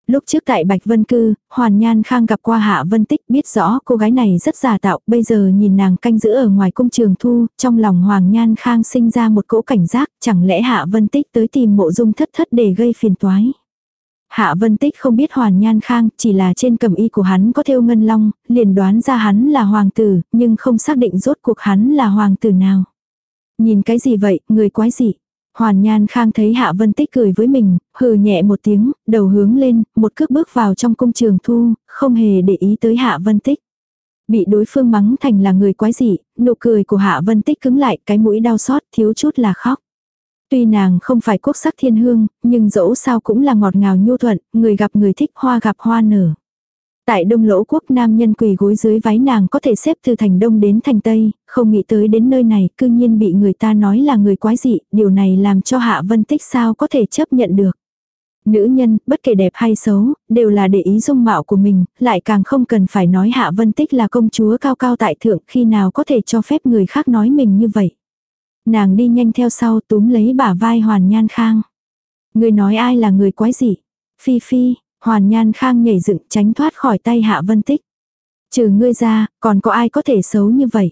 Lúc trước tại Bạch Vân Cư, Hoàn Nhan Khang gặp qua Hạ Vân Tích biết rõ cô gái này rất giả tạo, bây giờ nhìn nàng canh giữ ở ngoài cung trường thu, trong lòng Hoàng Nhan Khang sinh ra một cỗ cảnh giác, chẳng lẽ Hạ Vân Tích tới tìm mộ dung thất thất để gây phiền toái. Hạ Vân Tích không biết Hoàn Nhan Khang, chỉ là trên cầm y của hắn có thêu ngân long, liền đoán ra hắn là hoàng tử, nhưng không xác định rốt cuộc hắn là hoàng tử nào. Nhìn cái gì vậy, người quái gì? Hoàn Nhan Khang thấy Hạ Vân Tích cười với mình, hừ nhẹ một tiếng, đầu hướng lên, một cước bước vào trong cung trường thu, không hề để ý tới Hạ Vân Tích. Bị đối phương mắng thành là người quái dị, nụ cười của Hạ Vân Tích cứng lại, cái mũi đau xót, thiếu chút là khóc. Tuy nàng không phải quốc sắc thiên hương, nhưng dẫu sao cũng là ngọt ngào nhu thuận, người gặp người thích hoa gặp hoa nở. Tại đông lỗ quốc nam nhân quỳ gối dưới váy nàng có thể xếp từ thành đông đến thành tây, không nghĩ tới đến nơi này cư nhiên bị người ta nói là người quái dị, điều này làm cho hạ vân tích sao có thể chấp nhận được. Nữ nhân, bất kể đẹp hay xấu, đều là để ý dung mạo của mình, lại càng không cần phải nói hạ vân tích là công chúa cao cao tại thượng khi nào có thể cho phép người khác nói mình như vậy. Nàng đi nhanh theo sau túm lấy bả vai hoàn nhan khang. Người nói ai là người quái dị? Phi phi, Hoàn Nhan Khang nhảy dựng tránh thoát khỏi tay Hạ Vân Tích. Trừ ngươi ra, còn có ai có thể xấu như vậy?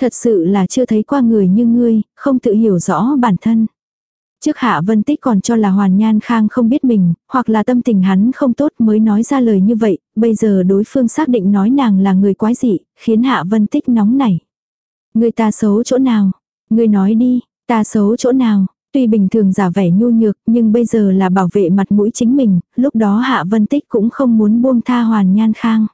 Thật sự là chưa thấy qua người như ngươi, không tự hiểu rõ bản thân. Trước Hạ Vân Tích còn cho là Hoàn Nhan Khang không biết mình, hoặc là tâm tình hắn không tốt mới nói ra lời như vậy, bây giờ đối phương xác định nói nàng là người quái dị, khiến Hạ Vân Tích nóng nảy. Người ta xấu chỗ nào? Ngươi nói đi, ta xấu chỗ nào? Tuy bình thường giả vẻ nhu nhược, nhưng bây giờ là bảo vệ mặt mũi chính mình, lúc đó Hạ Vân Tích cũng không muốn buông tha Hoàn Nhan Khang.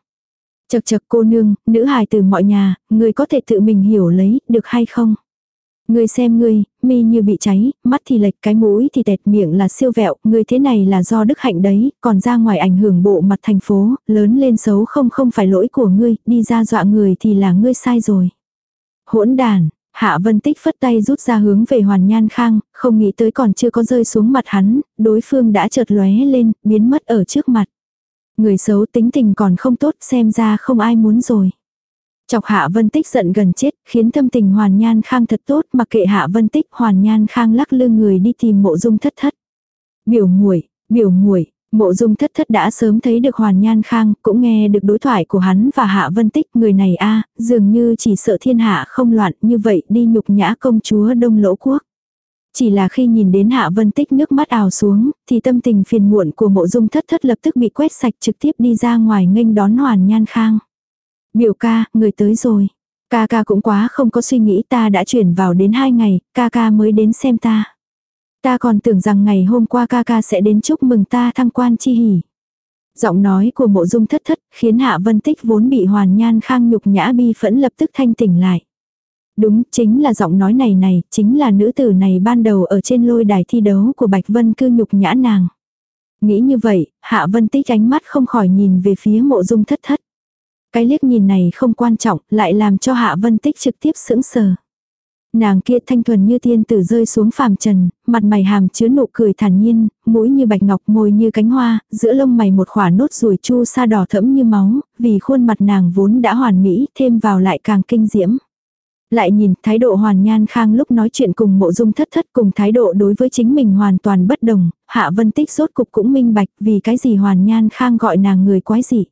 Chật chật cô nương, nữ hài từ mọi nhà, người có thể tự mình hiểu lấy, được hay không? Người xem ngươi, mi như bị cháy, mắt thì lệch cái mũi thì tẹt miệng là siêu vẹo, người thế này là do đức hạnh đấy, còn ra ngoài ảnh hưởng bộ mặt thành phố, lớn lên xấu không không phải lỗi của ngươi, đi ra dọa người thì là ngươi sai rồi. Hỗn đàn, Hạ Vân Tích phất tay rút ra hướng về Hoàn Nhan Khang, không nghĩ tới còn chưa có rơi xuống mặt hắn, đối phương đã chợt lóe lên, biến mất ở trước mặt. Người xấu tính tình còn không tốt xem ra không ai muốn rồi. Chọc Hạ Vân Tích giận gần chết, khiến tâm tình Hoàn Nhan Khang thật tốt mặc kệ Hạ Vân Tích Hoàn Nhan Khang lắc lư người đi tìm mộ dung thất thất. Biểu muội biểu muội Mộ dung thất thất đã sớm thấy được Hoàn Nhan Khang, cũng nghe được đối thoại của hắn và Hạ Vân Tích, người này a dường như chỉ sợ thiên hạ không loạn như vậy đi nhục nhã công chúa Đông Lỗ Quốc. Chỉ là khi nhìn đến Hạ Vân Tích nước mắt ào xuống, thì tâm tình phiền muộn của mộ dung thất thất lập tức bị quét sạch trực tiếp đi ra ngoài nghênh đón Hoàn Nhan Khang. Biểu ca, người tới rồi. Ca ca cũng quá không có suy nghĩ ta đã chuyển vào đến hai ngày, ca ca mới đến xem ta. Ta còn tưởng rằng ngày hôm qua ca ca sẽ đến chúc mừng ta thăng quan chi hỉ. Giọng nói của mộ dung thất thất khiến Hạ Vân Tích vốn bị hoàn nhan khang nhục nhã bi phẫn lập tức thanh tỉnh lại. Đúng, chính là giọng nói này này, chính là nữ tử này ban đầu ở trên lôi đài thi đấu của Bạch Vân cư nhục nhã nàng. Nghĩ như vậy, Hạ Vân Tích ánh mắt không khỏi nhìn về phía mộ dung thất thất. Cái liếc nhìn này không quan trọng, lại làm cho Hạ Vân Tích trực tiếp sững sờ. Nàng kia thanh thuần như tiên tử rơi xuống phàm trần, mặt mày hàm chứa nụ cười thản nhiên, mũi như bạch ngọc môi như cánh hoa, giữa lông mày một khỏa nốt ruồi chu sa đỏ thẫm như máu, vì khuôn mặt nàng vốn đã hoàn mỹ, thêm vào lại càng kinh diễm. Lại nhìn thái độ hoàn nhan khang lúc nói chuyện cùng mộ dung thất thất cùng thái độ đối với chính mình hoàn toàn bất đồng, hạ vân tích rốt cục cũng minh bạch vì cái gì hoàn nhan khang gọi nàng người quái dị.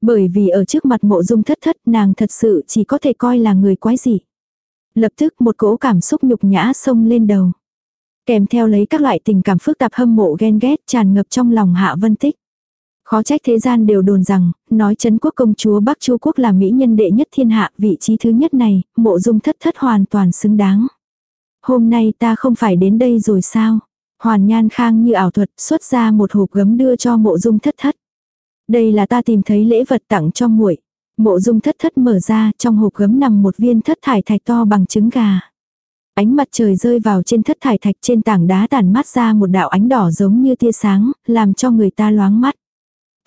Bởi vì ở trước mặt mộ dung thất thất nàng thật sự chỉ có thể coi là người quái dị. Lập tức một cỗ cảm xúc nhục nhã xông lên đầu. Kèm theo lấy các loại tình cảm phức tạp hâm mộ ghen ghét tràn ngập trong lòng hạ vân tích. Khó trách thế gian đều đồn rằng, nói chấn quốc công chúa Bắc Chu Quốc là mỹ nhân đệ nhất thiên hạ, vị trí thứ nhất này, mộ dung thất thất hoàn toàn xứng đáng. Hôm nay ta không phải đến đây rồi sao? Hoàn nhan khang như ảo thuật xuất ra một hộp gấm đưa cho mộ dung thất thất. Đây là ta tìm thấy lễ vật tặng cho muội. Mộ dung thất thất mở ra, trong hộp gấm nằm một viên thất thải thạch to bằng trứng gà. Ánh mặt trời rơi vào trên thất thải thạch trên tảng đá tàn mát ra một đạo ánh đỏ giống như tia sáng, làm cho người ta loáng mắt.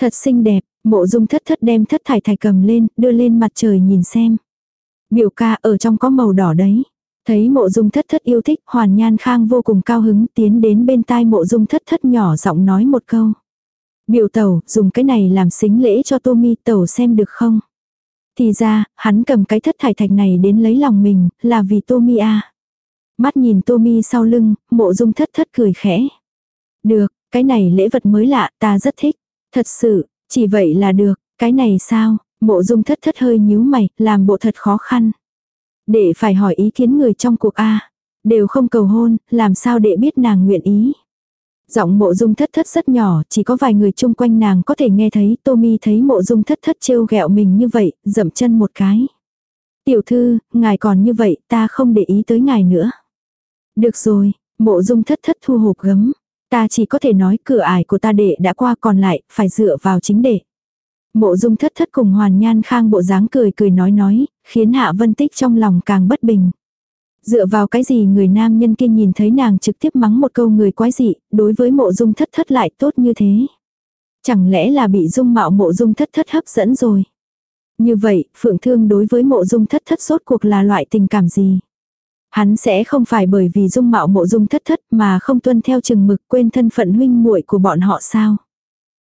Thật xinh đẹp, mộ dung thất thất đem thất thải thạch cầm lên, đưa lên mặt trời nhìn xem. Biểu ca ở trong có màu đỏ đấy. Thấy mộ dung thất thất yêu thích, hoàn nhan khang vô cùng cao hứng tiến đến bên tai mộ dung thất thất nhỏ giọng nói một câu. Biểu tẩu, dùng cái này làm xính lễ cho tô mi tẩu xem được không? Thì ra, hắn cầm cái thất thải thạch này đến lấy lòng mình, là vì Tommy à. Mắt nhìn Tommy sau lưng, mộ dung thất thất cười khẽ. Được, cái này lễ vật mới lạ, ta rất thích. Thật sự, chỉ vậy là được, cái này sao, mộ dung thất thất hơi nhíu mày, làm bộ thật khó khăn. Để phải hỏi ý kiến người trong cuộc A, đều không cầu hôn, làm sao để biết nàng nguyện ý. Giọng mộ dung thất thất rất nhỏ, chỉ có vài người chung quanh nàng có thể nghe thấy, Tommy thấy mộ dung thất thất trêu ghẹo mình như vậy, dậm chân một cái. Tiểu thư, ngài còn như vậy, ta không để ý tới ngài nữa. Được rồi, mộ dung thất thất thu hộp gấm. Ta chỉ có thể nói cửa ải của ta đệ đã qua còn lại, phải dựa vào chính đệ. Mộ dung thất thất cùng hoàn nhan khang bộ dáng cười cười nói nói, khiến hạ vân tích trong lòng càng bất bình. Dựa vào cái gì người nam nhân kia nhìn thấy nàng trực tiếp mắng một câu người quái dị, đối với mộ dung thất thất lại tốt như thế. Chẳng lẽ là bị dung mạo mộ dung thất thất hấp dẫn rồi. Như vậy, phượng thương đối với mộ dung thất thất sốt cuộc là loại tình cảm gì? Hắn sẽ không phải bởi vì dung mạo mộ dung thất thất mà không tuân theo chừng mực quên thân phận huynh muội của bọn họ sao.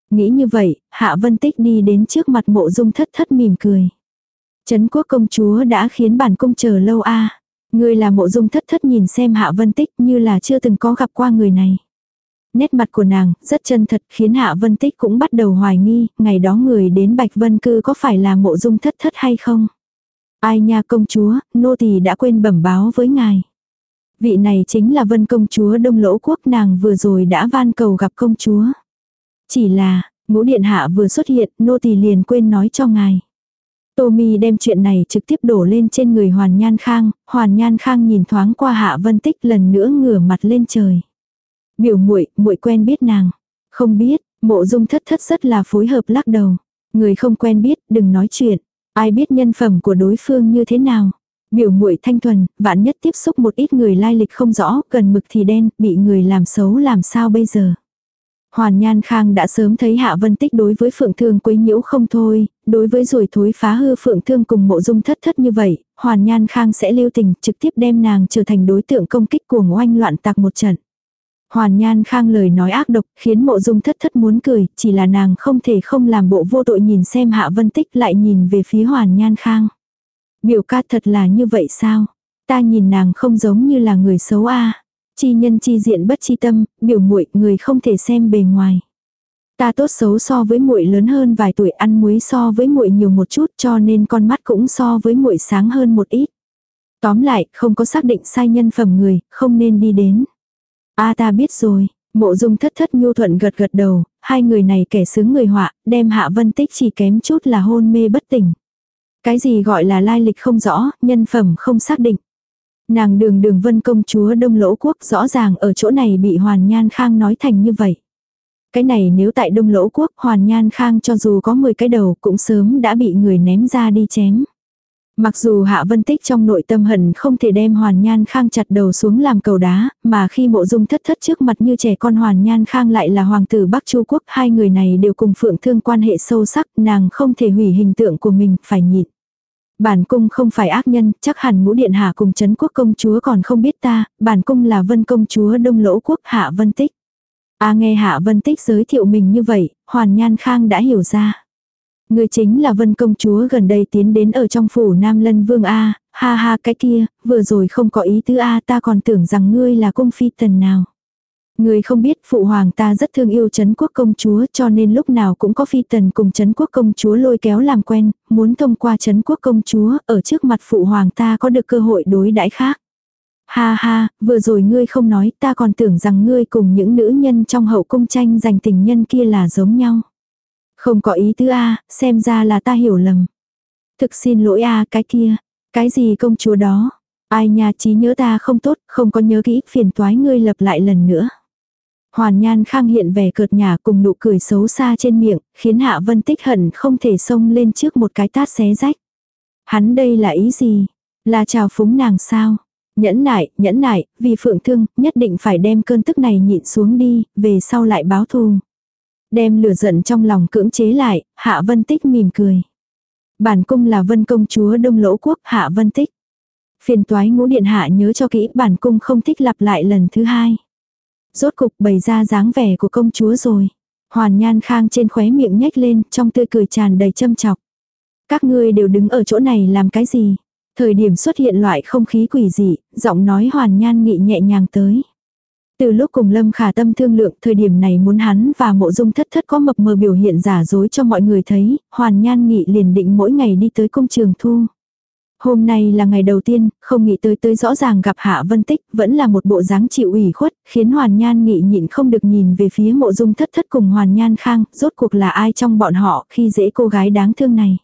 Nghĩ như vậy, Hạ Vân Tích đi đến trước mặt mộ dung thất thất mỉm cười. Trấn quốc công chúa đã khiến bản cung chờ lâu a Người là mộ dung thất thất nhìn xem Hạ Vân Tích như là chưa từng có gặp qua người này. Nét mặt của nàng rất chân thật khiến Hạ Vân Tích cũng bắt đầu hoài nghi, ngày đó người đến Bạch Vân Cư có phải là mộ dung thất thất hay không. Ai nha công chúa, nô tỳ đã quên bẩm báo với ngài. Vị này chính là vân công chúa đông lỗ quốc nàng vừa rồi đã van cầu gặp công chúa. Chỉ là, ngũ điện hạ vừa xuất hiện, nô tỳ liền quên nói cho ngài tommy đem chuyện này trực tiếp đổ lên trên người Hoàn Nhan Khang, Hoàn Nhan Khang nhìn thoáng qua Hạ Vân Tích lần nữa ngửa mặt lên trời. Biểu muội, muội quen biết nàng. Không biết, Mộ Dung Thất Thất rất là phối hợp lắc đầu. Người không quen biết, đừng nói chuyện. Ai biết nhân phẩm của đối phương như thế nào? Biểu muội thanh thuần, vạn nhất tiếp xúc một ít người lai lịch không rõ, gần mực thì đen, bị người làm xấu làm sao bây giờ? Hoàn Nhan Khang đã sớm thấy Hạ Vân Tích đối với Phượng Thương quấy nhiễu không thôi, đối với rồi thối phá hư Phượng Thương cùng mộ dung thất thất như vậy, Hoàn Nhan Khang sẽ lưu tình trực tiếp đem nàng trở thành đối tượng công kích của oanh loạn tạc một trận. Hoàn Nhan Khang lời nói ác độc khiến mộ dung thất thất muốn cười, chỉ là nàng không thể không làm bộ vô tội nhìn xem Hạ Vân Tích lại nhìn về phía Hoàn Nhan Khang. Biểu ca thật là như vậy sao? Ta nhìn nàng không giống như là người xấu a Chi nhân chi diện bất chi tâm, biểu muội người không thể xem bề ngoài. Ta tốt xấu so với muội lớn hơn vài tuổi ăn muối so với muội nhiều một chút cho nên con mắt cũng so với muội sáng hơn một ít. Tóm lại, không có xác định sai nhân phẩm người, không nên đi đến. A ta biết rồi, mộ dung thất thất nhu thuận gật gật đầu, hai người này kẻ sướng người họa, đem hạ vân tích chỉ kém chút là hôn mê bất tỉnh. Cái gì gọi là lai lịch không rõ, nhân phẩm không xác định. Nàng đường đường vân công chúa đông lỗ quốc rõ ràng ở chỗ này bị hoàn nhan khang nói thành như vậy. Cái này nếu tại đông lỗ quốc hoàn nhan khang cho dù có 10 cái đầu cũng sớm đã bị người ném ra đi chém. Mặc dù Hạ Vân Tích trong nội tâm hận không thể đem Hoàn Nhan Khang chặt đầu xuống làm cầu đá, mà khi mộ dung thất thất trước mặt như trẻ con Hoàn Nhan Khang lại là hoàng tử Bắc Chu Quốc, hai người này đều cùng phượng thương quan hệ sâu sắc, nàng không thể hủy hình tượng của mình, phải nhịn. Bản cung không phải ác nhân, chắc hẳn ngũ điện hạ cùng chấn quốc công chúa còn không biết ta, bản cung là vân công chúa đông lỗ quốc hạ vân tích. A nghe hạ vân tích giới thiệu mình như vậy, hoàn nhan khang đã hiểu ra. Người chính là vân công chúa gần đây tiến đến ở trong phủ Nam Lân Vương A, ha ha cái kia, vừa rồi không có ý tứ A ta còn tưởng rằng ngươi là cung phi tần nào. Người không biết phụ hoàng ta rất thương yêu chấn quốc công chúa cho nên lúc nào cũng có phi tần cùng chấn quốc công chúa lôi kéo làm quen, muốn thông qua chấn quốc công chúa ở trước mặt phụ hoàng ta có được cơ hội đối đãi khác. Ha ha, vừa rồi ngươi không nói ta còn tưởng rằng ngươi cùng những nữ nhân trong hậu cung tranh giành tình nhân kia là giống nhau. Không có ý tứ a xem ra là ta hiểu lầm. Thực xin lỗi a cái kia, cái gì công chúa đó. Ai nhà trí nhớ ta không tốt, không có nhớ kỹ, phiền toái ngươi lập lại lần nữa. Hoàn Nhan Khang hiện vẻ cợt nhả cùng nụ cười xấu xa trên miệng, khiến Hạ Vân Tích hận không thể xông lên trước một cái tát xé rách. Hắn đây là ý gì? Là chào phúng nàng sao? Nhẫn nại, nhẫn nại, vì phượng thương, nhất định phải đem cơn tức này nhịn xuống đi, về sau lại báo thù. Đem lửa giận trong lòng cưỡng chế lại, Hạ Vân Tích mỉm cười. Bản cung là Vân công chúa Đông Lỗ Quốc, Hạ Vân Tích. Phiền toái ngũ điện hạ nhớ cho kỹ, bản cung không thích lặp lại lần thứ hai. Rốt cục bày ra dáng vẻ của công chúa rồi. Hoàn Nhan Khang trên khóe miệng nhếch lên, trong tươi cười tràn đầy châm chọc. Các ngươi đều đứng ở chỗ này làm cái gì? Thời điểm xuất hiện loại không khí quỷ dị, giọng nói Hoàn Nhan nghị nhẹ nhàng tới. Từ lúc cùng Lâm Khả Tâm thương lượng, thời điểm này muốn hắn và mộ dung thất thất có mập mờ biểu hiện giả dối cho mọi người thấy, Hoàn Nhan Nghị liền định mỗi ngày đi tới công trường thu. Hôm nay là ngày đầu tiên, không nghĩ tới tới rõ ràng gặp Hạ Vân Tích, vẫn là một bộ dáng chịu ủy khuất, khiến Hoàn Nhan Nghị nhịn không được nhìn về phía mộ dung thất thất cùng Hoàn Nhan Khang, rốt cuộc là ai trong bọn họ khi dễ cô gái đáng thương này.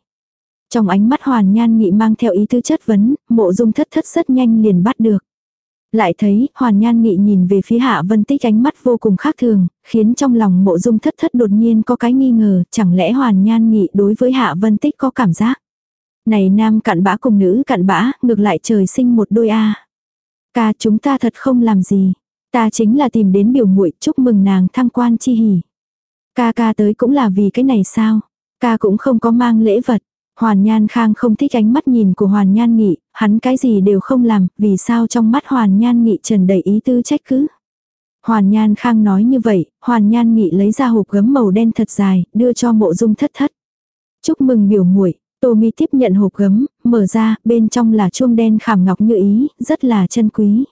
Trong ánh mắt Hoàn Nhan Nghị mang theo ý tư chất vấn, mộ dung thất thất rất nhanh liền bắt được. Lại thấy, Hoàn Nhan Nghị nhìn về phía Hạ Vân Tích ánh mắt vô cùng khác thường, khiến trong lòng mộ dung thất thất đột nhiên có cái nghi ngờ, chẳng lẽ Hoàn Nhan Nghị đối với Hạ Vân Tích có cảm giác. Này nam cặn bã cùng nữ cặn bã, ngược lại trời sinh một đôi a. Ca chúng ta thật không làm gì. Ta chính là tìm đến biểu muội chúc mừng nàng thăng quan chi hỉ. Ca ca tới cũng là vì cái này sao. Ca cũng không có mang lễ vật. Hoàn Nhan Khang không thích ánh mắt nhìn của Hoàn Nhan Nghị, hắn cái gì đều không làm, vì sao trong mắt Hoàn Nhan Nghị trần đầy ý tư trách cứ. Hoàn Nhan Khang nói như vậy, Hoàn Nhan Nghị lấy ra hộp gấm màu đen thật dài, đưa cho mộ dung thất thất. Chúc mừng biểu muội Tô Mi tiếp nhận hộp gấm, mở ra, bên trong là chuông đen khảm ngọc như ý, rất là chân quý.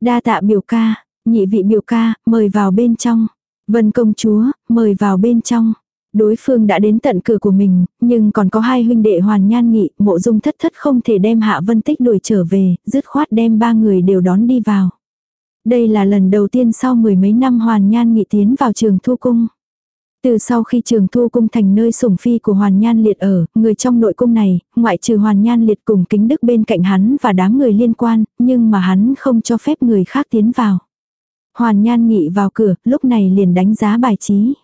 Đa tạ biểu ca, nhị vị biểu ca, mời vào bên trong. Vân công chúa, mời vào bên trong. Đối phương đã đến tận cửa của mình, nhưng còn có hai huynh đệ hoàn nhan nghị, mộ dung thất thất không thể đem hạ vân tích đuổi trở về, dứt khoát đem ba người đều đón đi vào. Đây là lần đầu tiên sau mười mấy năm hoàn nhan nghị tiến vào trường thu cung. Từ sau khi trường thu cung thành nơi sủng phi của Hoàn Nhan Liệt ở, người trong nội cung này, ngoại trừ Hoàn Nhan Liệt cùng kính đức bên cạnh hắn và đám người liên quan, nhưng mà hắn không cho phép người khác tiến vào. Hoàn Nhan Nghị vào cửa, lúc này liền đánh giá bài trí.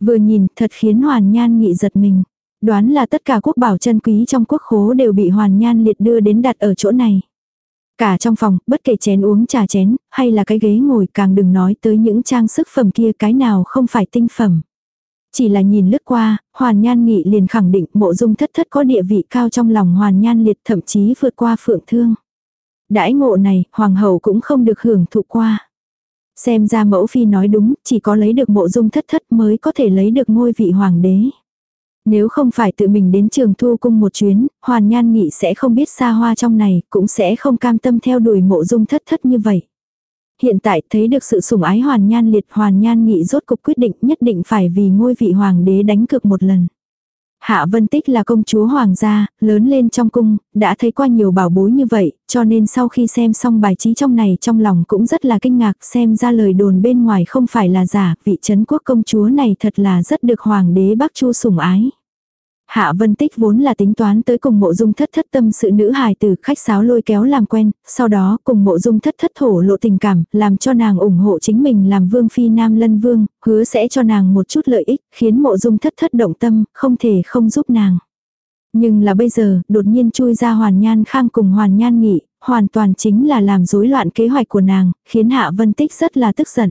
Vừa nhìn, thật khiến Hoàn Nhan Nghị giật mình. Đoán là tất cả quốc bảo chân quý trong quốc khố đều bị Hoàn Nhan Liệt đưa đến đặt ở chỗ này. Cả trong phòng, bất kể chén uống trà chén, hay là cái ghế ngồi càng đừng nói tới những trang sức phẩm kia cái nào không phải tinh phẩm. Chỉ là nhìn lướt qua, Hoàn Nhan Nghị liền khẳng định mộ dung thất thất có địa vị cao trong lòng Hoàn Nhan liệt thậm chí vượt qua phượng thương. Đãi ngộ này, Hoàng hậu cũng không được hưởng thụ qua. Xem ra mẫu phi nói đúng, chỉ có lấy được mộ dung thất thất mới có thể lấy được ngôi vị hoàng đế. Nếu không phải tự mình đến trường thu cung một chuyến, Hoàn Nhan Nghị sẽ không biết xa hoa trong này, cũng sẽ không cam tâm theo đuổi mộ dung thất thất như vậy. Hiện tại thấy được sự sủng ái hoàn nhan liệt hoàn nhan nghị rốt cục quyết định nhất định phải vì ngôi vị hoàng đế đánh cược một lần. Hạ Vân Tích là công chúa hoàng gia, lớn lên trong cung, đã thấy qua nhiều bảo bối như vậy, cho nên sau khi xem xong bài trí trong này trong lòng cũng rất là kinh ngạc xem ra lời đồn bên ngoài không phải là giả, vị chấn quốc công chúa này thật là rất được hoàng đế Bắc Chu sủng ái. Hạ Vân Tích vốn là tính toán tới cùng mộ dung thất thất tâm sự nữ hài từ khách sáo lôi kéo làm quen, sau đó cùng mộ dung thất thất thổ lộ tình cảm, làm cho nàng ủng hộ chính mình làm vương phi nam lân vương, hứa sẽ cho nàng một chút lợi ích, khiến mộ dung thất thất động tâm, không thể không giúp nàng. Nhưng là bây giờ, đột nhiên chui ra hoàn nhan khang cùng hoàn nhan nghị, hoàn toàn chính là làm rối loạn kế hoạch của nàng, khiến Hạ Vân Tích rất là tức giận.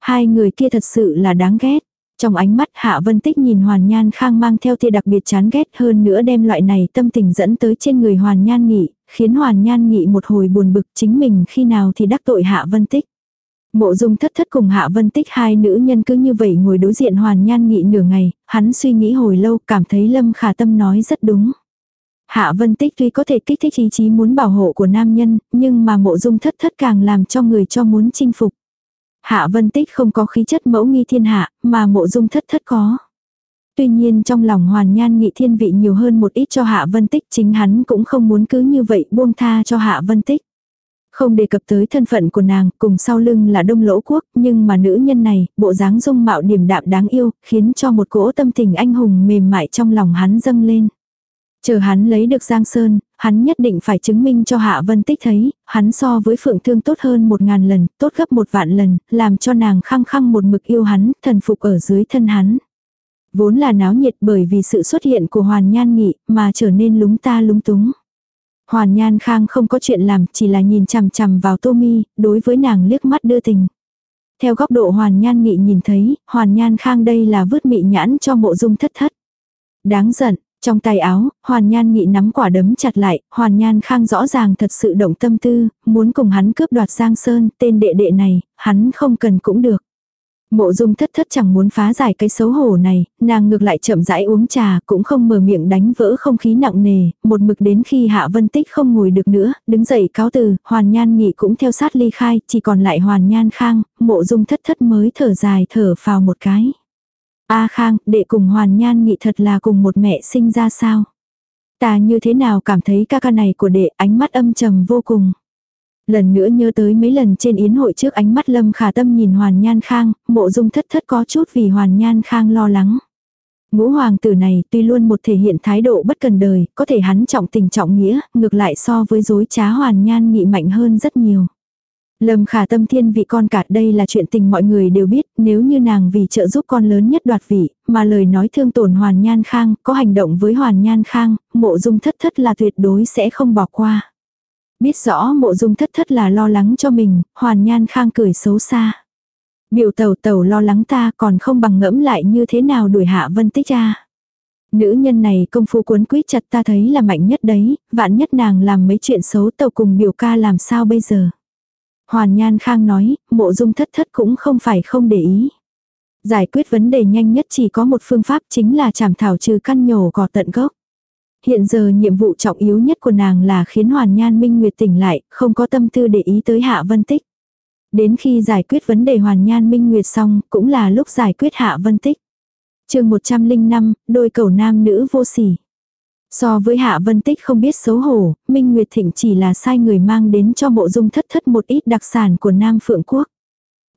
Hai người kia thật sự là đáng ghét. Trong ánh mắt Hạ Vân Tích nhìn Hoàn Nhan Khang mang theo tia đặc biệt chán ghét hơn nữa đem loại này tâm tình dẫn tới trên người Hoàn Nhan Nghị, khiến Hoàn Nhan Nghị một hồi buồn bực chính mình khi nào thì đắc tội Hạ Vân Tích. Mộ dung thất thất cùng Hạ Vân Tích hai nữ nhân cứ như vậy ngồi đối diện Hoàn Nhan Nghị nửa ngày, hắn suy nghĩ hồi lâu cảm thấy Lâm Khả Tâm nói rất đúng. Hạ Vân Tích tuy có thể kích thích ý chí muốn bảo hộ của nam nhân, nhưng mà mộ dung thất thất càng làm cho người cho muốn chinh phục. Hạ Vân Tích không có khí chất mẫu nghi thiên hạ, mà mộ dung thất thất có. Tuy nhiên trong lòng hoàn nhan nghị thiên vị nhiều hơn một ít cho Hạ Vân Tích chính hắn cũng không muốn cứ như vậy buông tha cho Hạ Vân Tích. Không đề cập tới thân phận của nàng, cùng sau lưng là đông lỗ quốc, nhưng mà nữ nhân này, bộ dáng dung mạo điềm đạm đáng yêu, khiến cho một cỗ tâm tình anh hùng mềm mại trong lòng hắn dâng lên. Chờ hắn lấy được Giang Sơn, hắn nhất định phải chứng minh cho Hạ Vân Tích thấy, hắn so với Phượng Thương tốt hơn một ngàn lần, tốt gấp một vạn lần, làm cho nàng khăng khăng một mực yêu hắn, thần phục ở dưới thân hắn. Vốn là náo nhiệt bởi vì sự xuất hiện của Hoàn Nhan Nghị mà trở nên lúng ta lúng túng. Hoàn Nhan Khang không có chuyện làm, chỉ là nhìn chằm chằm vào Tô Mi, đối với nàng liếc mắt đưa tình. Theo góc độ Hoàn Nhan Nghị nhìn thấy, Hoàn Nhan Khang đây là vứt mị nhãn cho mộ dung thất thất. Đáng giận, trong tay áo, Hoàn Nhan Nghị nắm quả đấm chặt lại, Hoàn Nhan Khang rõ ràng thật sự động tâm tư, muốn cùng hắn cướp đoạt Giang Sơn, tên đệ đệ này, hắn không cần cũng được. Mộ dung thất thất chẳng muốn phá giải cái xấu hổ này, nàng ngược lại chậm rãi uống trà, cũng không mở miệng đánh vỡ không khí nặng nề, một mực đến khi Hạ Vân Tích không ngồi được nữa, đứng dậy cáo từ, Hoàn Nhan Nghị cũng theo sát ly khai, chỉ còn lại Hoàn Nhan Khang, mộ dung thất thất mới thở dài thở phào một cái. A Khang, đệ cùng Hoàn Nhan Nghị thật là cùng một mẹ sinh ra sao? Ta như thế nào cảm thấy ca ca này của đệ ánh mắt âm trầm vô cùng. Lần nữa nhớ tới mấy lần trên yến hội trước ánh mắt lâm khả tâm nhìn Hoàn Nhan Khang, mộ dung thất thất có chút vì Hoàn Nhan Khang lo lắng. Ngũ hoàng tử này tuy luôn một thể hiện thái độ bất cần đời, có thể hắn trọng tình trọng nghĩa, ngược lại so với dối trá Hoàn Nhan nghị mạnh hơn rất nhiều. Lâm khả tâm thiên vị con cả đây là chuyện tình mọi người đều biết, nếu như nàng vì trợ giúp con lớn nhất đoạt vị, mà lời nói thương tổn Hoàn Nhan Khang, có hành động với Hoàn Nhan Khang, mộ dung thất thất là tuyệt đối sẽ không bỏ qua. Biết rõ mộ dung thất thất là lo lắng cho mình, Hoàn Nhan Khang cười xấu xa. Biểu tàu tàu lo lắng ta còn không bằng ngẫm lại như thế nào đuổi hạ vân tích ra. Nữ nhân này công phu cuốn quýt chặt ta thấy là mạnh nhất đấy, vạn nhất nàng làm mấy chuyện xấu tàu cùng biểu ca làm sao bây giờ. Hoàn Nhan Khang nói, mộ dung thất thất cũng không phải không để ý. Giải quyết vấn đề nhanh nhất chỉ có một phương pháp chính là chảm thảo trừ căn nhổ cỏ tận gốc. Hiện giờ nhiệm vụ trọng yếu nhất của nàng là khiến Hoàn Nhan Minh Nguyệt tỉnh lại, không có tâm tư để ý tới Hạ Vân Tích. Đến khi giải quyết vấn đề Hoàn Nhan Minh Nguyệt xong, cũng là lúc giải quyết Hạ Vân Tích. chương 105, đôi cầu nam nữ vô sỉ. So với Hạ Vân Tích không biết xấu hổ, Minh Nguyệt Thịnh chỉ là sai người mang đến cho mộ dung thất thất một ít đặc sản của Nam Phượng Quốc.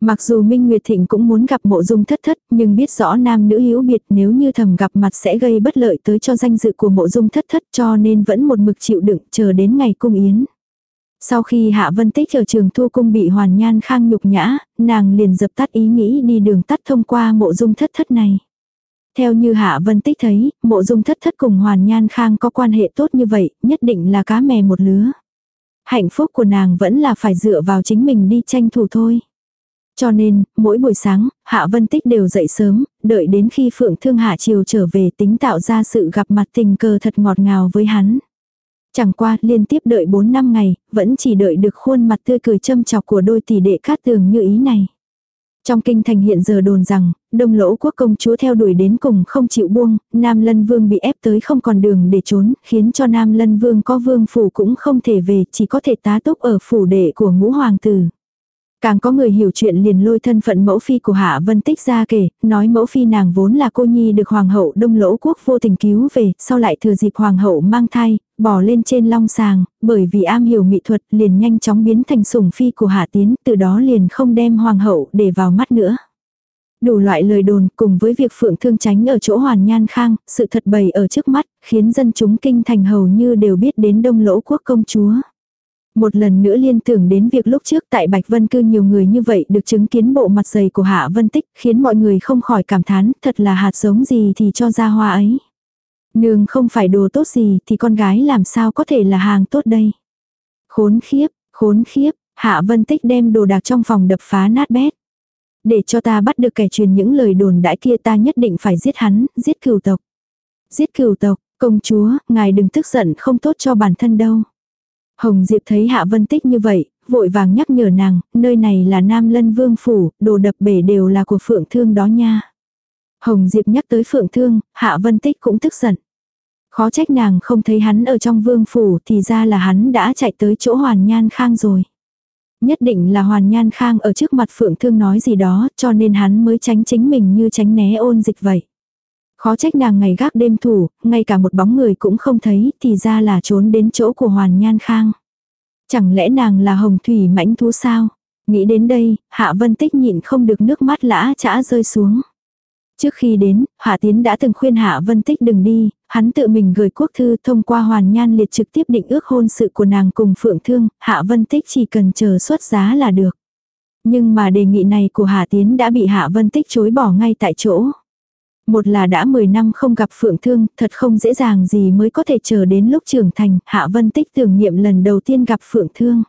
Mặc dù Minh Nguyệt Thịnh cũng muốn gặp mộ dung thất thất, nhưng biết rõ nam nữ hữu biệt nếu như thầm gặp mặt sẽ gây bất lợi tới cho danh dự của mộ dung thất thất cho nên vẫn một mực chịu đựng chờ đến ngày cung yến. Sau khi Hạ Vân Tích ở trường thu cung bị hoàn nhan khang nhục nhã, nàng liền dập tắt ý nghĩ đi đường tắt thông qua mộ dung thất thất này. Theo như Hạ Vân Tích thấy, mộ dung thất thất cùng hoàn nhan khang có quan hệ tốt như vậy, nhất định là cá mè một lứa. Hạnh phúc của nàng vẫn là phải dựa vào chính mình đi tranh thủ thôi. Cho nên, mỗi buổi sáng, Hạ Vân Tích đều dậy sớm, đợi đến khi Phượng Thương Hạ Chiều trở về tính tạo ra sự gặp mặt tình cờ thật ngọt ngào với hắn. Chẳng qua, liên tiếp đợi 4 năm ngày, vẫn chỉ đợi được khuôn mặt tươi cười châm chọc của đôi tỷ đệ cát tường như ý này. Trong kinh thành hiện giờ đồn rằng, đông lỗ quốc công chúa theo đuổi đến cùng không chịu buông, Nam Lân Vương bị ép tới không còn đường để trốn, khiến cho Nam Lân Vương có vương phủ cũng không thể về, chỉ có thể tá túc ở phủ đệ của ngũ hoàng tử. Càng có người hiểu chuyện liền lôi thân phận mẫu phi của Hạ Vân Tích ra kể, nói mẫu phi nàng vốn là cô nhi được hoàng hậu đông lỗ quốc vô tình cứu về, sau lại thừa dịp hoàng hậu mang thai, bỏ lên trên long sàng, bởi vì am hiểu mỹ thuật liền nhanh chóng biến thành sủng phi của Hạ Tiến, từ đó liền không đem hoàng hậu để vào mắt nữa. Đủ loại lời đồn cùng với việc phượng thương tránh ở chỗ hoàn nhan khang, sự thật bày ở trước mắt, khiến dân chúng kinh thành hầu như đều biết đến đông lỗ quốc công chúa. Một lần nữa liên tưởng đến việc lúc trước tại Bạch Vân cư nhiều người như vậy được chứng kiến bộ mặt dày của Hạ Vân Tích, khiến mọi người không khỏi cảm thán, thật là hạt giống gì thì cho ra hoa ấy. Nương không phải đồ tốt gì thì con gái làm sao có thể là hàng tốt đây. Khốn khiếp, khốn khiếp, Hạ Vân Tích đem đồ đạc trong phòng đập phá nát bét. Để cho ta bắt được kẻ truyền những lời đồn đãi kia ta nhất định phải giết hắn, giết cửu tộc. Giết cửu tộc, công chúa, ngài đừng tức giận không tốt cho bản thân đâu. Hồng Diệp thấy Hạ Vân Tích như vậy, vội vàng nhắc nhở nàng, nơi này là Nam Lân Vương Phủ, đồ đập bể đều là của Phượng Thương đó nha. Hồng Diệp nhắc tới Phượng Thương, Hạ Vân Tích cũng tức giận. Khó trách nàng không thấy hắn ở trong vương phủ thì ra là hắn đã chạy tới chỗ Hoàn Nhan Khang rồi. Nhất định là Hoàn Nhan Khang ở trước mặt Phượng Thương nói gì đó cho nên hắn mới tránh chính mình như tránh né ôn dịch vậy. Khó trách nàng ngày gác đêm thủ, ngay cả một bóng người cũng không thấy thì ra là trốn đến chỗ của Hoàn Nhan Khang. Chẳng lẽ nàng là hồng thủy mãnh thú sao? Nghĩ đến đây, Hạ Vân Tích nhịn không được nước mắt lã chả rơi xuống. Trước khi đến, Hạ Tiến đã từng khuyên Hạ Vân Tích đừng đi, hắn tự mình gửi quốc thư thông qua Hoàn Nhan liệt trực tiếp định ước hôn sự của nàng cùng Phượng Thương, Hạ Vân Tích chỉ cần chờ xuất giá là được. Nhưng mà đề nghị này của Hạ Tiến đã bị Hạ Vân Tích chối bỏ ngay tại chỗ. Một là đã 10 năm không gặp Phượng Thương, thật không dễ dàng gì mới có thể chờ đến lúc trưởng thành, Hạ Vân Tích tưởng niệm lần đầu tiên gặp Phượng Thương.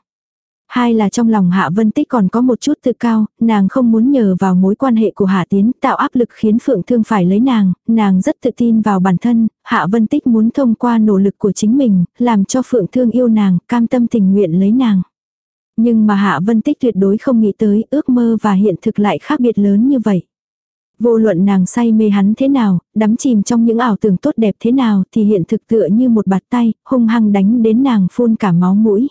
Hai là trong lòng Hạ Vân Tích còn có một chút tự cao, nàng không muốn nhờ vào mối quan hệ của Hạ Tiến tạo áp lực khiến Phượng Thương phải lấy nàng, nàng rất tự tin vào bản thân, Hạ Vân Tích muốn thông qua nỗ lực của chính mình, làm cho Phượng Thương yêu nàng, cam tâm tình nguyện lấy nàng. Nhưng mà Hạ Vân Tích tuyệt đối không nghĩ tới ước mơ và hiện thực lại khác biệt lớn như vậy. Vô luận nàng say mê hắn thế nào, đắm chìm trong những ảo tưởng tốt đẹp thế nào thì hiện thực tựa như một bạt tay, hung hăng đánh đến nàng phun cả máu mũi.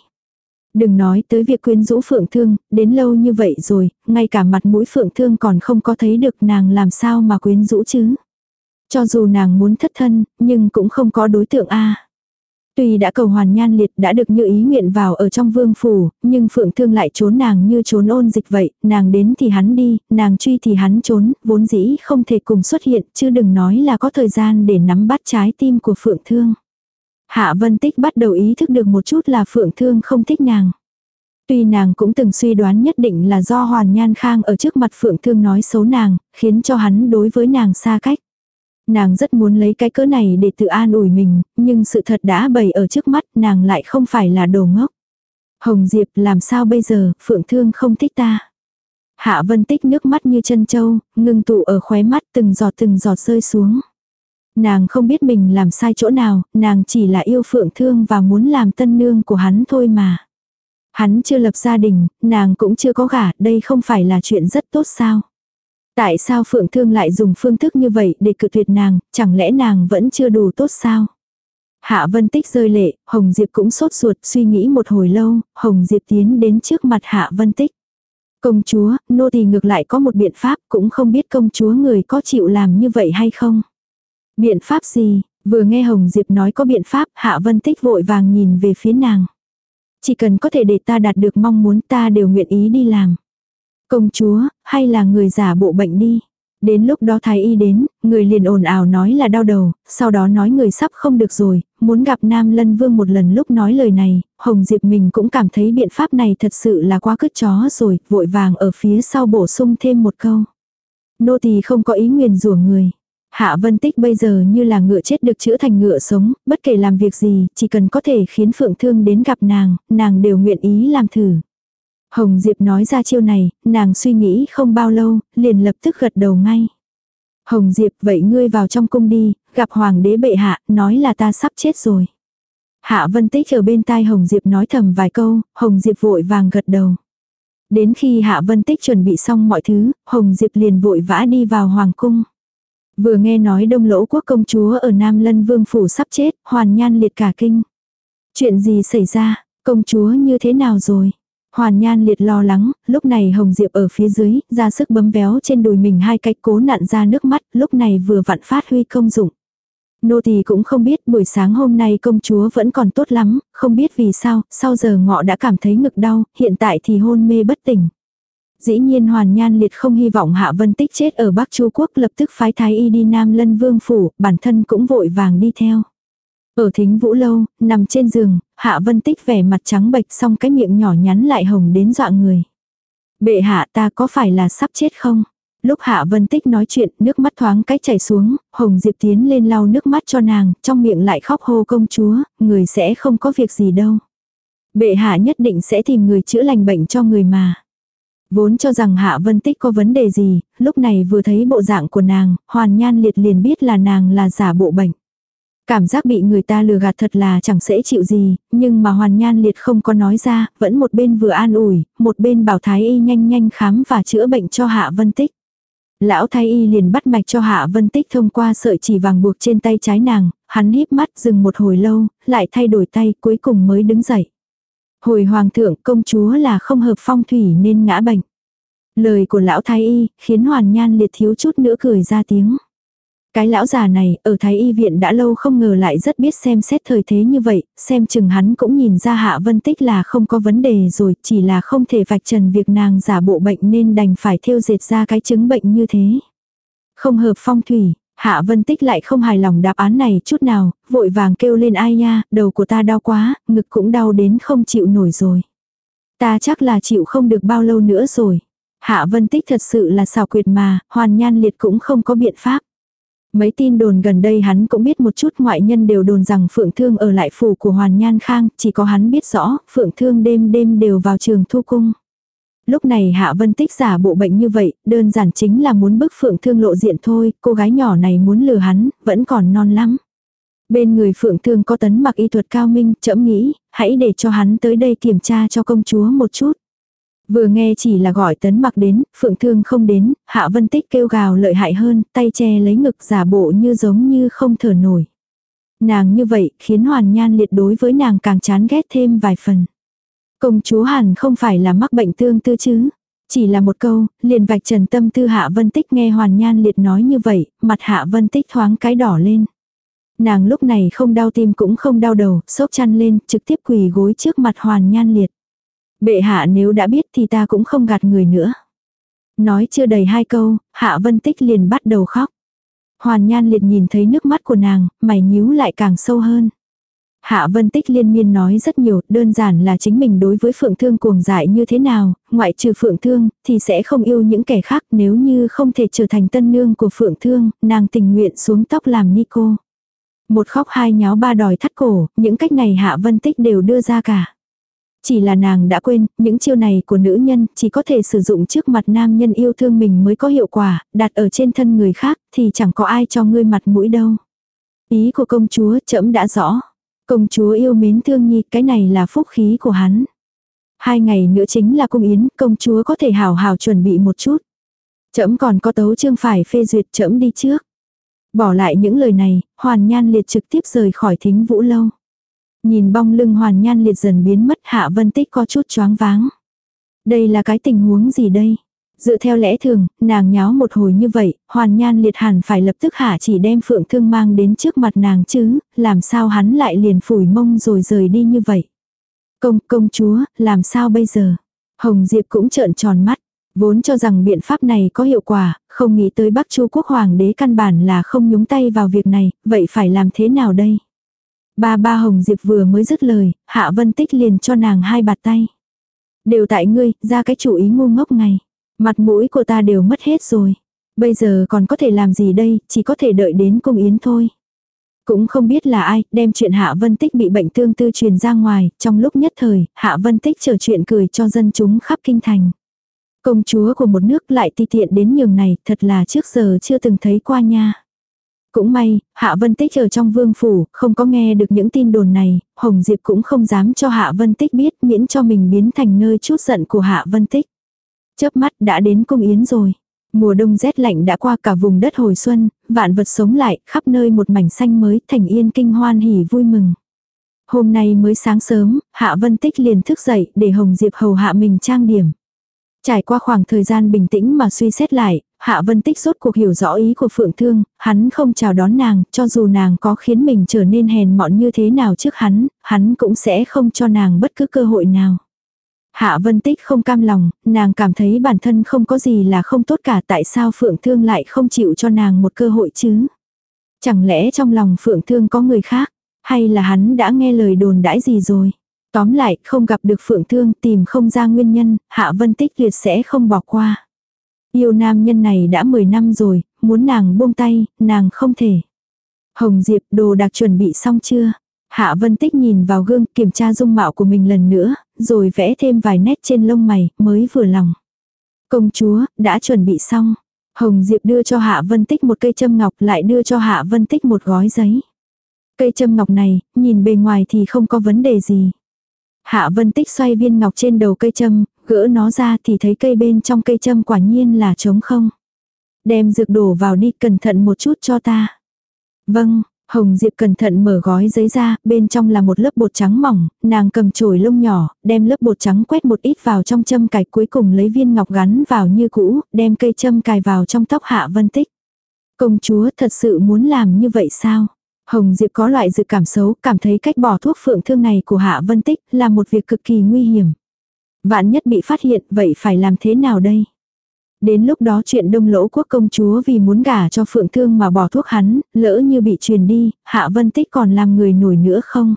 Đừng nói tới việc quyến rũ phượng thương, đến lâu như vậy rồi, ngay cả mặt mũi phượng thương còn không có thấy được nàng làm sao mà quyến rũ chứ. Cho dù nàng muốn thất thân, nhưng cũng không có đối tượng A. Tuy đã cầu hoàn nhan liệt đã được như ý nguyện vào ở trong vương phủ, nhưng phượng thương lại trốn nàng như trốn ôn dịch vậy, nàng đến thì hắn đi, nàng truy thì hắn trốn, vốn dĩ không thể cùng xuất hiện, chứ đừng nói là có thời gian để nắm bắt trái tim của phượng thương. Hạ Vân Tích bắt đầu ý thức được một chút là Phượng Thương không thích nàng. Tuy nàng cũng từng suy đoán nhất định là do Hoàn Nhan Khang ở trước mặt Phượng Thương nói xấu nàng, khiến cho hắn đối với nàng xa cách. Nàng rất muốn lấy cái cỡ này để tự an ủi mình, nhưng sự thật đã bày ở trước mắt nàng lại không phải là đồ ngốc. Hồng Diệp làm sao bây giờ, Phượng Thương không thích ta. Hạ Vân Tích nước mắt như chân châu, ngưng tụ ở khóe mắt từng giọt từng giọt rơi xuống. Nàng không biết mình làm sai chỗ nào, nàng chỉ là yêu phượng thương và muốn làm tân nương của hắn thôi mà. Hắn chưa lập gia đình, nàng cũng chưa có gả, đây không phải là chuyện rất tốt sao. Tại sao phượng thương lại dùng phương thức như vậy để cự tuyệt nàng, chẳng lẽ nàng vẫn chưa đủ tốt sao? Hạ Vân Tích rơi lệ, Hồng Diệp cũng sốt ruột suy nghĩ một hồi lâu, Hồng Diệp tiến đến trước mặt Hạ Vân Tích. Công chúa, nô tỳ ngược lại có một biện pháp cũng không biết công chúa người có chịu làm như vậy hay không. Biện pháp gì? Vừa nghe Hồng Diệp nói có biện pháp, Hạ Vân Tích vội vàng nhìn về phía nàng. Chỉ cần có thể để ta đạt được mong muốn ta đều nguyện ý đi làm. Công chúa, hay là người giả bộ bệnh đi. Đến lúc đó thái y đến, người liền ồn ào nói là đau đầu, sau đó nói người sắp không được rồi, muốn gặp Nam Lân Vương một lần lúc nói lời này, Hồng Diệp mình cũng cảm thấy biện pháp này thật sự là quá cứt chó rồi, vội vàng ở phía sau bổ sung thêm một câu. Nô tỳ không có ý nguyền rủa người. Hạ Vân Tích bây giờ như là ngựa chết được chữa thành ngựa sống, bất kể làm việc gì, chỉ cần có thể khiến Phượng Thương đến gặp nàng, nàng đều nguyện ý làm thử. Hồng Diệp nói ra chiêu này, nàng suy nghĩ không bao lâu, liền lập tức gật đầu ngay. Hồng Diệp vậy ngươi vào trong cung đi, gặp Hoàng đế bệ hạ, nói là ta sắp chết rồi. Hạ Vân Tích ở bên tai Hồng Diệp nói thầm vài câu, Hồng Diệp vội vàng gật đầu. Đến khi Hạ Vân Tích chuẩn bị xong mọi thứ, Hồng Diệp liền vội vã đi vào Hoàng cung. Vừa nghe nói đông lỗ quốc công chúa ở Nam Lân Vương Phủ sắp chết, hoàn nhan liệt cả kinh. Chuyện gì xảy ra, công chúa như thế nào rồi? Hoàn nhan liệt lo lắng, lúc này Hồng Diệp ở phía dưới, ra sức bấm véo trên đùi mình hai cách cố nặn ra nước mắt, lúc này vừa vặn phát huy công dụng. Nô tỳ cũng không biết buổi sáng hôm nay công chúa vẫn còn tốt lắm, không biết vì sao, sau giờ ngọ đã cảm thấy ngực đau, hiện tại thì hôn mê bất tỉnh. Dĩ nhiên Hoàn Nhan Liệt không hy vọng Hạ Vân Tích chết ở Bắc Chu Quốc lập tức phái Thái Y đi Nam Lân Vương Phủ, bản thân cũng vội vàng đi theo. Ở thính vũ lâu, nằm trên giường, Hạ Vân Tích vẻ mặt trắng bệch xong cái miệng nhỏ nhắn lại hồng đến dọa người. Bệ hạ ta có phải là sắp chết không? Lúc Hạ Vân Tích nói chuyện, nước mắt thoáng cái chảy xuống, Hồng Diệp tiến lên lau nước mắt cho nàng, trong miệng lại khóc hô công chúa, người sẽ không có việc gì đâu. Bệ hạ nhất định sẽ tìm người chữa lành bệnh cho người mà. Vốn cho rằng Hạ Vân Tích có vấn đề gì, lúc này vừa thấy bộ dạng của nàng, Hoàn Nhan Liệt liền biết là nàng là giả bộ bệnh. Cảm giác bị người ta lừa gạt thật là chẳng dễ chịu gì, nhưng mà Hoàn Nhan Liệt không có nói ra, vẫn một bên vừa an ủi, một bên bảo Thái Y nhanh nhanh khám và chữa bệnh cho Hạ Vân Tích. Lão Thái Y liền bắt mạch cho Hạ Vân Tích thông qua sợi chỉ vàng buộc trên tay trái nàng, hắn híp mắt dừng một hồi lâu, lại thay đổi tay cuối cùng mới đứng dậy. Hồi hoàng thượng công chúa là không hợp phong thủy nên ngã bệnh. Lời của lão thái y khiến hoàn nhan liệt thiếu chút nữa cười ra tiếng. Cái lão già này ở thái y viện đã lâu không ngờ lại rất biết xem xét thời thế như vậy, xem chừng hắn cũng nhìn ra hạ vân tích là không có vấn đề rồi, chỉ là không thể vạch trần việc nàng giả bộ bệnh nên đành phải theo dệt ra cái chứng bệnh như thế. Không hợp phong thủy, Hạ Vân Tích lại không hài lòng đáp án này chút nào, vội vàng kêu lên ai nha, đầu của ta đau quá, ngực cũng đau đến không chịu nổi rồi. Ta chắc là chịu không được bao lâu nữa rồi. Hạ Vân Tích thật sự là xào quyệt mà, hoàn nhan liệt cũng không có biện pháp. Mấy tin đồn gần đây hắn cũng biết một chút ngoại nhân đều đồn rằng Phượng Thương ở lại phủ của Hoàn Nhan Khang, chỉ có hắn biết rõ, Phượng Thương đêm đêm đều vào trường thu cung. Lúc này Hạ Vân Tích giả bộ bệnh như vậy, đơn giản chính là muốn bức Phượng Thương lộ diện thôi, cô gái nhỏ này muốn lừa hắn, vẫn còn non lắm. Bên người Phượng Thương có tấn mặc y thuật cao minh, chậm nghĩ, hãy để cho hắn tới đây kiểm tra cho công chúa một chút. Vừa nghe chỉ là gọi tấn mặc đến, Phượng Thương không đến, Hạ Vân Tích kêu gào lợi hại hơn, tay che lấy ngực giả bộ như giống như không thở nổi. Nàng như vậy khiến Hoàn Nhan liệt đối với nàng càng chán ghét thêm vài phần. Công chúa hẳn không phải là mắc bệnh tương tư chứ. Chỉ là một câu, liền vạch trần tâm tư Hạ Vân Tích nghe Hoàn Nhan liệt nói như vậy, mặt Hạ Vân Tích thoáng cái đỏ lên. Nàng lúc này không đau tim cũng không đau đầu, sốc chăn lên, trực tiếp quỳ gối trước mặt Hoàn Nhan liệt. Bệ hạ nếu đã biết thì ta cũng không gạt người nữa. Nói chưa đầy hai câu, Hạ Vân Tích liền bắt đầu khóc. Hoàn Nhan liệt nhìn thấy nước mắt của nàng, mày nhíu lại càng sâu hơn. Hạ Vân Tích liên miên nói rất nhiều, đơn giản là chính mình đối với Phượng Thương cuồng dại như thế nào, ngoại trừ Phượng Thương, thì sẽ không yêu những kẻ khác nếu như không thể trở thành tân nương của Phượng Thương, nàng tình nguyện xuống tóc làm ni cô. Một khóc hai nháo ba đòi thắt cổ, những cách này Hạ Vân Tích đều đưa ra cả. Chỉ là nàng đã quên, những chiêu này của nữ nhân chỉ có thể sử dụng trước mặt nam nhân yêu thương mình mới có hiệu quả, đặt ở trên thân người khác thì chẳng có ai cho ngươi mặt mũi đâu. Ý của công chúa trẫm đã rõ. Công chúa yêu mến thương nhi, cái này là phúc khí của hắn. Hai ngày nữa chính là cung yến, công chúa có thể hào hào chuẩn bị một chút. Trẫm còn có tấu chương phải phê duyệt trẫm đi trước. Bỏ lại những lời này, hoàn nhan liệt trực tiếp rời khỏi thính vũ lâu. Nhìn bong lưng hoàn nhan liệt dần biến mất hạ vân tích có chút choáng váng. Đây là cái tình huống gì đây? Dựa theo lẽ thường, nàng nháo một hồi như vậy, hoàn nhan liệt hẳn phải lập tức hạ chỉ đem phượng thương mang đến trước mặt nàng chứ, làm sao hắn lại liền phủi mông rồi rời đi như vậy. Công, công chúa, làm sao bây giờ? Hồng Diệp cũng trợn tròn mắt, vốn cho rằng biện pháp này có hiệu quả, không nghĩ tới Bắc Chu quốc hoàng đế căn bản là không nhúng tay vào việc này, vậy phải làm thế nào đây? Ba ba Hồng Diệp vừa mới dứt lời, Hạ Vân Tích liền cho nàng hai bạt tay. Đều tại ngươi, ra cái chủ ý ngu ngốc này. Mặt mũi của ta đều mất hết rồi. Bây giờ còn có thể làm gì đây, chỉ có thể đợi đến cung yến thôi. Cũng không biết là ai, đem chuyện Hạ Vân Tích bị bệnh tương tư truyền ra ngoài, trong lúc nhất thời, Hạ Vân Tích trở chuyện cười cho dân chúng khắp kinh thành. Công chúa của một nước lại ti tiện đến nhường này, thật là trước giờ chưa từng thấy qua nha. Cũng may, Hạ Vân Tích ở trong vương phủ, không có nghe được những tin đồn này, Hồng Diệp cũng không dám cho Hạ Vân Tích biết miễn cho mình biến thành nơi chút giận của Hạ Vân Tích. Chớp mắt đã đến cung yến rồi. Mùa đông rét lạnh đã qua cả vùng đất hồi xuân, vạn vật sống lại, khắp nơi một mảnh xanh mới, thành yên kinh hoan hỉ vui mừng. Hôm nay mới sáng sớm, Hạ Vân Tích liền thức dậy để Hồng Diệp hầu hạ mình trang điểm. Trải qua khoảng thời gian bình tĩnh mà suy xét lại, Hạ Vân Tích rốt cuộc hiểu rõ ý của Phượng Thương, hắn không chào đón nàng, cho dù nàng có khiến mình trở nên hèn mọn như thế nào trước hắn, hắn cũng sẽ không cho nàng bất cứ cơ hội nào. Hạ Vân Tích không cam lòng, nàng cảm thấy bản thân không có gì là không tốt cả tại sao Phượng Thương lại không chịu cho nàng một cơ hội chứ. Chẳng lẽ trong lòng Phượng Thương có người khác, hay là hắn đã nghe lời đồn đãi gì rồi. Tóm lại, không gặp được Phượng Thương tìm không ra nguyên nhân, Hạ Vân Tích tuyệt sẽ không bỏ qua. Yêu nam nhân này đã 10 năm rồi, muốn nàng buông tay, nàng không thể. Hồng Diệp đồ đạc chuẩn bị xong chưa? Hạ Vân Tích nhìn vào gương kiểm tra dung mạo của mình lần nữa, rồi vẽ thêm vài nét trên lông mày, mới vừa lòng. Công chúa, đã chuẩn bị xong. Hồng Diệp đưa cho Hạ Vân Tích một cây châm ngọc lại đưa cho Hạ Vân Tích một gói giấy. Cây châm ngọc này, nhìn bề ngoài thì không có vấn đề gì. Hạ Vân Tích xoay viên ngọc trên đầu cây châm, gỡ nó ra thì thấy cây bên trong cây châm quả nhiên là trống không. Đem dược đổ vào đi cẩn thận một chút cho ta. Vâng, Hồng Diệp cẩn thận mở gói giấy ra, bên trong là một lớp bột trắng mỏng, nàng cầm chổi lông nhỏ, đem lớp bột trắng quét một ít vào trong châm cài cuối cùng lấy viên ngọc gắn vào như cũ, đem cây châm cài vào trong tóc Hạ Vân Tích. Công chúa thật sự muốn làm như vậy sao? Hồng Diệp có loại dự cảm xấu, cảm thấy cách bỏ thuốc phượng thương này của Hạ Vân Tích là một việc cực kỳ nguy hiểm. Vạn nhất bị phát hiện, vậy phải làm thế nào đây? Đến lúc đó chuyện đông lỗ quốc công chúa vì muốn gả cho phượng thương mà bỏ thuốc hắn, lỡ như bị truyền đi, Hạ Vân Tích còn làm người nổi nữa không?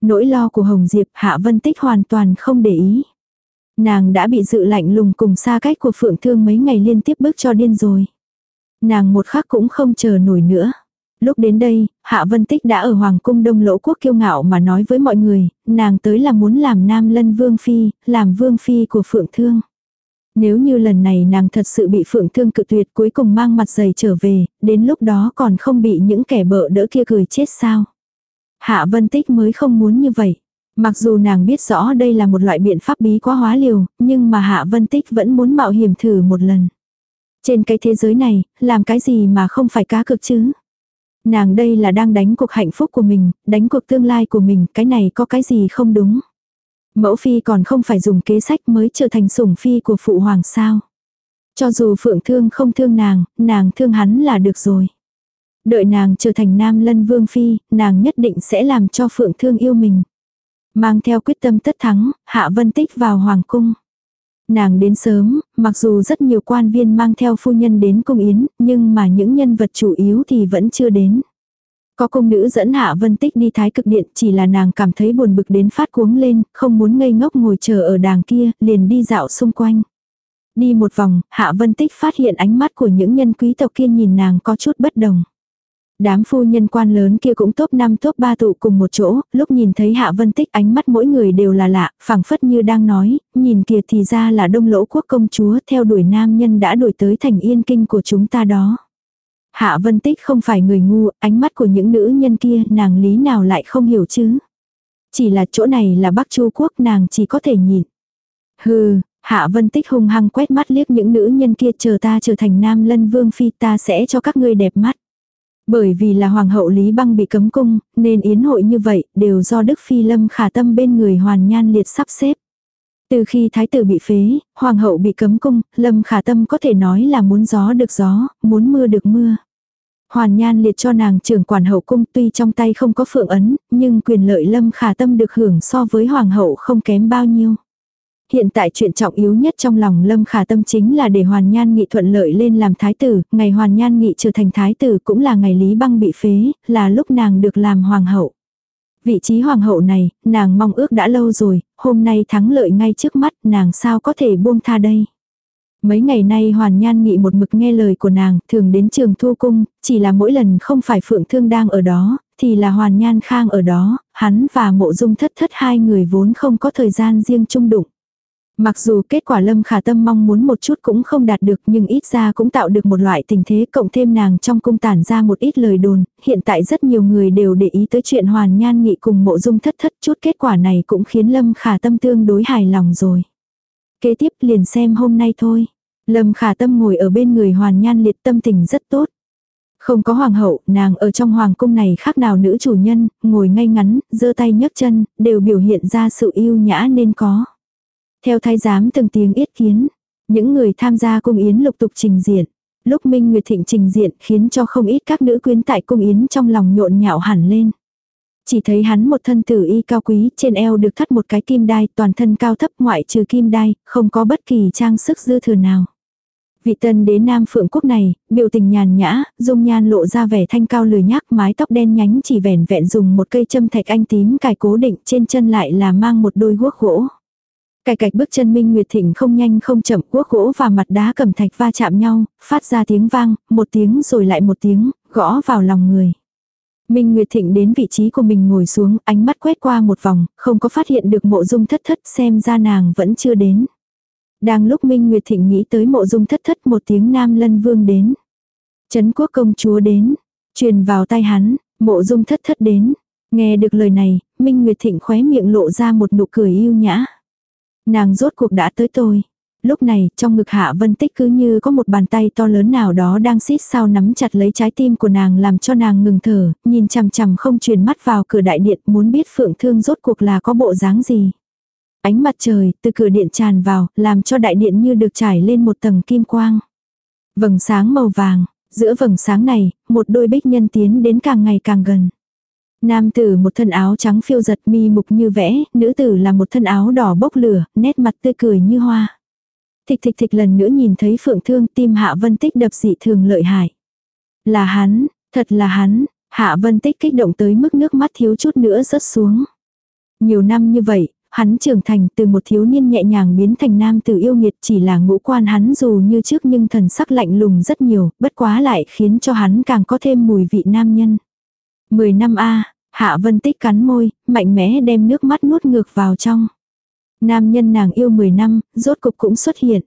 Nỗi lo của Hồng Diệp Hạ Vân Tích hoàn toàn không để ý. Nàng đã bị dự lạnh lùng cùng xa cách của phượng thương mấy ngày liên tiếp bước cho điên rồi. Nàng một khắc cũng không chờ nổi nữa. Lúc đến đây, Hạ Vân Tích đã ở Hoàng cung Đông Lỗ Quốc kiêu ngạo mà nói với mọi người, nàng tới là muốn làm Nam Lân Vương Phi, làm Vương Phi của Phượng Thương. Nếu như lần này nàng thật sự bị Phượng Thương cự tuyệt cuối cùng mang mặt dày trở về, đến lúc đó còn không bị những kẻ bợ đỡ kia cười chết sao. Hạ Vân Tích mới không muốn như vậy. Mặc dù nàng biết rõ đây là một loại biện pháp bí quá hóa liều, nhưng mà Hạ Vân Tích vẫn muốn mạo hiểm thử một lần. Trên cái thế giới này, làm cái gì mà không phải cá cực chứ? Nàng đây là đang đánh cuộc hạnh phúc của mình, đánh cuộc tương lai của mình, cái này có cái gì không đúng. Mẫu phi còn không phải dùng kế sách mới trở thành sủng phi của phụ hoàng sao. Cho dù phượng thương không thương nàng, nàng thương hắn là được rồi. Đợi nàng trở thành nam lân vương phi, nàng nhất định sẽ làm cho phượng thương yêu mình. Mang theo quyết tâm tất thắng, hạ vân tích vào hoàng cung. Nàng đến sớm, mặc dù rất nhiều quan viên mang theo phu nhân đến cung yến, nhưng mà những nhân vật chủ yếu thì vẫn chưa đến. Có công nữ dẫn Hạ Vân Tích đi thái cực điện, chỉ là nàng cảm thấy buồn bực đến phát cuống lên, không muốn ngây ngốc ngồi chờ ở đàng kia, liền đi dạo xung quanh. Đi một vòng, Hạ Vân Tích phát hiện ánh mắt của những nhân quý tộc kia nhìn nàng có chút bất đồng. Đám phu nhân quan lớn kia cũng top 5 top 3 tụ cùng một chỗ, lúc nhìn thấy Hạ Vân Tích ánh mắt mỗi người đều là lạ, phảng phất như đang nói, nhìn kìa thì ra là đông lỗ quốc công chúa theo đuổi nam nhân đã đuổi tới thành yên kinh của chúng ta đó. Hạ Vân Tích không phải người ngu, ánh mắt của những nữ nhân kia nàng lý nào lại không hiểu chứ. Chỉ là chỗ này là Bắc Chu Quốc nàng chỉ có thể nhìn. Hừ, Hạ Vân Tích hung hăng quét mắt liếc những nữ nhân kia chờ ta trở thành nam lân vương phi ta sẽ cho các ngươi đẹp mắt. Bởi vì là hoàng hậu Lý Băng bị cấm cung, nên yến hội như vậy đều do Đức Phi Lâm khả tâm bên người hoàn nhan liệt sắp xếp. Từ khi thái tử bị phế, hoàng hậu bị cấm cung, Lâm khả tâm có thể nói là muốn gió được gió, muốn mưa được mưa. Hoàn nhan liệt cho nàng trưởng quản hậu cung tuy trong tay không có phượng ấn, nhưng quyền lợi lâm khả tâm được hưởng so với hoàng hậu không kém bao nhiêu. Hiện tại chuyện trọng yếu nhất trong lòng Lâm Khả Tâm chính là để Hoàn Nhan Nghị thuận lợi lên làm thái tử, ngày Hoàn Nhan Nghị trở thành thái tử cũng là ngày Lý Băng bị phế, là lúc nàng được làm hoàng hậu. Vị trí hoàng hậu này, nàng mong ước đã lâu rồi, hôm nay thắng lợi ngay trước mắt, nàng sao có thể buông tha đây. Mấy ngày nay Hoàn Nhan Nghị một mực nghe lời của nàng, thường đến trường thu cung, chỉ là mỗi lần không phải Phượng Thương đang ở đó, thì là Hoàn Nhan Khang ở đó, hắn và mộ dung thất thất hai người vốn không có thời gian riêng chung đụng. Mặc dù kết quả Lâm Khả Tâm mong muốn một chút cũng không đạt được nhưng ít ra cũng tạo được một loại tình thế cộng thêm nàng trong cung tản ra một ít lời đồn, hiện tại rất nhiều người đều để ý tới chuyện Hoàn Nhan Nghị cùng mộ dung thất thất chút kết quả này cũng khiến Lâm Khả Tâm tương đối hài lòng rồi. Kế tiếp liền xem hôm nay thôi. Lâm Khả Tâm ngồi ở bên người Hoàn Nhan liệt tâm tình rất tốt. Không có hoàng hậu, nàng ở trong hoàng cung này khác nào nữ chủ nhân, ngồi ngay ngắn, giơ tay nhấc chân, đều biểu hiện ra sự yêu nhã nên có. Theo thái giám từng tiếng yết kiến, những người tham gia cung yến lục tục trình diện. Lúc Minh Nguyệt Thịnh trình diện khiến cho không ít các nữ quyến tại cung yến trong lòng nhộn nhạo hẳn lên. Chỉ thấy hắn một thân tử y cao quý, trên eo được thắt một cái kim đai, toàn thân cao thấp ngoại trừ kim đai, không có bất kỳ trang sức dư thừa nào. Vị tân đế nam phượng quốc này, biểu tình nhàn nhã, dung nhan lộ ra vẻ thanh cao lười nhác mái tóc đen nhánh chỉ vẻn vẹn dùng một cây châm thạch anh tím cài cố định trên chân lại là mang một đôi guốc gỗ. Cài cạch bước chân Minh Nguyệt Thịnh không nhanh không chậm quốc gỗ và mặt đá cầm thạch va chạm nhau, phát ra tiếng vang, một tiếng rồi lại một tiếng, gõ vào lòng người. Minh Nguyệt Thịnh đến vị trí của mình ngồi xuống, ánh mắt quét qua một vòng, không có phát hiện được mộ dung thất thất xem ra nàng vẫn chưa đến. Đang lúc Minh Nguyệt Thịnh nghĩ tới mộ dung thất thất một tiếng nam lân vương đến. Trấn quốc công chúa đến. Truyền vào tay hắn, mộ dung thất thất đến. Nghe được lời này, Minh Nguyệt Thịnh khóe miệng lộ ra một nụ cười yêu nhã. Nàng rốt cuộc đã tới tôi. Lúc này, trong ngực Hạ Vân Tích cứ như có một bàn tay to lớn nào đó đang xít sao nắm chặt lấy trái tim của nàng làm cho nàng ngừng thở, nhìn chằm chằm không truyền mắt vào cửa đại điện muốn biết Phượng Thương rốt cuộc là có bộ dáng gì. Ánh mặt trời từ cửa điện tràn vào, làm cho đại điện như được trải lên một tầng kim quang. Vầng sáng màu vàng, giữa vầng sáng này, một đôi bích nhân tiến đến càng ngày càng gần. Nam tử một thân áo trắng phiêu giật mi mục như vẽ, nữ tử là một thân áo đỏ bốc lửa, nét mặt tươi cười như hoa. Thịch thịch thịch lần nữa nhìn thấy phượng thương tim hạ vân tích đập dị thường lợi hại. Là hắn, thật là hắn, hạ vân tích kích động tới mức nước mắt thiếu chút nữa rớt xuống. Nhiều năm như vậy, hắn trưởng thành từ một thiếu niên nhẹ nhàng biến thành nam tử yêu nghiệt chỉ là ngũ quan hắn dù như trước nhưng thần sắc lạnh lùng rất nhiều, bất quá lại khiến cho hắn càng có thêm mùi vị nam nhân. Mười năm A, Hạ Vân Tích cắn môi, mạnh mẽ đem nước mắt nuốt ngược vào trong. Nam nhân nàng yêu 10 năm, rốt cục cũng xuất hiện.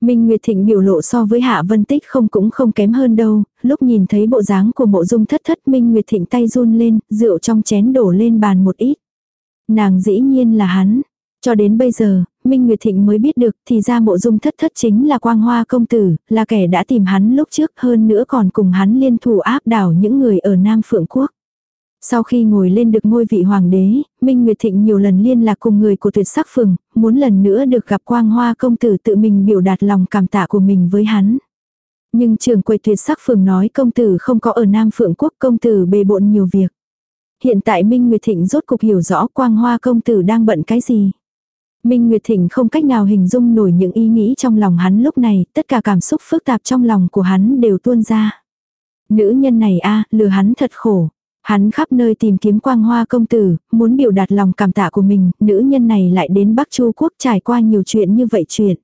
Minh Nguyệt Thịnh biểu lộ so với Hạ Vân Tích không cũng không kém hơn đâu, lúc nhìn thấy bộ dáng của mộ dung thất thất Minh Nguyệt Thịnh tay run lên, rượu trong chén đổ lên bàn một ít. Nàng dĩ nhiên là hắn. Cho đến bây giờ, Minh Nguyệt Thịnh mới biết được thì ra mộ dung thất thất chính là quang hoa công tử, là kẻ đã tìm hắn lúc trước hơn nữa còn cùng hắn liên thủ áp đảo những người ở Nam Phượng Quốc. Sau khi ngồi lên được ngôi vị hoàng đế, Minh Nguyệt Thịnh nhiều lần liên lạc cùng người của tuyệt sắc phường, muốn lần nữa được gặp quang hoa công tử tự mình biểu đạt lòng cảm tạ của mình với hắn. Nhưng trường quầy tuyệt sắc phường nói công tử không có ở Nam Phượng Quốc công tử bề bộn nhiều việc. Hiện tại Minh Nguyệt Thịnh rốt cục hiểu rõ quang hoa công tử đang bận cái gì. Minh Nguyệt Thịnh không cách nào hình dung nổi những ý nghĩ trong lòng hắn lúc này, tất cả cảm xúc phức tạp trong lòng của hắn đều tuôn ra. Nữ nhân này a lừa hắn thật khổ. Hắn khắp nơi tìm kiếm quang hoa công tử, muốn biểu đạt lòng cảm tạ của mình, nữ nhân này lại đến Bắc Chu Quốc trải qua nhiều chuyện như vậy chuyện.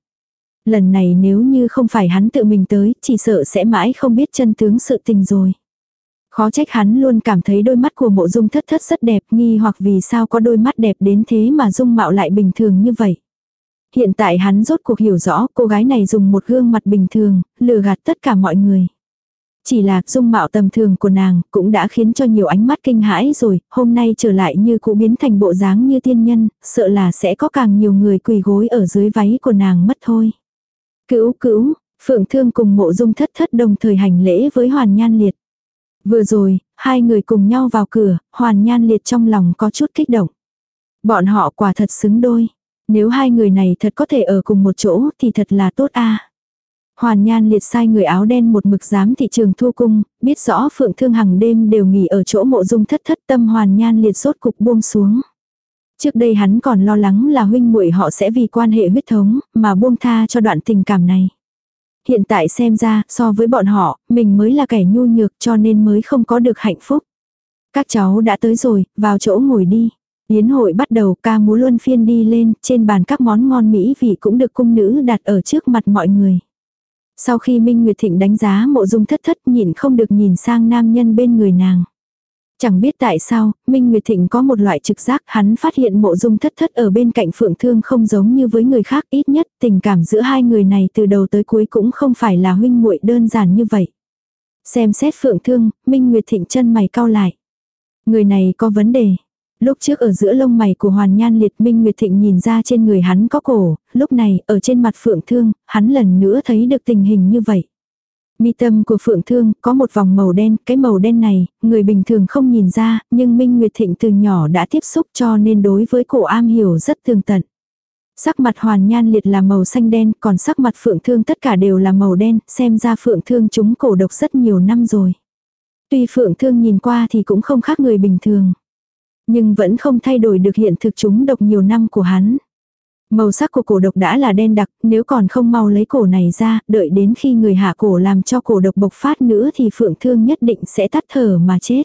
Lần này nếu như không phải hắn tự mình tới, chỉ sợ sẽ mãi không biết chân tướng sự tình rồi. Khó trách hắn luôn cảm thấy đôi mắt của mộ dung thất thất rất đẹp nghi hoặc vì sao có đôi mắt đẹp đến thế mà dung mạo lại bình thường như vậy. Hiện tại hắn rốt cuộc hiểu rõ cô gái này dùng một gương mặt bình thường, lừa gạt tất cả mọi người. Chỉ là dung mạo tầm thường của nàng cũng đã khiến cho nhiều ánh mắt kinh hãi rồi, hôm nay trở lại như cũ biến thành bộ dáng như tiên nhân, sợ là sẽ có càng nhiều người quỳ gối ở dưới váy của nàng mất thôi. Cữu cữu, Phượng Thương cùng mộ dung thất thất đồng thời hành lễ với Hoàn Nhan Liệt. Vừa rồi, hai người cùng nhau vào cửa, Hoàn Nhan Liệt trong lòng có chút kích động. Bọn họ quả thật xứng đôi. Nếu hai người này thật có thể ở cùng một chỗ thì thật là tốt a. Hoàn Nhan liệt sai người áo đen một mực giám thị trường thu cung, biết rõ Phượng Thương Hằng đêm đều nghỉ ở chỗ mộ dung thất thất tâm Hoàn Nhan liệt sốt cục buông xuống. Trước đây hắn còn lo lắng là huynh muội họ sẽ vì quan hệ huyết thống mà buông tha cho đoạn tình cảm này. Hiện tại xem ra so với bọn họ, mình mới là kẻ nhu nhược cho nên mới không có được hạnh phúc. Các cháu đã tới rồi, vào chỗ ngồi đi. Yến hội bắt đầu ca múa luân phiên đi lên, trên bàn các món ngon mỹ vị cũng được cung nữ đặt ở trước mặt mọi người. Sau khi Minh Nguyệt Thịnh đánh giá mộ dung thất thất nhìn không được nhìn sang nam nhân bên người nàng. Chẳng biết tại sao, Minh Nguyệt Thịnh có một loại trực giác hắn phát hiện mộ dung thất thất ở bên cạnh Phượng Thương không giống như với người khác ít nhất tình cảm giữa hai người này từ đầu tới cuối cũng không phải là huynh muội đơn giản như vậy. Xem xét Phượng Thương, Minh Nguyệt Thịnh chân mày cau lại. Người này có vấn đề. Lúc trước ở giữa lông mày của Hoàn Nhan Liệt Minh Nguyệt Thịnh nhìn ra trên người hắn có cổ, lúc này ở trên mặt Phượng Thương, hắn lần nữa thấy được tình hình như vậy. Mi tâm của Phượng Thương có một vòng màu đen, cái màu đen này, người bình thường không nhìn ra, nhưng Minh Nguyệt Thịnh từ nhỏ đã tiếp xúc cho nên đối với cổ am hiểu rất tương tận. Sắc mặt Hoàn Nhan Liệt là màu xanh đen, còn sắc mặt Phượng Thương tất cả đều là màu đen, xem ra Phượng Thương chúng cổ độc rất nhiều năm rồi. Tuy Phượng Thương nhìn qua thì cũng không khác người bình thường. Nhưng vẫn không thay đổi được hiện thực chúng độc nhiều năm của hắn. Màu sắc của cổ độc đã là đen đặc, nếu còn không mau lấy cổ này ra, đợi đến khi người hạ cổ làm cho cổ độc bộc phát nữa thì phượng thương nhất định sẽ tắt thở mà chết.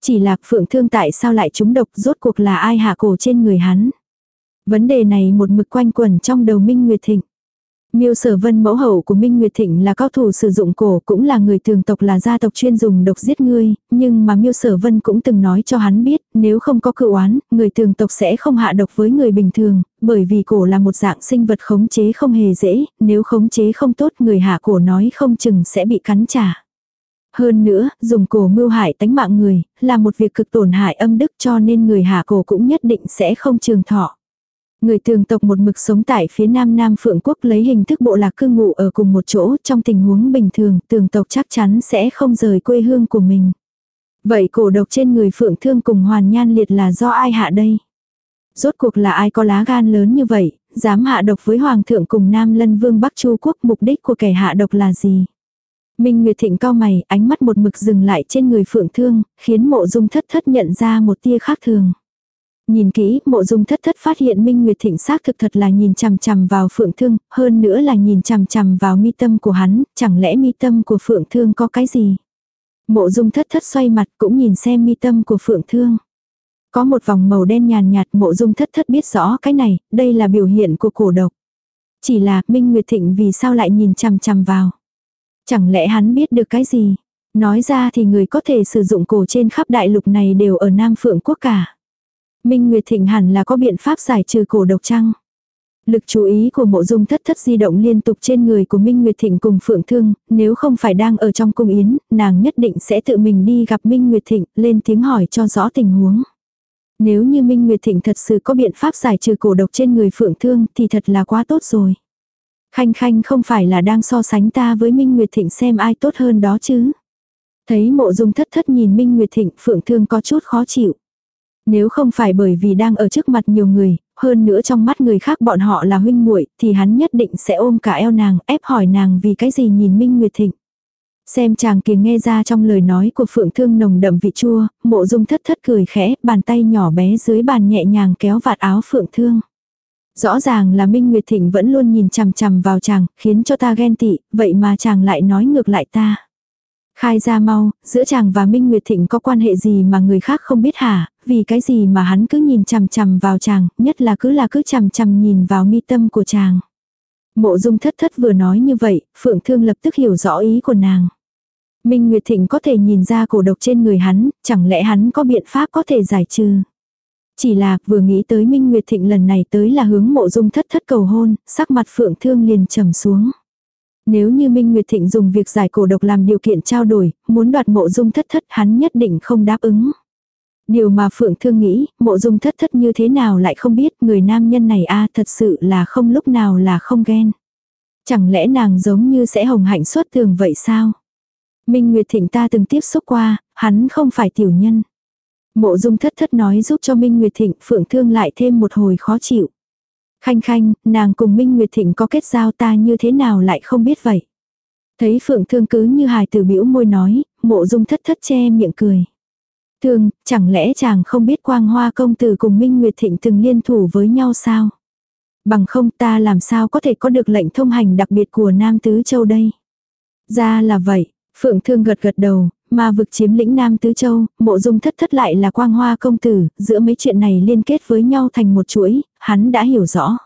Chỉ là phượng thương tại sao lại trúng độc rốt cuộc là ai hạ cổ trên người hắn. Vấn đề này một mực quanh quẩn trong đầu Minh Nguyệt Thịnh. Miêu Sở Vân mẫu hậu của Minh Nguyệt Thịnh là cao thủ sử dụng cổ, cũng là người thường tộc là gia tộc chuyên dùng độc giết ngươi, nhưng mà Miêu Sở Vân cũng từng nói cho hắn biết, nếu không có cự oán, người thường tộc sẽ không hạ độc với người bình thường, bởi vì cổ là một dạng sinh vật khống chế không hề dễ, nếu khống chế không tốt người hạ cổ nói không chừng sẽ bị cắn trả. Hơn nữa, dùng cổ mưu hại tánh mạng người, là một việc cực tổn hại âm đức cho nên người hạ cổ cũng nhất định sẽ không trường thọ. Người tường tộc một mực sống tại phía nam Nam Phượng Quốc lấy hình thức bộ lạc cư ngụ ở cùng một chỗ trong tình huống bình thường tường tộc chắc chắn sẽ không rời quê hương của mình. Vậy cổ độc trên người Phượng Thương cùng Hoàn Nhan Liệt là do ai hạ đây? Rốt cuộc là ai có lá gan lớn như vậy, dám hạ độc với Hoàng thượng cùng Nam Lân Vương Bắc Chu Quốc mục đích của kẻ hạ độc là gì? Minh Nguyệt Thịnh cao mày, ánh mắt một mực dừng lại trên người Phượng Thương, khiến mộ dung thất thất nhận ra một tia khác thường. Nhìn kỹ, mộ dung thất thất phát hiện Minh Nguyệt Thịnh xác thực thật là nhìn chằm chằm vào Phượng Thương, hơn nữa là nhìn chằm chằm vào mi tâm của hắn, chẳng lẽ mi tâm của Phượng Thương có cái gì? Mộ dung thất thất xoay mặt cũng nhìn xem mi tâm của Phượng Thương. Có một vòng màu đen nhàn nhạt mộ dung thất thất biết rõ cái này, đây là biểu hiện của cổ độc. Chỉ là Minh Nguyệt Thịnh vì sao lại nhìn chằm chằm vào. Chẳng lẽ hắn biết được cái gì? Nói ra thì người có thể sử dụng cổ trên khắp đại lục này đều ở Nam Phượng Quốc cả. Minh Nguyệt Thịnh hẳn là có biện pháp giải trừ cổ độc trăng. Lực chú ý của mộ dung thất thất di động liên tục trên người của Minh Nguyệt Thịnh cùng Phượng Thương, nếu không phải đang ở trong cung yến, nàng nhất định sẽ tự mình đi gặp Minh Nguyệt Thịnh, lên tiếng hỏi cho rõ tình huống. Nếu như Minh Nguyệt Thịnh thật sự có biện pháp giải trừ cổ độc trên người Phượng Thương thì thật là quá tốt rồi. Khanh Khanh không phải là đang so sánh ta với Minh Nguyệt Thịnh xem ai tốt hơn đó chứ. Thấy mộ dung thất thất nhìn Minh Nguyệt Thịnh Phượng Thương có chút khó chịu. Nếu không phải bởi vì đang ở trước mặt nhiều người, hơn nữa trong mắt người khác bọn họ là huynh muội thì hắn nhất định sẽ ôm cả eo nàng, ép hỏi nàng vì cái gì nhìn Minh Nguyệt Thịnh. Xem chàng kia nghe ra trong lời nói của Phượng Thương nồng đậm vị chua, mộ dung thất thất cười khẽ, bàn tay nhỏ bé dưới bàn nhẹ nhàng kéo vạt áo Phượng Thương. Rõ ràng là Minh Nguyệt Thịnh vẫn luôn nhìn chằm chằm vào chàng, khiến cho ta ghen tị, vậy mà chàng lại nói ngược lại ta. Khai ra mau, giữa chàng và Minh Nguyệt Thịnh có quan hệ gì mà người khác không biết hả, vì cái gì mà hắn cứ nhìn chằm chằm vào chàng, nhất là cứ là cứ chằm chằm nhìn vào mi tâm của chàng. Mộ dung thất thất vừa nói như vậy, Phượng Thương lập tức hiểu rõ ý của nàng. Minh Nguyệt Thịnh có thể nhìn ra cổ độc trên người hắn, chẳng lẽ hắn có biện pháp có thể giải trừ. Chỉ là vừa nghĩ tới Minh Nguyệt Thịnh lần này tới là hướng mộ dung thất thất cầu hôn, sắc mặt Phượng Thương liền trầm xuống. Nếu như Minh Nguyệt Thịnh dùng việc giải cổ độc làm điều kiện trao đổi, muốn đoạt mộ dung thất thất hắn nhất định không đáp ứng. Điều mà Phượng Thương nghĩ, mộ dung thất thất như thế nào lại không biết người nam nhân này a thật sự là không lúc nào là không ghen. Chẳng lẽ nàng giống như sẽ hồng hạnh xuất thường vậy sao? Minh Nguyệt Thịnh ta từng tiếp xúc qua, hắn không phải tiểu nhân. Mộ dung thất thất nói giúp cho Minh Nguyệt Thịnh Phượng Thương lại thêm một hồi khó chịu. Khanh khanh, nàng cùng Minh Nguyệt Thịnh có kết giao ta như thế nào lại không biết vậy. Thấy Phượng Thương cứ như hài tử bĩu môi nói, mộ dung thất thất che miệng cười. Thương, chẳng lẽ chàng không biết quang hoa công tử cùng Minh Nguyệt Thịnh từng liên thủ với nhau sao? Bằng không ta làm sao có thể có được lệnh thông hành đặc biệt của Nam Tứ Châu đây? Ra là vậy, Phượng Thương gật gật đầu, ma vực chiếm lĩnh Nam Tứ Châu, mộ dung thất thất lại là quang hoa công tử, giữa mấy chuyện này liên kết với nhau thành một chuỗi, hắn đã hiểu rõ.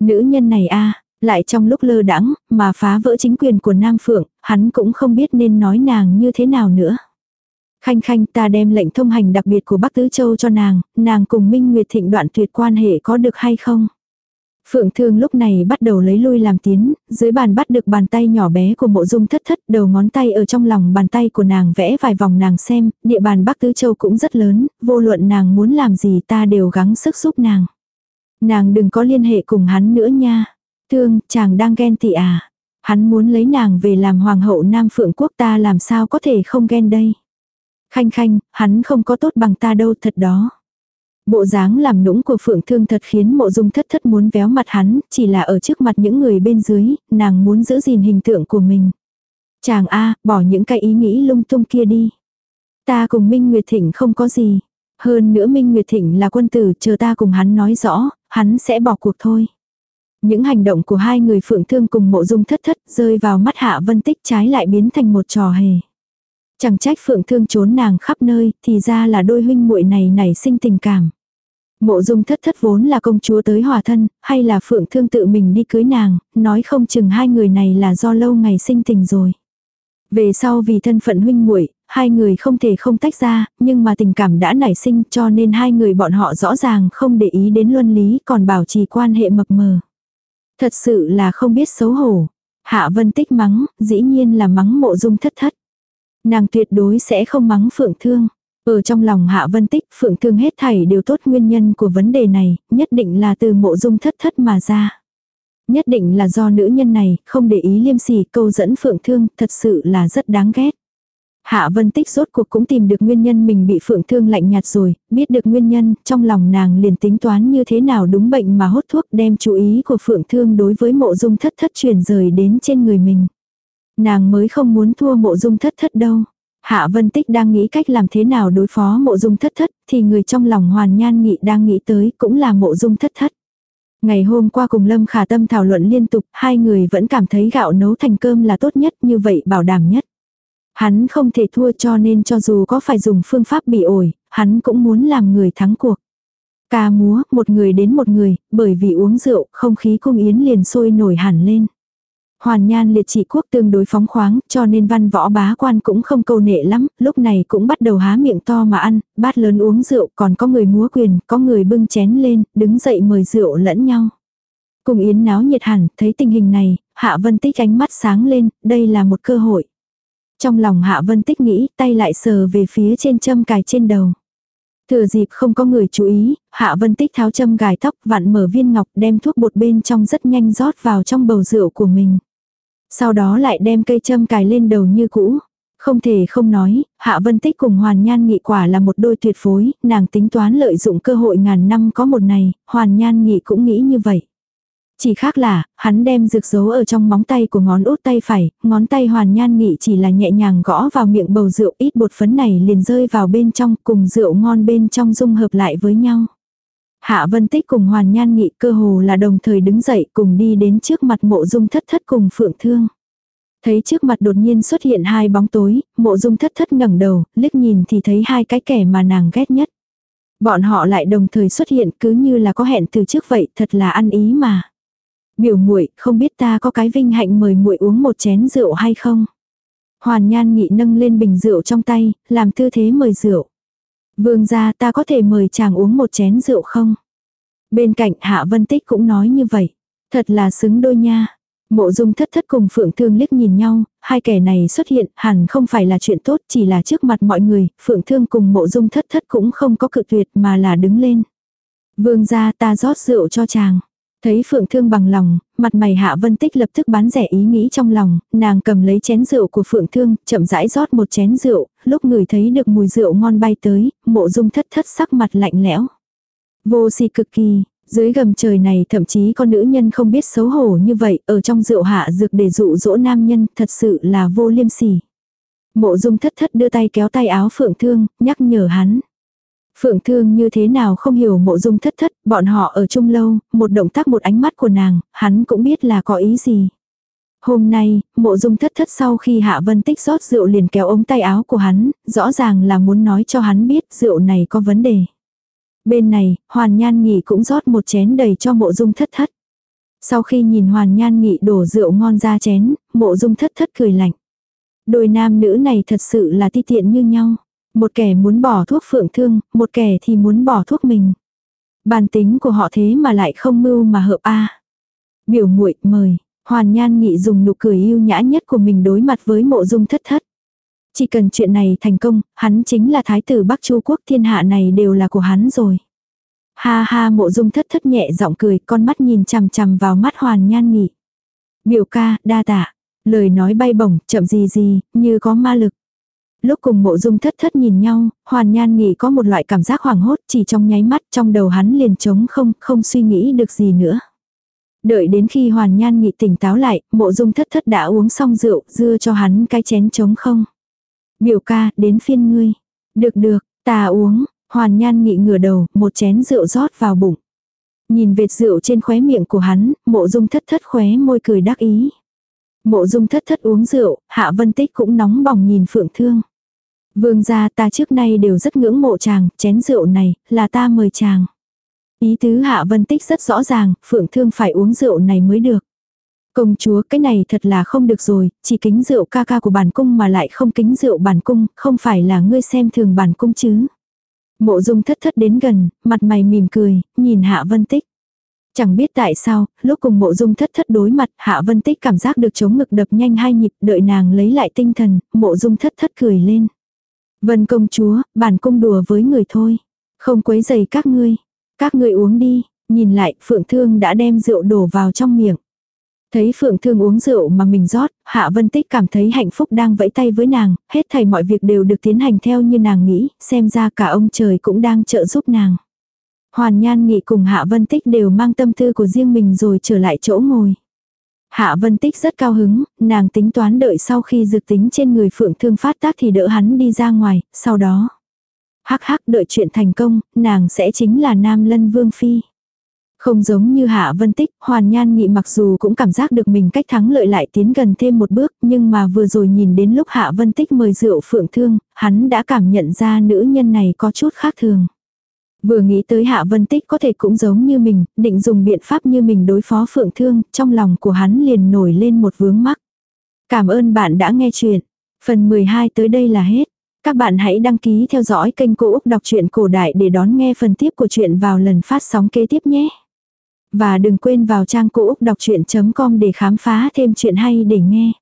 Nữ nhân này a lại trong lúc lơ đãng mà phá vỡ chính quyền của Nam Phượng, hắn cũng không biết nên nói nàng như thế nào nữa. Khanh khanh ta đem lệnh thông hành đặc biệt của Bắc Tứ Châu cho nàng, nàng cùng Minh Nguyệt Thịnh đoạn tuyệt quan hệ có được hay không? Phượng Thương lúc này bắt đầu lấy lui làm tiến, dưới bàn bắt được bàn tay nhỏ bé của mộ dung thất thất, đầu ngón tay ở trong lòng bàn tay của nàng vẽ vài vòng nàng xem, địa bàn Bắc Tứ Châu cũng rất lớn, vô luận nàng muốn làm gì ta đều gắng sức giúp nàng. Nàng đừng có liên hệ cùng hắn nữa nha. Thương, chàng đang ghen tị à. Hắn muốn lấy nàng về làm hoàng hậu Nam Phượng Quốc ta làm sao có thể không ghen đây. Khanh khanh, hắn không có tốt bằng ta đâu thật đó. Bộ dáng làm nũng của Phượng Thương thật khiến mộ dung thất thất muốn véo mặt hắn, chỉ là ở trước mặt những người bên dưới, nàng muốn giữ gìn hình tượng của mình. Chàng A, bỏ những cái ý nghĩ lung tung kia đi. Ta cùng Minh Nguyệt Thịnh không có gì. Hơn nữa Minh Nguyệt Thịnh là quân tử, chờ ta cùng hắn nói rõ, hắn sẽ bỏ cuộc thôi. Những hành động của hai người Phượng Thương cùng mộ dung thất thất rơi vào mắt Hạ Vân Tích trái lại biến thành một trò hề. Chẳng trách Phượng Thương trốn nàng khắp nơi, thì ra là đôi huynh muội này nảy sinh tình cảm. Mộ dung thất thất vốn là công chúa tới hòa thân, hay là phượng thương tự mình đi cưới nàng, nói không chừng hai người này là do lâu ngày sinh tình rồi. Về sau vì thân phận huynh muội hai người không thể không tách ra, nhưng mà tình cảm đã nảy sinh cho nên hai người bọn họ rõ ràng không để ý đến luân lý còn bảo trì quan hệ mập mờ. Thật sự là không biết xấu hổ. Hạ Vân Tích mắng, dĩ nhiên là mắng mộ dung thất thất. Nàng tuyệt đối sẽ không mắng Phượng Thương. Ở trong lòng Hạ Vân Tích, Phượng Thương hết thảy đều tốt nguyên nhân của vấn đề này, nhất định là từ mộ dung thất thất mà ra. Nhất định là do nữ nhân này, không để ý liêm sỉ câu dẫn Phượng Thương, thật sự là rất đáng ghét. Hạ Vân Tích rốt cuộc cũng tìm được nguyên nhân mình bị Phượng Thương lạnh nhạt rồi, biết được nguyên nhân, trong lòng nàng liền tính toán như thế nào đúng bệnh mà hốt thuốc đem chú ý của Phượng Thương đối với mộ dung thất thất chuyển rời đến trên người mình. Nàng mới không muốn thua mộ dung thất thất đâu. Hạ Vân Tích đang nghĩ cách làm thế nào đối phó mộ dung thất thất, thì người trong lòng Hoàn Nhan Nghị đang nghĩ tới cũng là mộ dung thất thất. Ngày hôm qua cùng Lâm Khả Tâm thảo luận liên tục, hai người vẫn cảm thấy gạo nấu thành cơm là tốt nhất như vậy bảo đảm nhất. Hắn không thể thua cho nên cho dù có phải dùng phương pháp bị ổi, hắn cũng muốn làm người thắng cuộc. Ca múa, một người đến một người, bởi vì uống rượu, không khí cung yến liền sôi nổi hẳn lên. Hoàn nhan liệt trị quốc tương đối phóng khoáng, cho nên văn võ bá quan cũng không câu nệ lắm, lúc này cũng bắt đầu há miệng to mà ăn, bát lớn uống rượu, còn có người múa quyền, có người bưng chén lên, đứng dậy mời rượu lẫn nhau. Cùng yến náo nhiệt hẳn, thấy tình hình này, Hạ Vân Tích ánh mắt sáng lên, đây là một cơ hội. Trong lòng Hạ Vân Tích nghĩ, tay lại sờ về phía trên châm cài trên đầu. Thừa dịp không có người chú ý, Hạ Vân Tích tháo châm gài tóc vặn mở viên ngọc đem thuốc bột bên trong rất nhanh rót vào trong bầu rượu của mình. Sau đó lại đem cây châm cài lên đầu như cũ. Không thể không nói, Hạ Vân Tích cùng Hoàn Nhan Nghị quả là một đôi tuyệt phối, nàng tính toán lợi dụng cơ hội ngàn năm có một này, Hoàn Nhan Nghị cũng nghĩ như vậy. Chỉ khác là, hắn đem dược dấu ở trong móng tay của ngón út tay phải, ngón tay hoàn nhan nghị chỉ là nhẹ nhàng gõ vào miệng bầu rượu ít bột phấn này liền rơi vào bên trong cùng rượu ngon bên trong dung hợp lại với nhau. Hạ Vân Tích cùng Hoàn Nhan Nghị cơ hồ là đồng thời đứng dậy cùng đi đến trước mặt mộ dung thất thất cùng Phượng Thương. Thấy trước mặt đột nhiên xuất hiện hai bóng tối, mộ dung thất thất ngẩng đầu, liếc nhìn thì thấy hai cái kẻ mà nàng ghét nhất. Bọn họ lại đồng thời xuất hiện cứ như là có hẹn từ trước vậy, thật là ăn ý mà. Biểu muội, không biết ta có cái vinh hạnh mời muội uống một chén rượu hay không? Hoàn Nhan Nghị nâng lên bình rượu trong tay, làm tư thế mời rượu. Vương gia ta có thể mời chàng uống một chén rượu không? Bên cạnh Hạ Vân Tích cũng nói như vậy. Thật là xứng đôi nha. Mộ dung thất thất cùng Phượng Thương liếc nhìn nhau, hai kẻ này xuất hiện hẳn không phải là chuyện tốt chỉ là trước mặt mọi người, Phượng Thương cùng mộ dung thất thất cũng không có cự tuyệt mà là đứng lên. Vương gia ta rót rượu cho chàng. Thấy Phượng Thương bằng lòng, mặt mày Hạ Vân Tích lập tức bán rẻ ý nghĩ trong lòng, nàng cầm lấy chén rượu của Phượng Thương, chậm rãi rót một chén rượu, lúc người thấy được mùi rượu ngon bay tới, mộ dung thất thất sắc mặt lạnh lẽo. Vô si cực kỳ, dưới gầm trời này thậm chí có nữ nhân không biết xấu hổ như vậy, ở trong rượu hạ dược để dụ dỗ nam nhân, thật sự là vô liêm sỉ. Mộ dung thất thất đưa tay kéo tay áo Phượng Thương, nhắc nhở hắn. Phượng Thương như thế nào không hiểu mộ dung thất thất, bọn họ ở chung lâu, một động tác một ánh mắt của nàng, hắn cũng biết là có ý gì. Hôm nay, mộ dung thất thất sau khi Hạ Vân Tích rót rượu liền kéo ống tay áo của hắn, rõ ràng là muốn nói cho hắn biết rượu này có vấn đề. Bên này, Hoàn Nhan Nghị cũng rót một chén đầy cho mộ dung thất thất. Sau khi nhìn Hoàn Nhan Nghị đổ rượu ngon ra chén, mộ dung thất thất cười lạnh. Đôi nam nữ này thật sự là ti tiện như nhau. Một kẻ muốn bỏ thuốc phượng thương, một kẻ thì muốn bỏ thuốc mình. Bản tính của họ thế mà lại không mưu mà hợp a. Biểu muội mời, Hoàn Nhan Nghị dùng nụ cười yêu nhã nhất của mình đối mặt với mộ dung thất thất. Chỉ cần chuyện này thành công, hắn chính là thái tử Bắc Chu quốc thiên hạ này đều là của hắn rồi. Ha ha mộ dung thất thất nhẹ giọng cười, con mắt nhìn chằm chằm vào mắt Hoàn Nhan Nghị. Biểu ca, đa tạ. Lời nói bay bổng, chậm gì gì, như có ma lực. Lúc cùng mộ dung thất thất nhìn nhau, hoàn nhan nghỉ có một loại cảm giác hoảng hốt chỉ trong nháy mắt trong đầu hắn liền trống không, không suy nghĩ được gì nữa. Đợi đến khi hoàn nhan nghị tỉnh táo lại, mộ dung thất thất đã uống xong rượu, dưa cho hắn cái chén trống không. Biểu ca, đến phiên ngươi. Được được, ta uống, hoàn nhan nghị ngửa đầu, một chén rượu rót vào bụng. Nhìn vệt rượu trên khóe miệng của hắn, mộ dung thất thất khóe môi cười đắc ý. Mộ dung thất thất uống rượu, hạ vân tích cũng nóng bỏng nhìn phượng thương. Vương gia ta trước nay đều rất ngưỡng mộ chàng, chén rượu này, là ta mời chàng. Ý tứ Hạ Vân Tích rất rõ ràng, Phượng Thương phải uống rượu này mới được. Công chúa cái này thật là không được rồi, chỉ kính rượu ca ca của bản cung mà lại không kính rượu bản cung, không phải là ngươi xem thường bản cung chứ. Mộ dung thất thất đến gần, mặt mày mỉm cười, nhìn Hạ Vân Tích. Chẳng biết tại sao, lúc cùng mộ dung thất thất đối mặt, Hạ Vân Tích cảm giác được chống ngực đập nhanh hai nhịp, đợi nàng lấy lại tinh thần, mộ dung thất thất cười lên. Vân công chúa, bản cung đùa với người thôi. Không quấy dày các ngươi. Các ngươi uống đi, nhìn lại, Phượng Thương đã đem rượu đổ vào trong miệng. Thấy Phượng Thương uống rượu mà mình rót, Hạ Vân Tích cảm thấy hạnh phúc đang vẫy tay với nàng, hết thảy mọi việc đều được tiến hành theo như nàng nghĩ, xem ra cả ông trời cũng đang trợ giúp nàng. Hoàn Nhan Nghị cùng Hạ Vân Tích đều mang tâm tư của riêng mình rồi trở lại chỗ ngồi. Hạ Vân Tích rất cao hứng, nàng tính toán đợi sau khi dược tính trên người Phượng Thương phát tác thì đỡ hắn đi ra ngoài, sau đó. Hắc hắc đợi chuyện thành công, nàng sẽ chính là Nam Lân Vương Phi. Không giống như Hạ Vân Tích, Hoàn Nhan Nghị mặc dù cũng cảm giác được mình cách thắng lợi lại tiến gần thêm một bước, nhưng mà vừa rồi nhìn đến lúc Hạ Vân Tích mời rượu Phượng Thương, hắn đã cảm nhận ra nữ nhân này có chút khác thường. Vừa nghĩ tới Hạ Vân Tích có thể cũng giống như mình, định dùng biện pháp như mình đối phó Phượng Thương, trong lòng của hắn liền nổi lên một vướng mắc. Cảm ơn bạn đã nghe chuyện. Phần 12 tới đây là hết. Các bạn hãy đăng ký theo dõi kênh Cô Úc Đọc truyện Cổ Đại để đón nghe phần tiếp của chuyện vào lần phát sóng kế tiếp nhé. Và đừng quên vào trang Cô Úc Đọc Chuyện.com để khám phá thêm chuyện hay để nghe.